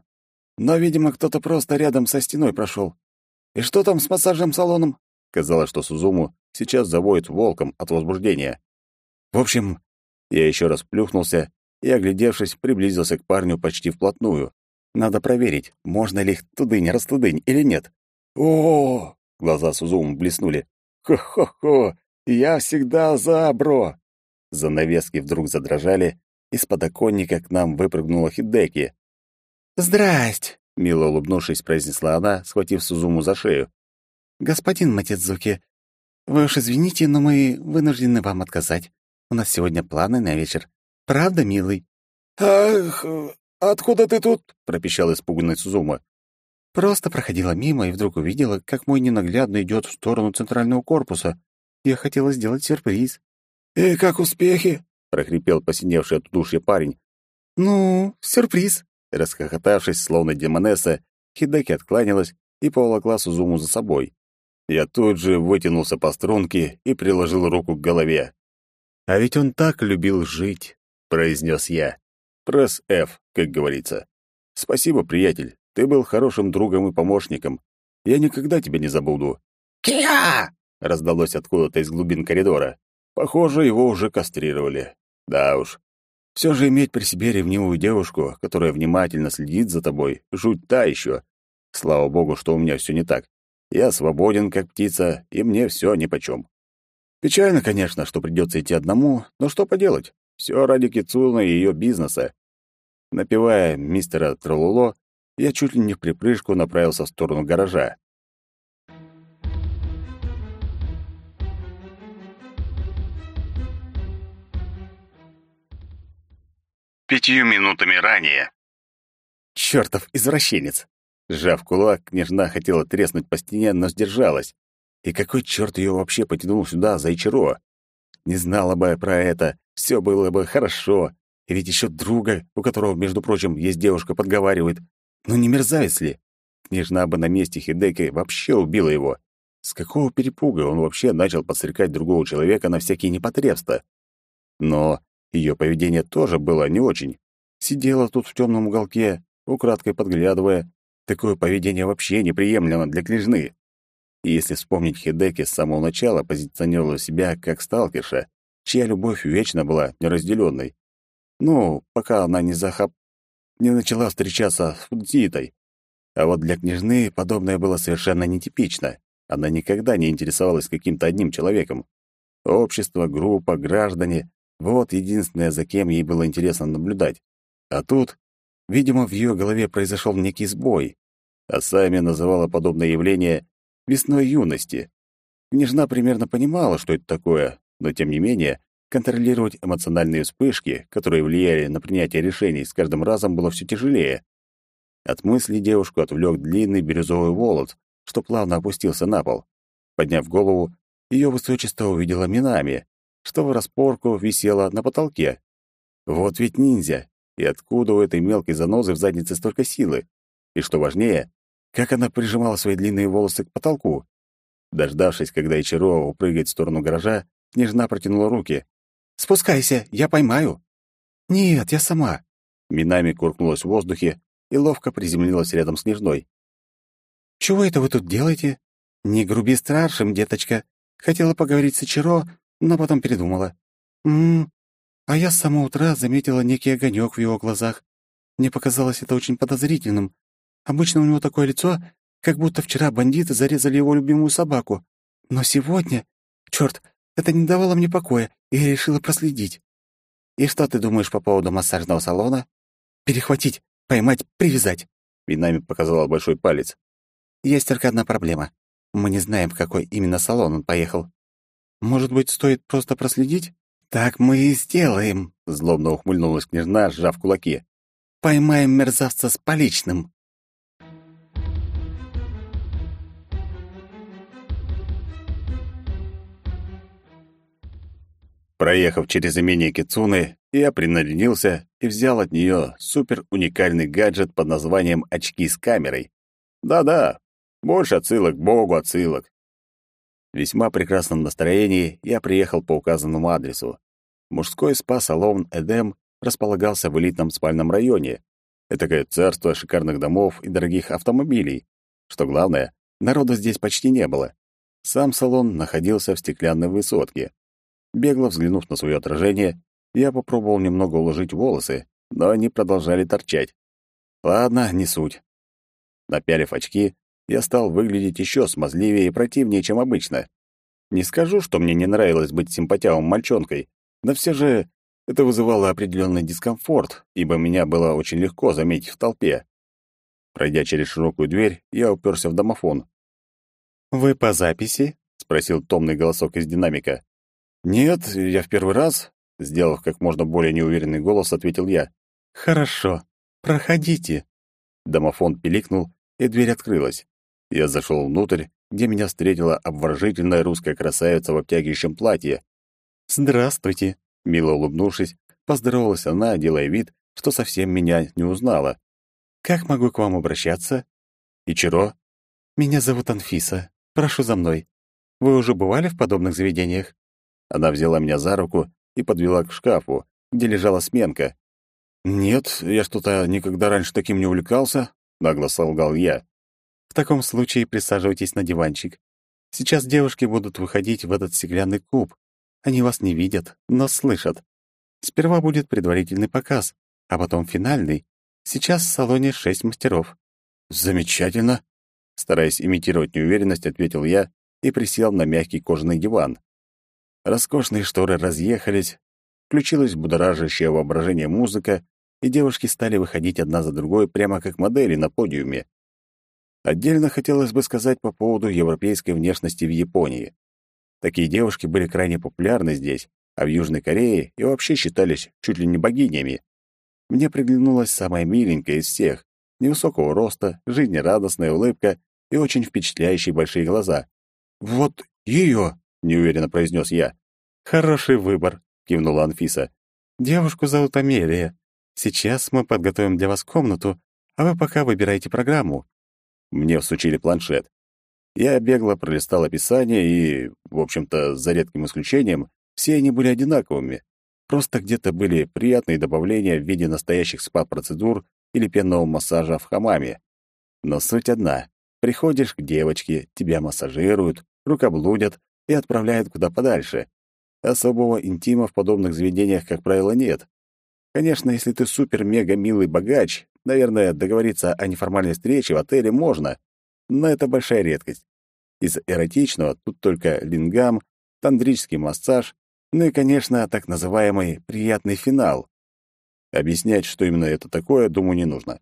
Но, видимо, кто-то просто рядом со стеной прошел. И что там с массажным салоном? Казалось, что Сузуму сейчас завоет волком от возбуждения. В общем, я еще раз плюхнулся и, оглядевшись, приблизился к парню почти вплотную. Надо проверить, можно ли их тудынь-растудынь или нет. О, Глаза Сузуму блеснули. Хо-хо-хо! Я всегда за, бро! Занавески вдруг задрожали, из подоконника к нам выпрыгнула Хидеки. «Здрасте!» — мило улыбнувшись, произнесла она, схватив Сузуму за шею. «Господин Матидзуки, Вы уж извините, но мы вынуждены вам отказать. У нас сегодня планы на вечер. Правда, милый?» «Ах, откуда ты тут?» — пропищал испуганный Сузума. Просто проходила мимо и вдруг увидела, как мой ненаглядно идет в сторону центрального корпуса. Я хотела сделать сюрприз. «И как успехи?» — прохрипел посиневший от удушья парень. «Ну, сюрприз!» Расхохотавшись, словно демонесса, Хидеки откланялась и поволокла Сузуму за собой. Я тут же вытянулся по струнке и приложил руку к голове. «А ведь он так любил жить», — произнес я. «Пресс F», как говорится. «Спасибо, приятель. Ты был хорошим другом и помощником. Я никогда тебя не забуду». «Кия!» — раздалось откуда-то из глубин коридора. Похоже, его уже кастрировали. Да уж. Все же иметь при себе ревнивую девушку, которая внимательно следит за тобой, жуть та еще. Слава богу, что у меня все не так. Я свободен, как птица, и мне все нипочем. Печально, конечно, что придется идти одному, но что поделать? Все ради Кицуна и ее бизнеса. Напевая мистера Трололо, я чуть ли не в припрыжку направился в сторону гаража. Пятью минутами ранее. Чёртов извращенец! Сжав кулак, княжна хотела треснуть по стене, но сдержалась. И какой чёрт её вообще потянул сюда, за Ичиро? Не знала бы про это, всё было бы хорошо. И ведь ещё друга, у которого, между прочим, есть девушка, подговаривает. Ну не мерзавец ли? Княжна бы на месте Хидеки вообще убила его. С какого перепуга он вообще начал подстрекать другого человека на всякие непотребства? Но её поведение тоже было не очень. Сидела тут в тёмном уголке, украдкой подглядывая. Такое поведение вообще неприемлемо для княжны. И если вспомнить Хидеки с самого начала позиционировала себя как сталкерша, чья любовь вечно была неразделённой. Ну, пока она не захап не начала встречаться с Фудзитой. А вот для княжны подобное было совершенно нетипично. Она никогда не интересовалась каким-то одним человеком. Общество, группа, граждане — вот единственное, за кем ей было интересно наблюдать. А тут, видимо, в ее голове произошел некий сбой. А сами называла подобное явление «весной юности». Княжна примерно понимала, что это такое, но, тем не менее, Контролировать эмоциональные вспышки, которые влияли на принятие решений, с каждым разом было все тяжелее. От мысли девушку отвлек длинный бирюзовый волос, что плавно опустился на пол. Подняв голову, ее высочество увидела Минами, что в распорку висело на потолке. Вот ведь ниндзя! И откуда у этой мелкой занозы в заднице столько силы? И что важнее, как она прижимала свои длинные волосы к потолку? Дождавшись, когда Ичиро упрыгает в сторону гаража, княжна протянула руки. Спускайся, я поймаю». «Нет, я сама». Минами куркнулась в воздухе и ловко приземлилась рядом с Нежной. «Чего это вы тут делаете?» «Не груби старшим, деточка. Хотела поговорить с Ичиро, но потом передумала». «М-м, а я с самого утра заметила некий огонек в его глазах. Мне показалось это очень подозрительным. Обычно у него такое лицо, как будто вчера бандиты зарезали его любимую собаку. Но сегодня... Чёрт, это не давало мне покоя, и я решила проследить. И что ты думаешь по поводу массажного салона? Перехватить, поймать, привязать. Винами показала большой палец. Есть только одна проблема. Мы не знаем, в какой именно салон он поехал. Может быть, стоит просто проследить? Так мы и сделаем, злобно ухмыльнулась княжна, сжав кулаки. Поймаем мерзавца с поличным. Проехав через имение Кицуны, я принарядился и взял от нее супер уникальный гаджет под названием «Очки с камерой». Да-да, больше отсылок, богу отсылок. В весьма прекрасном настроении я приехал по указанному адресу. Мужской спа-салон «Эдем» располагался в элитном спальном районе. Этакое царство шикарных домов и дорогих автомобилей. Что главное, народу здесь почти не было. Сам салон находился в стеклянной высотке. Бегло взглянув на свое отражение, я попробовал немного уложить волосы, но они продолжали торчать. Ладно, не суть. Напялив очки, я стал выглядеть еще смазливее и противнее, чем обычно. Не скажу, что мне не нравилось быть симпатявым мальчонкой, но все же это вызывало определенный дискомфорт, ибо меня было очень легко заметить в толпе. Пройдя через широкую дверь, я уперся в домофон. «Вы по записи?» — спросил томный голосок из динамика. «Нет, я в первый раз», — сделав как можно более неуверенный голос, ответил я. «Хорошо. Проходите». Домофон пиликнул, и дверь открылась. Я зашел внутрь, где меня встретила обворожительная русская красавица в обтягивающем платье. «Здравствуйте», — мило улыбнувшись, поздоровалась она, делая вид, что совсем меня не узнала. «Как могу к вам обращаться?» «Ичиро?» «Меня зовут Анфиса. Прошу за мной. Вы уже бывали в подобных заведениях?» Она взяла меня за руку и подвела к шкафу, где лежала сменка. «Нет, я что-то никогда раньше таким не увлекался», — нагло солгал я. «В таком случае присаживайтесь на диванчик. Сейчас девушки будут выходить в этот стеклянный куб. Они вас не видят, но слышат. Сперва будет предварительный показ, а потом финальный. Сейчас в салоне шесть мастеров». «Замечательно!» Стараясь имитировать неуверенность, ответил я и присел на мягкий кожаный диван. Роскошные шторы разъехались, включилась будоражащее воображение музыка, и девушки стали выходить одна за другой прямо как модели на подиуме. Отдельно хотелось бы сказать по поводу европейской внешности в Японии. Такие девушки были крайне популярны здесь, а в Южной Корее и вообще считались чуть ли не богинями. Мне приглянулась самая миленькая из всех, невысокого роста, жизнерадостная улыбка и очень впечатляющие большие глаза. «Вот ее!» — неуверенно произнес я. «Хороший выбор», — кивнула Анфиса. «Девушку зовут Амелия. Сейчас мы подготовим для вас комнату, а вы пока выбирайте программу». Мне всучили планшет. Я бегло пролистал описание и, в общем-то, за редким исключением, все они были одинаковыми. Просто где-то были приятные добавления в виде настоящих спа-процедур или пенного массажа в хамаме. Но суть одна. Приходишь к девочке, тебя массажируют, рукоблудят и отправляют куда подальше. Особого интима в подобных заведениях, как правило, нет. Конечно, если ты супер-мега-милый богач, наверное, договориться о неформальной встрече в отеле можно, но это большая редкость. Из эротичного тут только лингам, тандрический массаж, ну и, конечно, так называемый «приятный финал». Объяснять, что именно это такое, думаю, не нужно.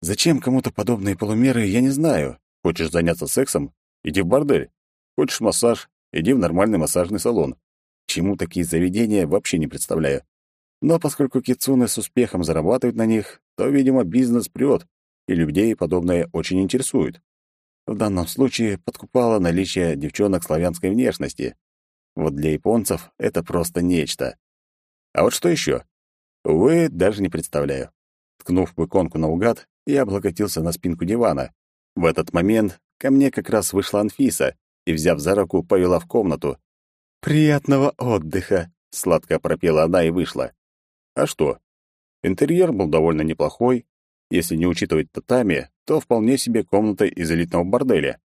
Зачем кому-то подобные полумеры, я не знаю. Хочешь заняться сексом? Иди в бордель. Хочешь массаж? Иди в нормальный массажный салон. Чему такие заведения, вообще не представляю. Но поскольку кицуны с успехом зарабатывают на них, то, видимо, бизнес прет, и людей подобное очень интересует. В данном случае подкупало наличие девчонок славянской внешности. Вот для японцев это просто нечто. А вот что еще? Увы, даже не представляю. Ткнув в иконку наугад, я облокотился на спинку дивана. В этот момент ко мне как раз вышла Анфиса и, взяв за руку, повела в комнату. «Приятного отдыха!» — сладко пропела она и вышла. А что? Интерьер был довольно неплохой. Если не учитывать татами, то вполне себе комната из элитного борделя.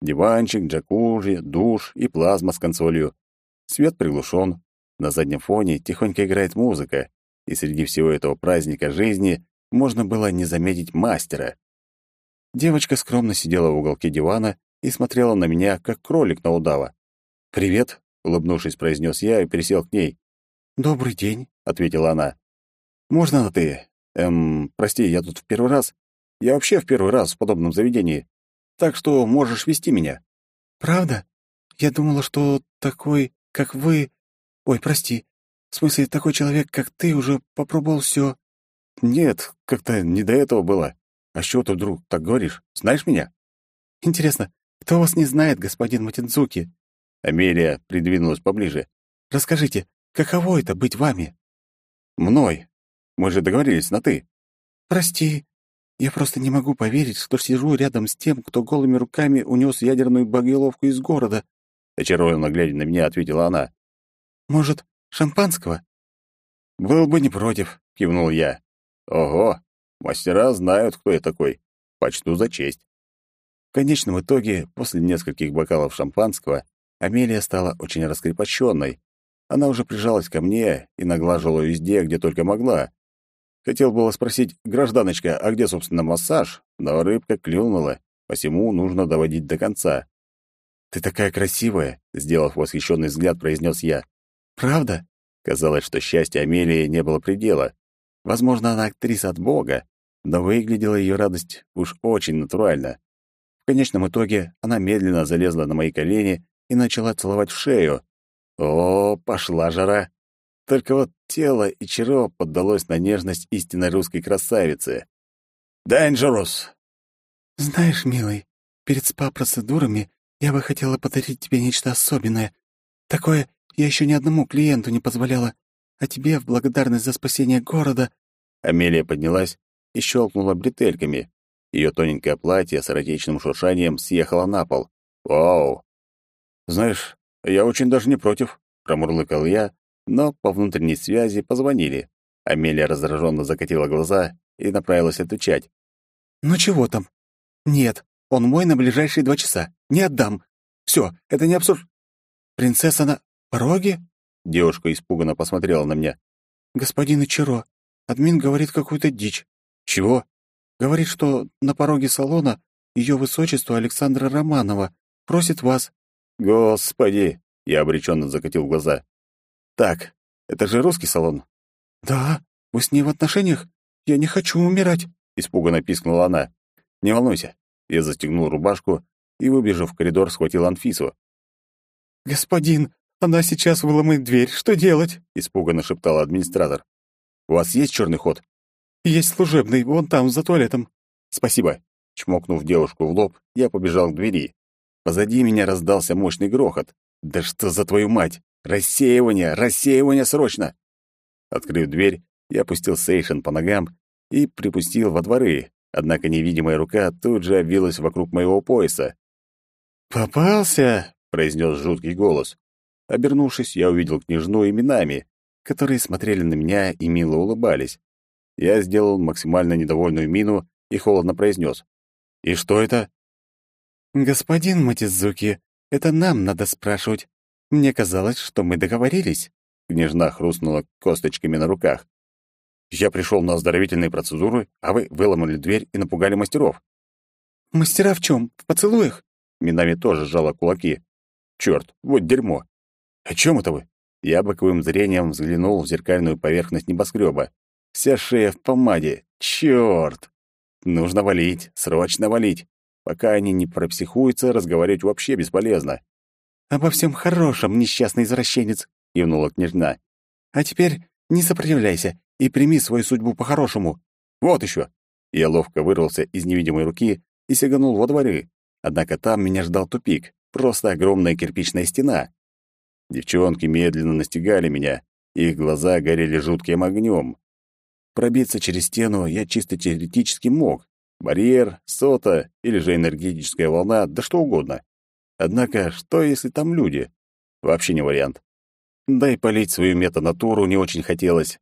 Диванчик, джакузи, душ и плазма с консолью. Свет приглушен. На заднем фоне тихонько играет музыка, и среди всего этого праздника жизни можно было не заметить мастера. Девочка скромно сидела в уголке дивана и смотрела на меня, как кролик на удава. «Привет», — улыбнувшись, произнес я и пересел к ней. «Добрый день», — ответила она. «Можно на «ты»? Эм, прости, я тут в первый раз. Я вообще в первый раз в подобном заведении. Так что можешь вести меня». «Правда? Я думала, что такой, как вы... Ой, прости. В смысле, такой человек, как ты, уже попробовал все. «Нет, как-то не до этого было. А с чего ты вдруг так говоришь? Знаешь меня?» «Интересно, кто вас не знает, господин Матидзуки?» Амелия придвинулась поближе. «Расскажите, каково это быть вами?» «Мной. Мы же договорились на «ты». «Прости, я просто не могу поверить, что сижу рядом с тем, кто голыми руками унес ядерную боголовку из города», очарованно глядя на меня, ответила она. «Может, шампанского?» «Был бы не против», — кивнул я. «Ого, мастера знают, кто я такой. Почту за честь». В конечном итоге, после нескольких бокалов шампанского, Амелия стала очень раскрепощенной. Она уже прижалась ко мне и наглаживала везде, где только могла. Хотел было спросить, гражданочка, а где, собственно, массаж? Но рыбка клюнула, посему нужно доводить до конца. «Ты такая красивая!» — сделав восхищенный взгляд, произнес я. «Правда?» Казалось, что счастья Амелии не было предела. Возможно, она актриса от Бога, но выглядела ее радость уж очень натурально. В конечном итоге она медленно залезла на мои колени и начала целовать в шею. О, пошла жара. Только вот тело и Ичиро поддалось на нежность истинной русской красавицы. «Dangerous!» «Знаешь, милый, перед спа-процедурами я бы хотела подарить тебе нечто особенное. Такое я еще ни одному клиенту не позволяла. А тебе в благодарность за спасение города...» Амелия поднялась и щелкнула бретельками. Ее тоненькое платье с эротичным шуршанием съехало на пол. «Вау!» «Знаешь, я очень даже не против», — промурлыкал я, но по внутренней связи позвонили. Амелия раздраженно закатила глаза и направилась отвечать. «Ну чего там? Нет, он мой на ближайшие два часа. Не отдам. Все, это не абсурд. Принцесса на пороге?» Девушка испуганно посмотрела на меня. «Господин Ичиро, админ говорит какую-то дичь». «Чего?» «Говорит, что на пороге салона ее высочество Александра Романова просит вас». «Господи!» — я обреченно закатил глаза. «Так, это же русский салон?» «Да, вы с ней в отношениях? Я не хочу умирать!» — испуганно пискнула она. «Не волнуйся». Я застегнул рубашку и, выбежав в коридор, схватил Анфису. «Господин, она сейчас выломает дверь. Что делать?» — испуганно шептал администратор. «У вас есть черный ход?» «Есть служебный, вон там, за туалетом». «Спасибо». Чмокнув девушку в лоб, я побежал к двери. Позади меня раздался мощный грохот. «Да что за твою мать! Рассеивание! Рассеивание срочно!» Открыв дверь, я опустил Сейшен по ногам и припустил во дворы, однако невидимая рука тут же обвилась вокруг моего пояса. «Попался!» — произнес жуткий голос. Обернувшись, я увидел княжну именами, которые смотрели на меня и мило улыбались. Я сделал максимально недовольную мину и холодно произнес. «И что это?» «Господин Матизуки, это нам надо спрашивать. Мне казалось, что мы договорились». Княжна хрустнула косточками на руках. «Я пришел на оздоровительные процедуры, а вы выломали дверь и напугали мастеров». «Мастера в чем? В поцелуях?» Минами тоже сжала кулаки. «Черт, вот дерьмо! О чем это вы?» Я боковым зрением взглянул в зеркальную поверхность небоскреба. Вся шея в помаде. Черт! Нужно валить, срочно валить. Пока они не пропсихуются, разговаривать вообще бесполезно. «Обо всем хорошем, несчастный извращенец», — кивнула княжна. «А теперь не сопротивляйся и прими свою судьбу по-хорошему. Вот еще!» Я ловко вырвался из невидимой руки и сиганул во дворы. Однако там меня ждал тупик, просто огромная кирпичная стена. Девчонки медленно настигали меня, их глаза горели жутким огнем. Пробиться через стену я чисто теоретически мог. Барьер, сота или же энергетическая волна, да что угодно. Однако, что если там люди? Вообще не вариант. Да и полить свою метанатуру не очень хотелось.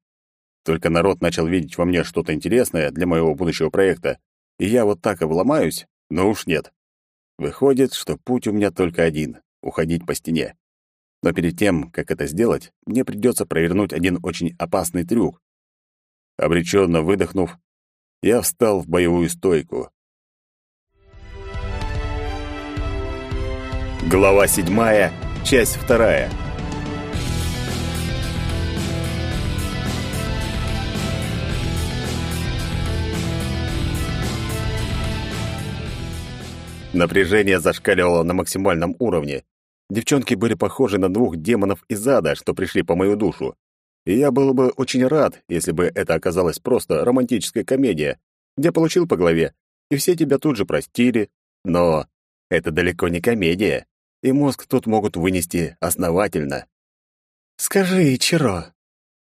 Только народ начал видеть во мне что-то интересное для моего будущего проекта, и я вот так обломаюсь, но уж нет. Выходит, что путь у меня только один — уходить по стене. Но перед тем, как это сделать, мне придется провернуть один очень опасный трюк. Обреченно выдохнув, я встал в боевую стойку. Глава седьмая, часть вторая. Напряжение зашкаливало на максимальном уровне. Девчонки были похожи на двух демонов из ада, что пришли по мою душу. И я был бы очень рад, если бы это оказалась просто романтическая комедия, где получил по голове, и все тебя тут же простили. Но это далеко не комедия, и мозг тут могут вынести основательно. «Скажи, Чиро,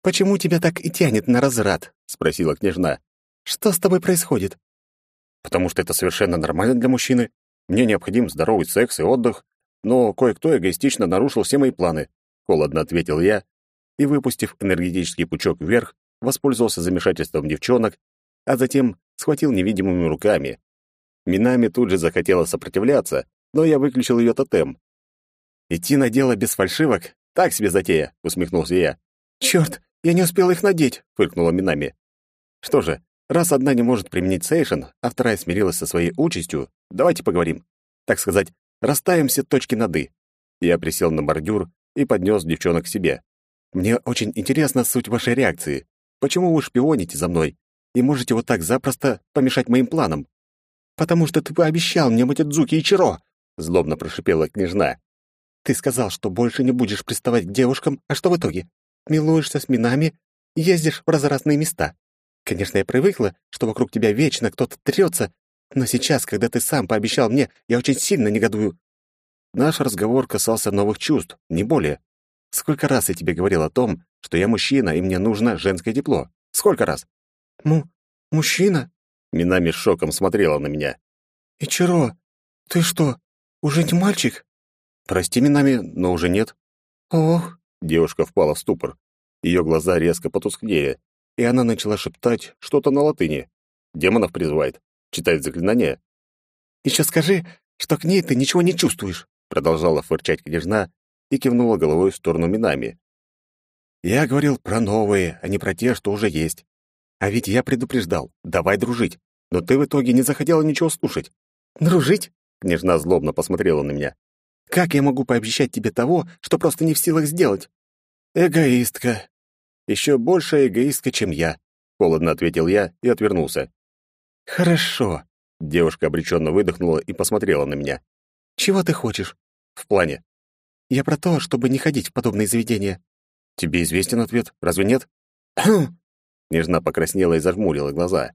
почему тебя так и тянет на разврат?» — спросила княжна. «Что с тобой происходит?» «Потому что это совершенно нормально для мужчины. Мне необходим здоровый секс и отдых, но кое-кто эгоистично нарушил все мои планы», — холодно ответил я, и, выпустив энергетический пучок вверх, воспользовался замешательством девчонок, а затем схватил невидимыми руками. Минами тут же захотела сопротивляться, но я выключил ее тотем. «Идти на дело без фальшивок? Так себе затея!» — усмехнулся я. «Черт, я не успел их надеть!» — фыркнула Минами. «Что же, раз одна не может применить сейшен, а вторая смирилась со своей участью, давайте поговорим. Так сказать, расставим все точки над «и». Я присел на бордюр и поднес девчонок к себе. Мне очень интересна суть вашей реакции. Почему вы шпионите за мной и можете вот так запросто помешать моим планам? Потому что ты пообещал мне Матидзуки Ичиро, злобно прошипела княжна. Ты сказал, что больше не будешь приставать к девушкам, а что в итоге? Милуешься с минами, ездишь в разные места. Конечно, я привыкла, что вокруг тебя вечно кто-то трется, но сейчас, когда ты сам пообещал мне, я очень сильно негодую. Наш разговор касался новых чувств, не более. Сколько раз я тебе говорил о том, что я мужчина, и мне нужно женское тепло? Сколько раз? Му, мужчина? Минами шоком смотрела на меня. Ичиро, ты что, уже не мальчик? Прости, Минами, но уже нет. Ох, девушка впала в ступор. Ее глаза резко потускнели, и она начала шептать что-то на латыни. Демонов призывает, читает заклинания. «Еще скажи, что к ней ты ничего не чувствуешь», продолжала фырчать княжна и кивнула головой в сторону Минами. «Я говорил про новые, а не про те, что уже есть. А ведь я предупреждал, давай дружить, но ты в итоге не захотела ничего слушать». «Дружить?» — княжна злобно посмотрела на меня. «Как я могу пообещать тебе того, что просто не в силах сделать?» «Эгоистка», еще большая эгоистка, чем я», — холодно ответил я и отвернулся. «Хорошо», — девушка обреченно выдохнула и посмотрела на меня. «Чего ты хочешь?» «В плане». «Я про то, чтобы не ходить в подобные заведения». «Тебе известен ответ, разве нет?» Нежна покраснела и зажмурила глаза.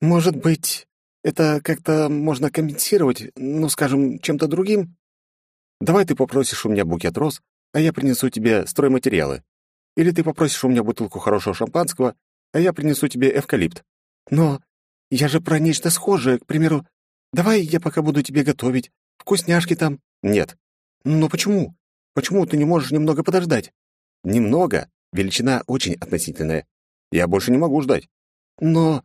«Может быть, это как-то можно компенсировать, ну, скажем, чем-то другим? Давай ты попросишь у меня букет роз, а я принесу тебе стройматериалы. Или ты попросишь у меня бутылку хорошего шампанского, а я принесу тебе эвкалипт. Но я же про нечто схожее, к примеру. Давай я пока буду тебе готовить. Вкусняшки там. Нет. Но почему? Почему ты не можешь немного подождать? Немного? Величина очень относительная. Я больше не могу ждать. Но...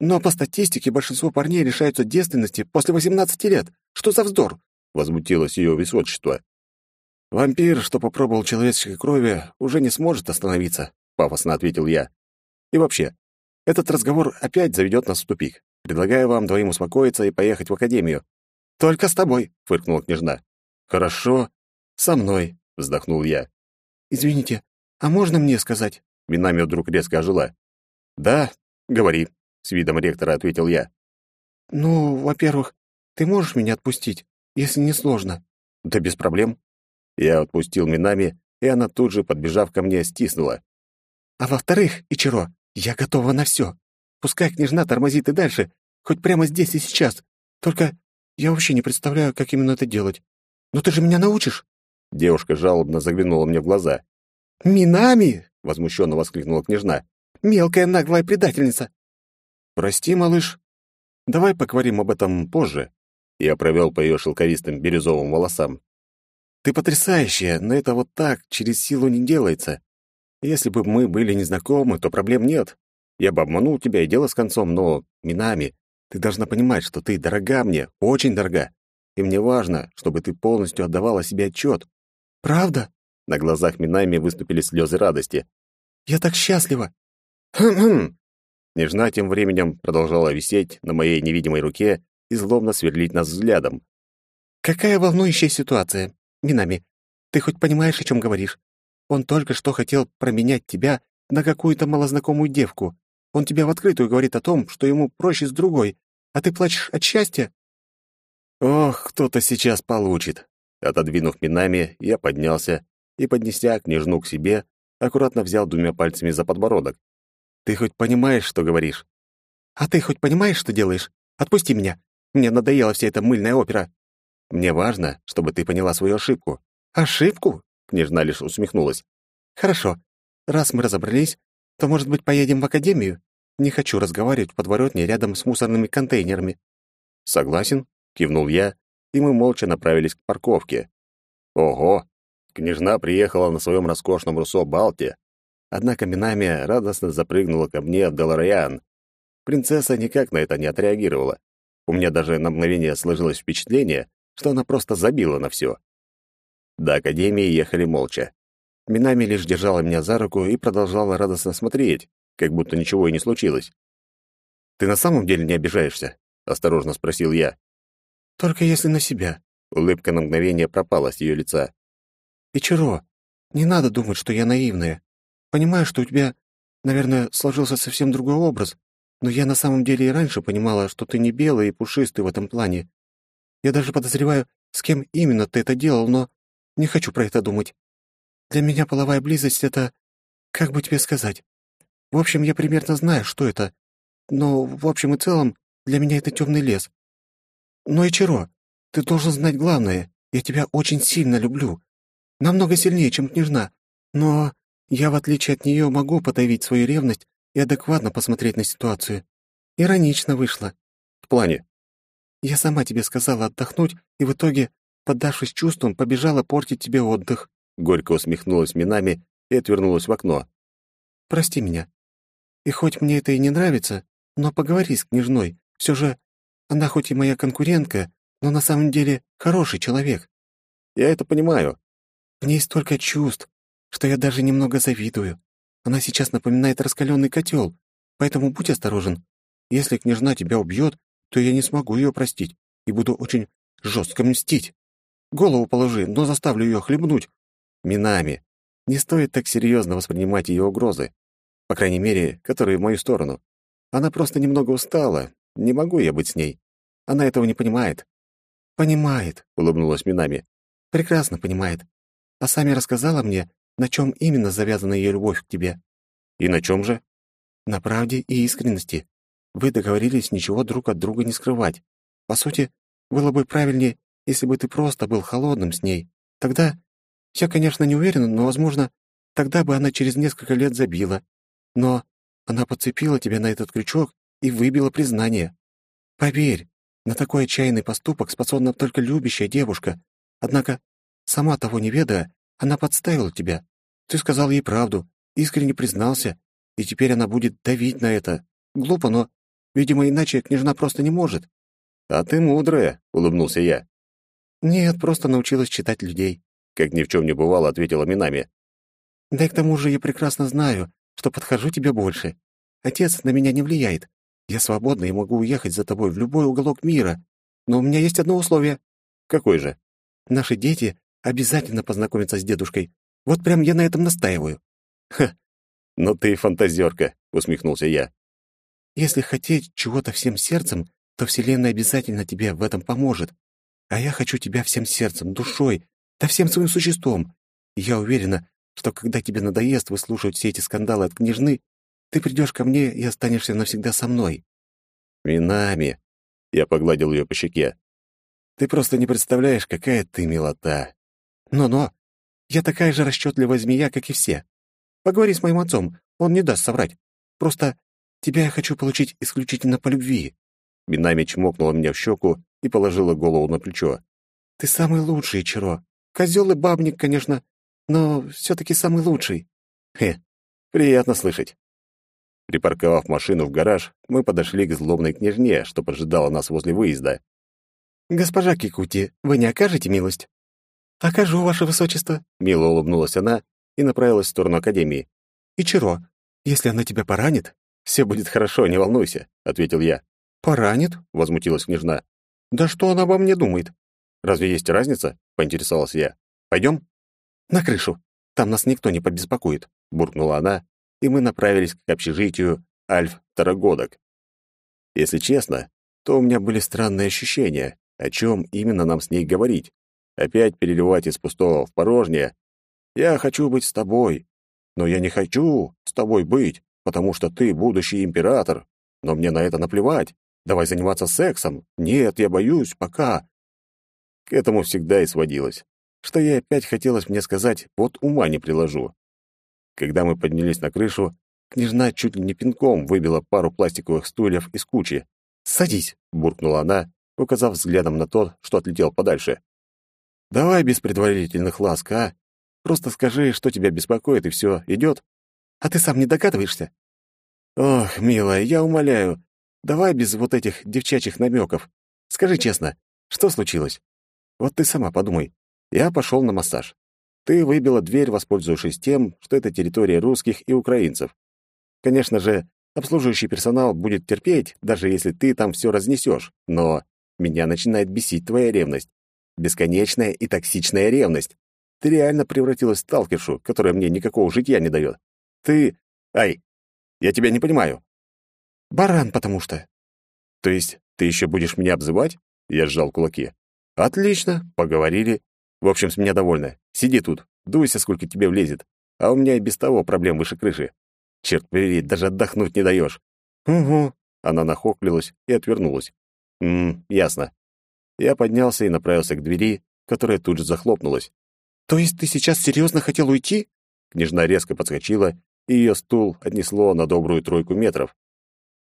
Но по статистике большинство парней лишаются девственности после 18 лет. Что за вздор? Возмутилось ее высочество. «Вампир, что попробовал человеческой крови, уже не сможет остановиться», — пафосно ответил я. «И вообще, этот разговор опять заведет нас в тупик. Предлагаю вам двоим успокоиться и поехать в академию». «Только с тобой», — фыркнула княжна. «Хорошо, со мной», — вздохнул я. «Извините, а можно мне сказать?» Минами вдруг резко ожила. «Да, говори», — с видом ректора ответил я. «Ну, во-первых, ты можешь меня отпустить, если не сложно?» «Да без проблем», я отпустил Минами, и она тут же, подбежав ко мне, стиснула. «А во-вторых, Ичиро, я готова на все. Пускай княжна тормозит и дальше, хоть прямо здесь и сейчас. Только я вообще не представляю, как именно это делать. Но ты же меня научишь?» Девушка жалобно заглянула мне в глаза. «Минами!» — возмущенно воскликнула княжна. «Мелкая наглая предательница!» «Прости, малыш. Давай поговорим об этом позже». Я провел по ее шелковистым бирюзовым волосам. Ты потрясающая, но это вот так, через силу не делается. Если бы мы были незнакомы, то проблем нет. Я бы обманул тебя и дело с концом, но, Минами, ты должна понимать, что ты дорога мне, очень дорога. И мне важно, чтобы ты полностью отдавала себе отчет. Правда? На глазах Минами выступили слезы радости. Я так счастлива. Хм-хм. Нежна тем временем продолжала висеть на моей невидимой руке и злобно сверлить нас взглядом. Какая волнующая ситуация. Минами, ты хоть понимаешь, о чем говоришь? Он только что хотел променять тебя на какую-то малознакомую девку. Он тебе в открытую говорит о том, что ему проще с другой, а ты плачешь от счастья? Ох, кто-то сейчас получит. Отодвинув Минами, я поднялся и, поднеся княжну к себе, аккуратно взял двумя пальцами за подбородок. Ты хоть понимаешь, что говоришь? А ты хоть понимаешь, что делаешь? Отпусти меня. Мне надоела вся эта мыльная опера. Мне важно, чтобы ты поняла свою ошибку». «Ошибку?» — княжна лишь усмехнулась. «Хорошо. Раз мы разобрались, то, может быть, поедем в академию? Не хочу разговаривать в подворотне рядом с мусорными контейнерами». «Согласен», — кивнул я, и мы молча направились к парковке. «Ого!» Княжна приехала на своем роскошном Руссо Балте, однако Минами радостно запрыгнула ко мне в Делароян. Принцесса никак на это не отреагировала. У меня даже на мгновение сложилось впечатление, что она просто забила на все. До академии ехали молча. Минами лишь держала меня за руку и продолжала радостно смотреть, как будто ничего и не случилось. «Ты на самом деле не обижаешься?» — осторожно спросил я. «Только если на себя». Улыбка на мгновение пропала с ее лица. «Ичиро, не надо думать, что я наивная. Понимаю, что у тебя, наверное, сложился совсем другой образ, но я на самом деле и раньше понимала, что ты не белый и пушистый в этом плане. Я даже подозреваю, с кем именно ты это делал, но... Не хочу про это думать. Для меня половая близость — это... Как бы тебе сказать? В общем, я примерно знаю, что это. Но в общем и целом для меня это темный лес. Но, Ичиро, ты должен знать главное. Я тебя очень сильно люблю. Намного сильнее, чем княжна. Но я, в отличие от нее, могу подавить свою ревность и адекватно посмотреть на ситуацию. Иронично вышло. В плане? Я сама тебе сказала отдохнуть, и в итоге, поддавшись чувствам, побежала портить тебе отдых. Горько усмехнулась Минами и отвернулась в окно. Прости меня. И хоть мне это и не нравится, но поговори с княжной. Все же она хоть и моя конкурентка, но на самом деле хороший человек. Я это понимаю. В ней столько чувств, что я даже немного завидую. Она сейчас напоминает раскаленный котел, поэтому будь осторожен. Если княжна тебя убьет, то я не смогу ее простить и буду очень жестко мстить. Голову положи, но заставлю ее хлебнуть. Минами. Не стоит так серьезно воспринимать ее угрозы. По крайней мере, которые в мою сторону. Она просто немного устала. Не могу я быть с ней. Она этого не понимает. «Понимает», — улыбнулась Минами. «Прекрасно понимает. А сами рассказала мне, на чем именно завязана ее любовь к тебе. И на чем же? На правде и искренности. Вы договорились ничего друг от друга не скрывать. По сути, было бы правильнее, если бы ты просто был холодным с ней. Тогда... Я, конечно, не уверен, но, возможно, тогда бы она через несколько лет забила. Но она подцепила тебя на этот крючок и выбила признание. Поверь, на такой отчаянный поступок способна только любящая девушка. Однако, сама того не ведая, она подставила тебя. Ты сказал ей правду, искренне признался, и теперь она будет давить на это. Глупо, но, видимо, иначе княжна просто не может. А ты мудрая, улыбнулся я. Нет, просто научилась читать людей, как ни в чем не бывало, ответила Минами. Да и к тому же я прекрасно знаю, что подхожу тебе больше. Отец на меня не влияет. Я свободна и могу уехать за тобой в любой уголок мира. Но у меня есть одно условие. Какое же? Наши дети Обязательно познакомиться с дедушкой. Вот прям я на этом настаиваю». «Ха, ну ты фантазерка», — усмехнулся я. «Если хотеть чего-то всем сердцем, то Вселенная обязательно тебе в этом поможет. А я хочу тебя всем сердцем, душой, да всем своим существом. Я уверена, что когда тебе надоест выслушивать все эти скандалы от княжны, ты придешь ко мне и останешься навсегда со мной». «Минами», — я погладил ее по щеке. «Ты просто не представляешь, какая ты милота. Но-но, я такая же расчетливая змея, как и все. Поговори с моим отцом, он не даст соврать. Просто тебя я хочу получить исключительно по любви». Минами чмокнула меня в щеку и положила голову на плечо. «Ты самый лучший, Чиро. Козел и бабник, конечно, но все-таки самый лучший». «Хе, приятно слышать». Припарковав машину в гараж, мы подошли к злобной княжне, что поджидала нас возле выезда. «Госпожа Кикути, вы не окажете милость?» «Окажу, ваше высочество», — мило улыбнулась она и направилась в сторону Академии. «Ичиро, если она тебя поранит...» «Все будет хорошо, не волнуйся», — ответил я. «Поранит?» — возмутилась княжна. «Да что она обо мне думает?» «Разве есть разница?» — поинтересовался я. «Пойдем?» «На крышу. Там нас никто не побеспокоит», — буркнула она, и мы направились к общежитию Альф Тарагодок. Если честно, то у меня были странные ощущения, о чем именно нам с ней говорить. Опять переливать из пустого в порожнее. Я хочу быть с тобой, но я не хочу с тобой быть, потому что ты будущий император. Но мне на это наплевать. Давай заниматься сексом. Нет, я боюсь, пока. К этому всегда и сводилось. Что ей опять хотелось мне сказать, вот ума не приложу. Когда мы поднялись на крышу, княжна чуть ли не пинком выбила пару пластиковых стульев из кучи. «Садись», — буркнула она, указав взглядом на тот, что отлетел подальше. Давай без предварительных ласк, а? Просто скажи, что тебя беспокоит, и все, идет. А ты сам не догадываешься? Ох, милая, я умоляю, давай без вот этих девчачьих намеков. Скажи честно, что случилось? Вот ты сама подумай. Я пошел на массаж. Ты выбила дверь, воспользовавшись тем, что это территория русских и украинцев. Конечно же, обслуживающий персонал будет терпеть, даже если ты там все разнесешь, но меня начинает бесить твоя ревность. Бесконечная и токсичная ревность. Ты реально превратилась в сталкершу, которая мне никакого житья не дает. Ты... Ай, я тебя не понимаю. Баран, потому что. То есть ты еще будешь меня обзывать? Я сжал кулаки. Отлично, поговорили. В общем, с меня довольна. Сиди тут, дуйся, сколько тебе влезет. А у меня и без того проблем выше крыши. Черт побери, даже отдохнуть не даешь. Угу. Она нахохлилась и отвернулась. Мм, ясно. Я поднялся и направился к двери, которая тут же захлопнулась. То есть ты сейчас серьезно хотел уйти? Княжна резко подскочила, и ее стул отнесло на добрую тройку метров.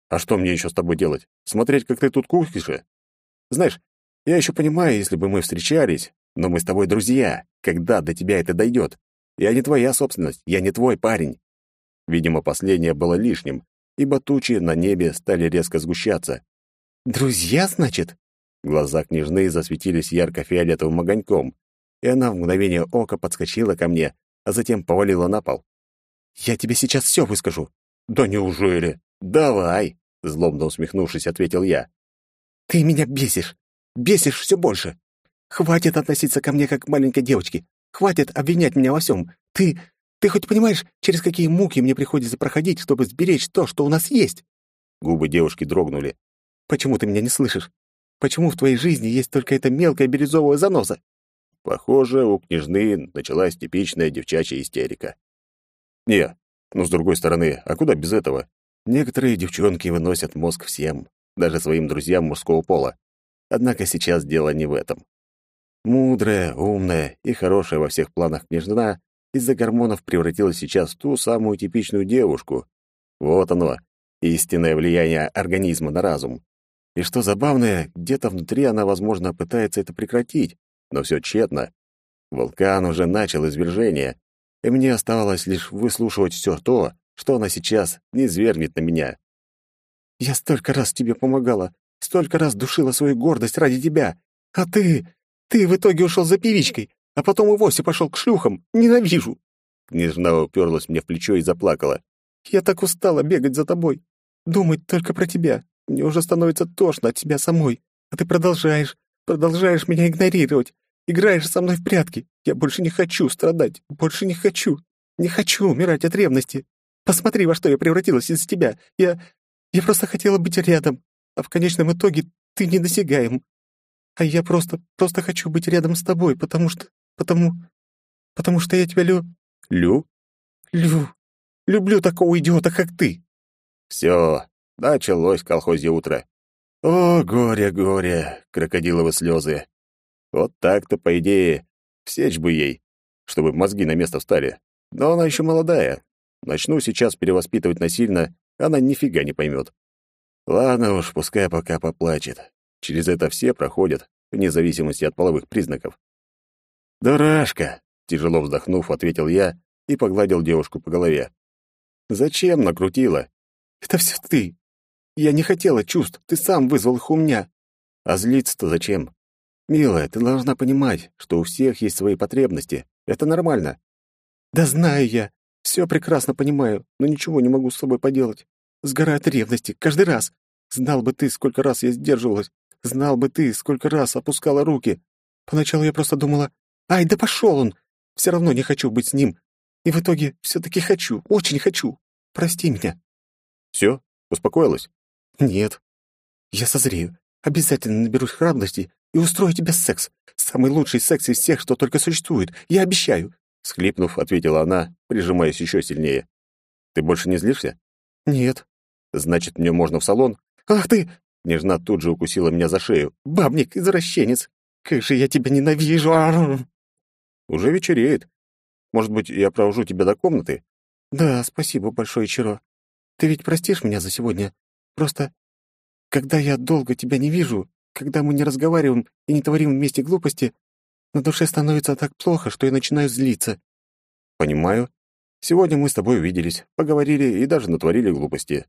А что мне еще с тобой делать? Смотреть, как ты тут кухнешь? Знаешь, я еще понимаю, если бы мы встречались, но мы с тобой друзья. Когда до тебя это дойдет? Я не твоя собственность, я не твой парень. Видимо, последнее было лишним, ибо тучи на небе стали резко сгущаться. «Друзья, значит?» Глаза княжны засветились ярко-фиолетовым огоньком, и она в мгновение ока подскочила ко мне, а затем повалила на пол. «Я тебе сейчас все выскажу». «Да неужели?» «Давай», — злобно усмехнувшись, ответил я. «Ты меня бесишь. Бесишь все больше. Хватит относиться ко мне как к маленькой девочке. Хватит обвинять меня во всем. Ты... Ты хоть понимаешь, через какие муки мне приходится проходить, чтобы сберечь то, что у нас есть?» Губы девушки дрогнули. «Почему ты меня не слышишь? Почему в твоей жизни есть только эта мелкая бирюзовая заноза?» Похоже, у княжны началась типичная девчачья истерика. Не, ну, с другой стороны, а куда без этого? Некоторые девчонки выносят мозг всем, даже своим друзьям мужского пола. Однако сейчас дело не в этом. Мудрая, умная и хорошая во всех планах княжна из-за гормонов превратилась сейчас в ту самую типичную девушку. Вот оно, истинное влияние организма на разум. И что забавное, где-то внутри она, возможно, пытается это прекратить, но все тщетно. Вулкан уже начал извержение, и мне оставалось лишь выслушивать все то, что она сейчас не извергнет на меня. «Я столько раз тебе помогала, столько раз душила свою гордость ради тебя, а ты... ты в итоге ушел за певичкой, а потом и вовсе пошел к шлюхам. Ненавижу!» Княжна уперлась мне в плечо и заплакала. «Я так устала бегать за тобой, думать только про тебя. Мне уже становится тошно от тебя самой, а ты продолжаешь, продолжаешь меня игнорировать. Играешь со мной в прятки. Я больше не хочу страдать. Больше не хочу. Не хочу умирать от ревности. Посмотри, во что я превратилась из тебя. Я... Я просто хотела быть рядом. А в конечном итоге ты недосягаем. А я просто... Просто хочу быть рядом с тобой, потому что... Потому... Потому что я тебя лю... Лю? Лю. Люблю такого идиота, как ты. Все, началось колхозе утро. О, горе, горе, крокодиловы слезы. Вот так-то, по идее, всечь бы ей, чтобы мозги на место встали. Но она еще молодая. Начну сейчас перевоспитывать насильно, она нифига не поймет. Ладно уж, пускай пока поплачет. Через это все проходят, вне зависимости от половых признаков. «Дурашка!» — тяжело вздохнув, ответил я и погладил девушку по голове. «Зачем накрутила?» «Это все ты. Я не хотела чувств, ты сам вызвал их у меня». «А злиться-то зачем? «Милая, ты должна понимать, что у всех есть свои потребности. Это нормально». «Да знаю я. Все прекрасно понимаю, но ничего не могу с собой поделать. Сгораю от ревности. Каждый раз. Знал бы ты, сколько раз я сдерживалась. Знал бы ты, сколько раз опускала руки. Поначалу я просто думала, «Ай, да пошел он! Все равно не хочу быть с ним. И в итоге все-таки хочу, очень хочу. Прости меня». «Все? Успокоилась?» «Нет. Я созрею. Обязательно наберусь храбрости и устрою тебе секс. Самый лучший секс из всех, что только существует. Я обещаю. Схлипнув, ответила она, прижимаясь еще сильнее. Ты больше не злишься? Нет. Значит, мне можно в салон? Ах ты! Нежна тут же укусила меня за шею. Бабник, извращенец. Как же я тебя ненавижу. Уже вечереет. Может быть, я провожу тебя до комнаты? Да, спасибо большое, Чиро. Ты ведь простишь меня за сегодня? Просто, когда я долго тебя не вижу, когда мы не разговариваем и не творим вместе глупости, на душе становится так плохо, что я начинаю злиться. Понимаю. Сегодня мы с тобой увиделись, поговорили и даже натворили глупости.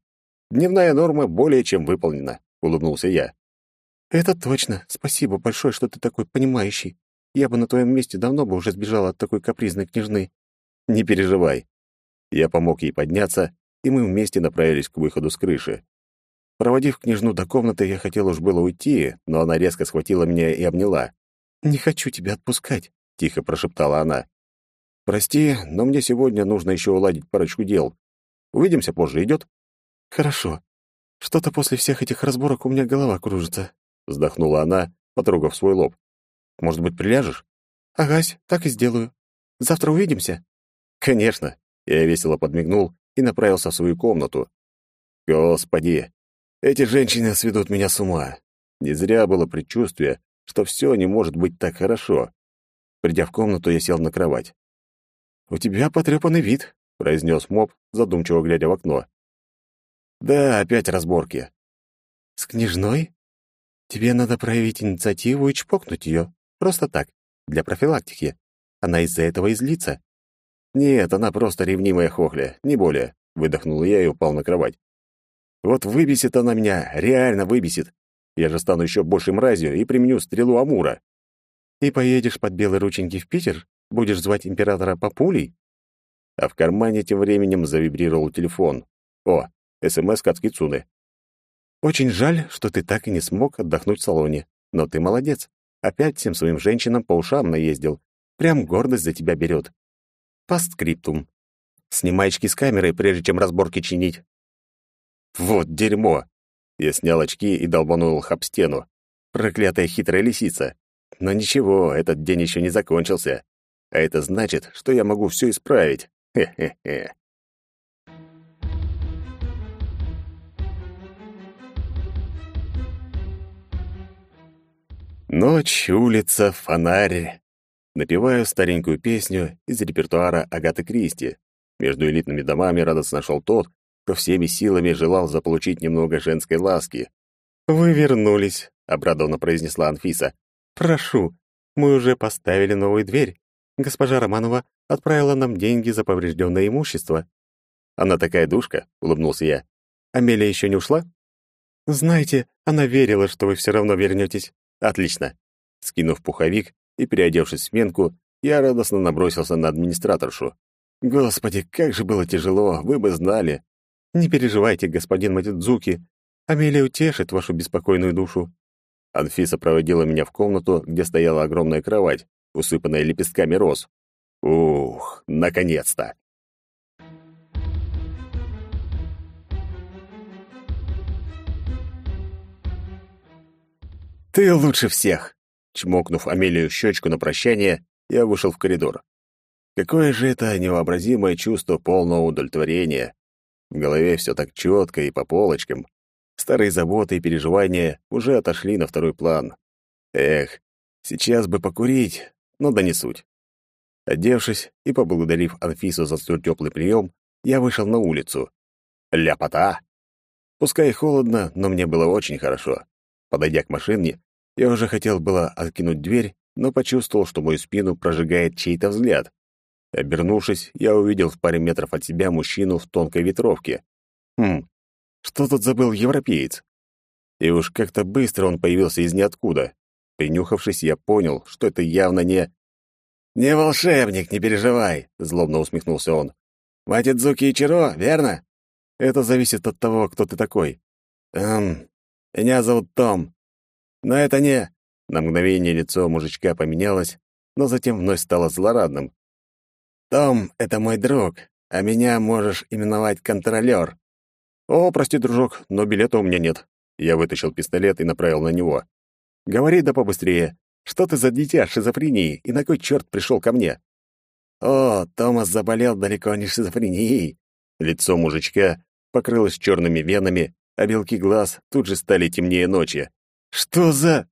Дневная норма более чем выполнена, улыбнулся я. Это точно. Спасибо большое, что ты такой понимающий. Я бы на твоем месте давно бы уже сбежала от такой капризной княжны. Не переживай. Я помог ей подняться, и мы вместе направились к выходу с крыши. Проводив княжну до комнаты, я хотел уж было уйти, но она резко схватила меня и обняла. «Не хочу тебя отпускать», — тихо прошептала она. «Прости, но мне сегодня нужно еще уладить парочку дел. Увидимся позже, идет?» «Хорошо. Что-то после всех этих разборок у меня голова кружится», — вздохнула она, потрогав свой лоб. «Может быть, приляжешь?» «Агась, так и сделаю. Завтра увидимся?» «Конечно!» — я весело подмигнул и направился в свою комнату. «Господи! Эти женщины сведут меня с ума. Не зря было предчувствие, что все не может быть так хорошо. Придя в комнату, я сел на кровать. «У тебя потрепанный вид», — произнес моб, задумчиво глядя в окно. «Да, опять разборки». «С княжной? Тебе надо проявить инициативу и чпокнуть ее. Просто так, для профилактики. Она из-за этого излится». «Нет, она просто ревнимая хохля, не более», — выдохнул я и упал на кровать. «Вот выбесит она меня, реально выбесит. Я же стану еще большей мразью и применю стрелу Амура». «И поедешь под белые рученьки в Питер? Будешь звать императора Папулей?» А в кармане тем временем завибрировал телефон. О, СМС от Кицуны. «Очень жаль, что ты так и не смог отдохнуть в салоне. Но ты молодец. Опять всем своим женщинам по ушам наездил. Прям гордость за тебя берет. Постскриптум. Снимай очки с камеры, прежде чем разборки чинить. Вот дерьмо. Я снял очки и долбанул их об стену. Проклятая хитрая лисица. Но ничего, этот день еще не закончился. А это значит, что я могу все исправить. Хе-хе-хе. Ночь, улица, фонарь. Напеваю старенькую песню из репертуара Агаты Кристи. Между элитными домами радостно шел тот, кто всеми силами желал заполучить немного женской ласки. «Вы вернулись», — обрадованно произнесла Анфиса. «Прошу, мы уже поставили новую дверь. Госпожа Романова отправила нам деньги за поврежденное имущество». «Она такая душка», — улыбнулся я. «Амелия еще не ушла?» «Знаете, она верила, что вы все равно вернетесь». «Отлично». Скинув пуховик и переодевшись в сменку, я радостно набросился на администраторшу. «Господи, как же было тяжело, вы бы знали. Не переживайте, господин Матидзуки. Амелия утешит вашу беспокойную душу. Анфиса проводила меня в комнату, где стояла огромная кровать, усыпанная лепестками роз. Ух, наконец-то! «Ты лучше всех!» Чмокнув Амелию щечку на прощание, я вышел в коридор. Какое же это невообразимое чувство полного удовлетворения, в голове все так четко и по полочкам. Старые заботы и переживания уже отошли на второй план. Эх, сейчас бы покурить, но да не суть. Одевшись и поблагодарив Анфису за столь теплый прием, я вышел на улицу. Ляпота! Пускай холодно, но мне было очень хорошо. Подойдя к машине, я уже хотел было откинуть дверь, но почувствовал, что мою спину прожигает чей-то взгляд. Обернувшись, я увидел в паре метров от себя мужчину в тонкой ветровке. Хм, что тут забыл европеец? И уж как-то быстро он появился из ниоткуда. Принюхавшись, я понял, что это явно не... «Не волшебник, не переживай», — злобно усмехнулся он. «Матидзуки Ичиро, верно?» «Это зависит от того, кто ты такой». «Эм, меня зовут Том. Но это не...» На мгновение лицо мужичка поменялось, но затем вновь стало злорадным. «Том — это мой друг, а меня можешь именовать контролёр». «О, прости, дружок, но билета у меня нет». Я вытащил пистолет и направил на него. «Говори да побыстрее. Что ты за дитя шизофрении, и на кой черт пришел ко мне?» «О, Томас заболел далеко не шизофренией». Лицо мужичка покрылось черными венами, а белки глаз тут же стали темнее ночи. «Что за...»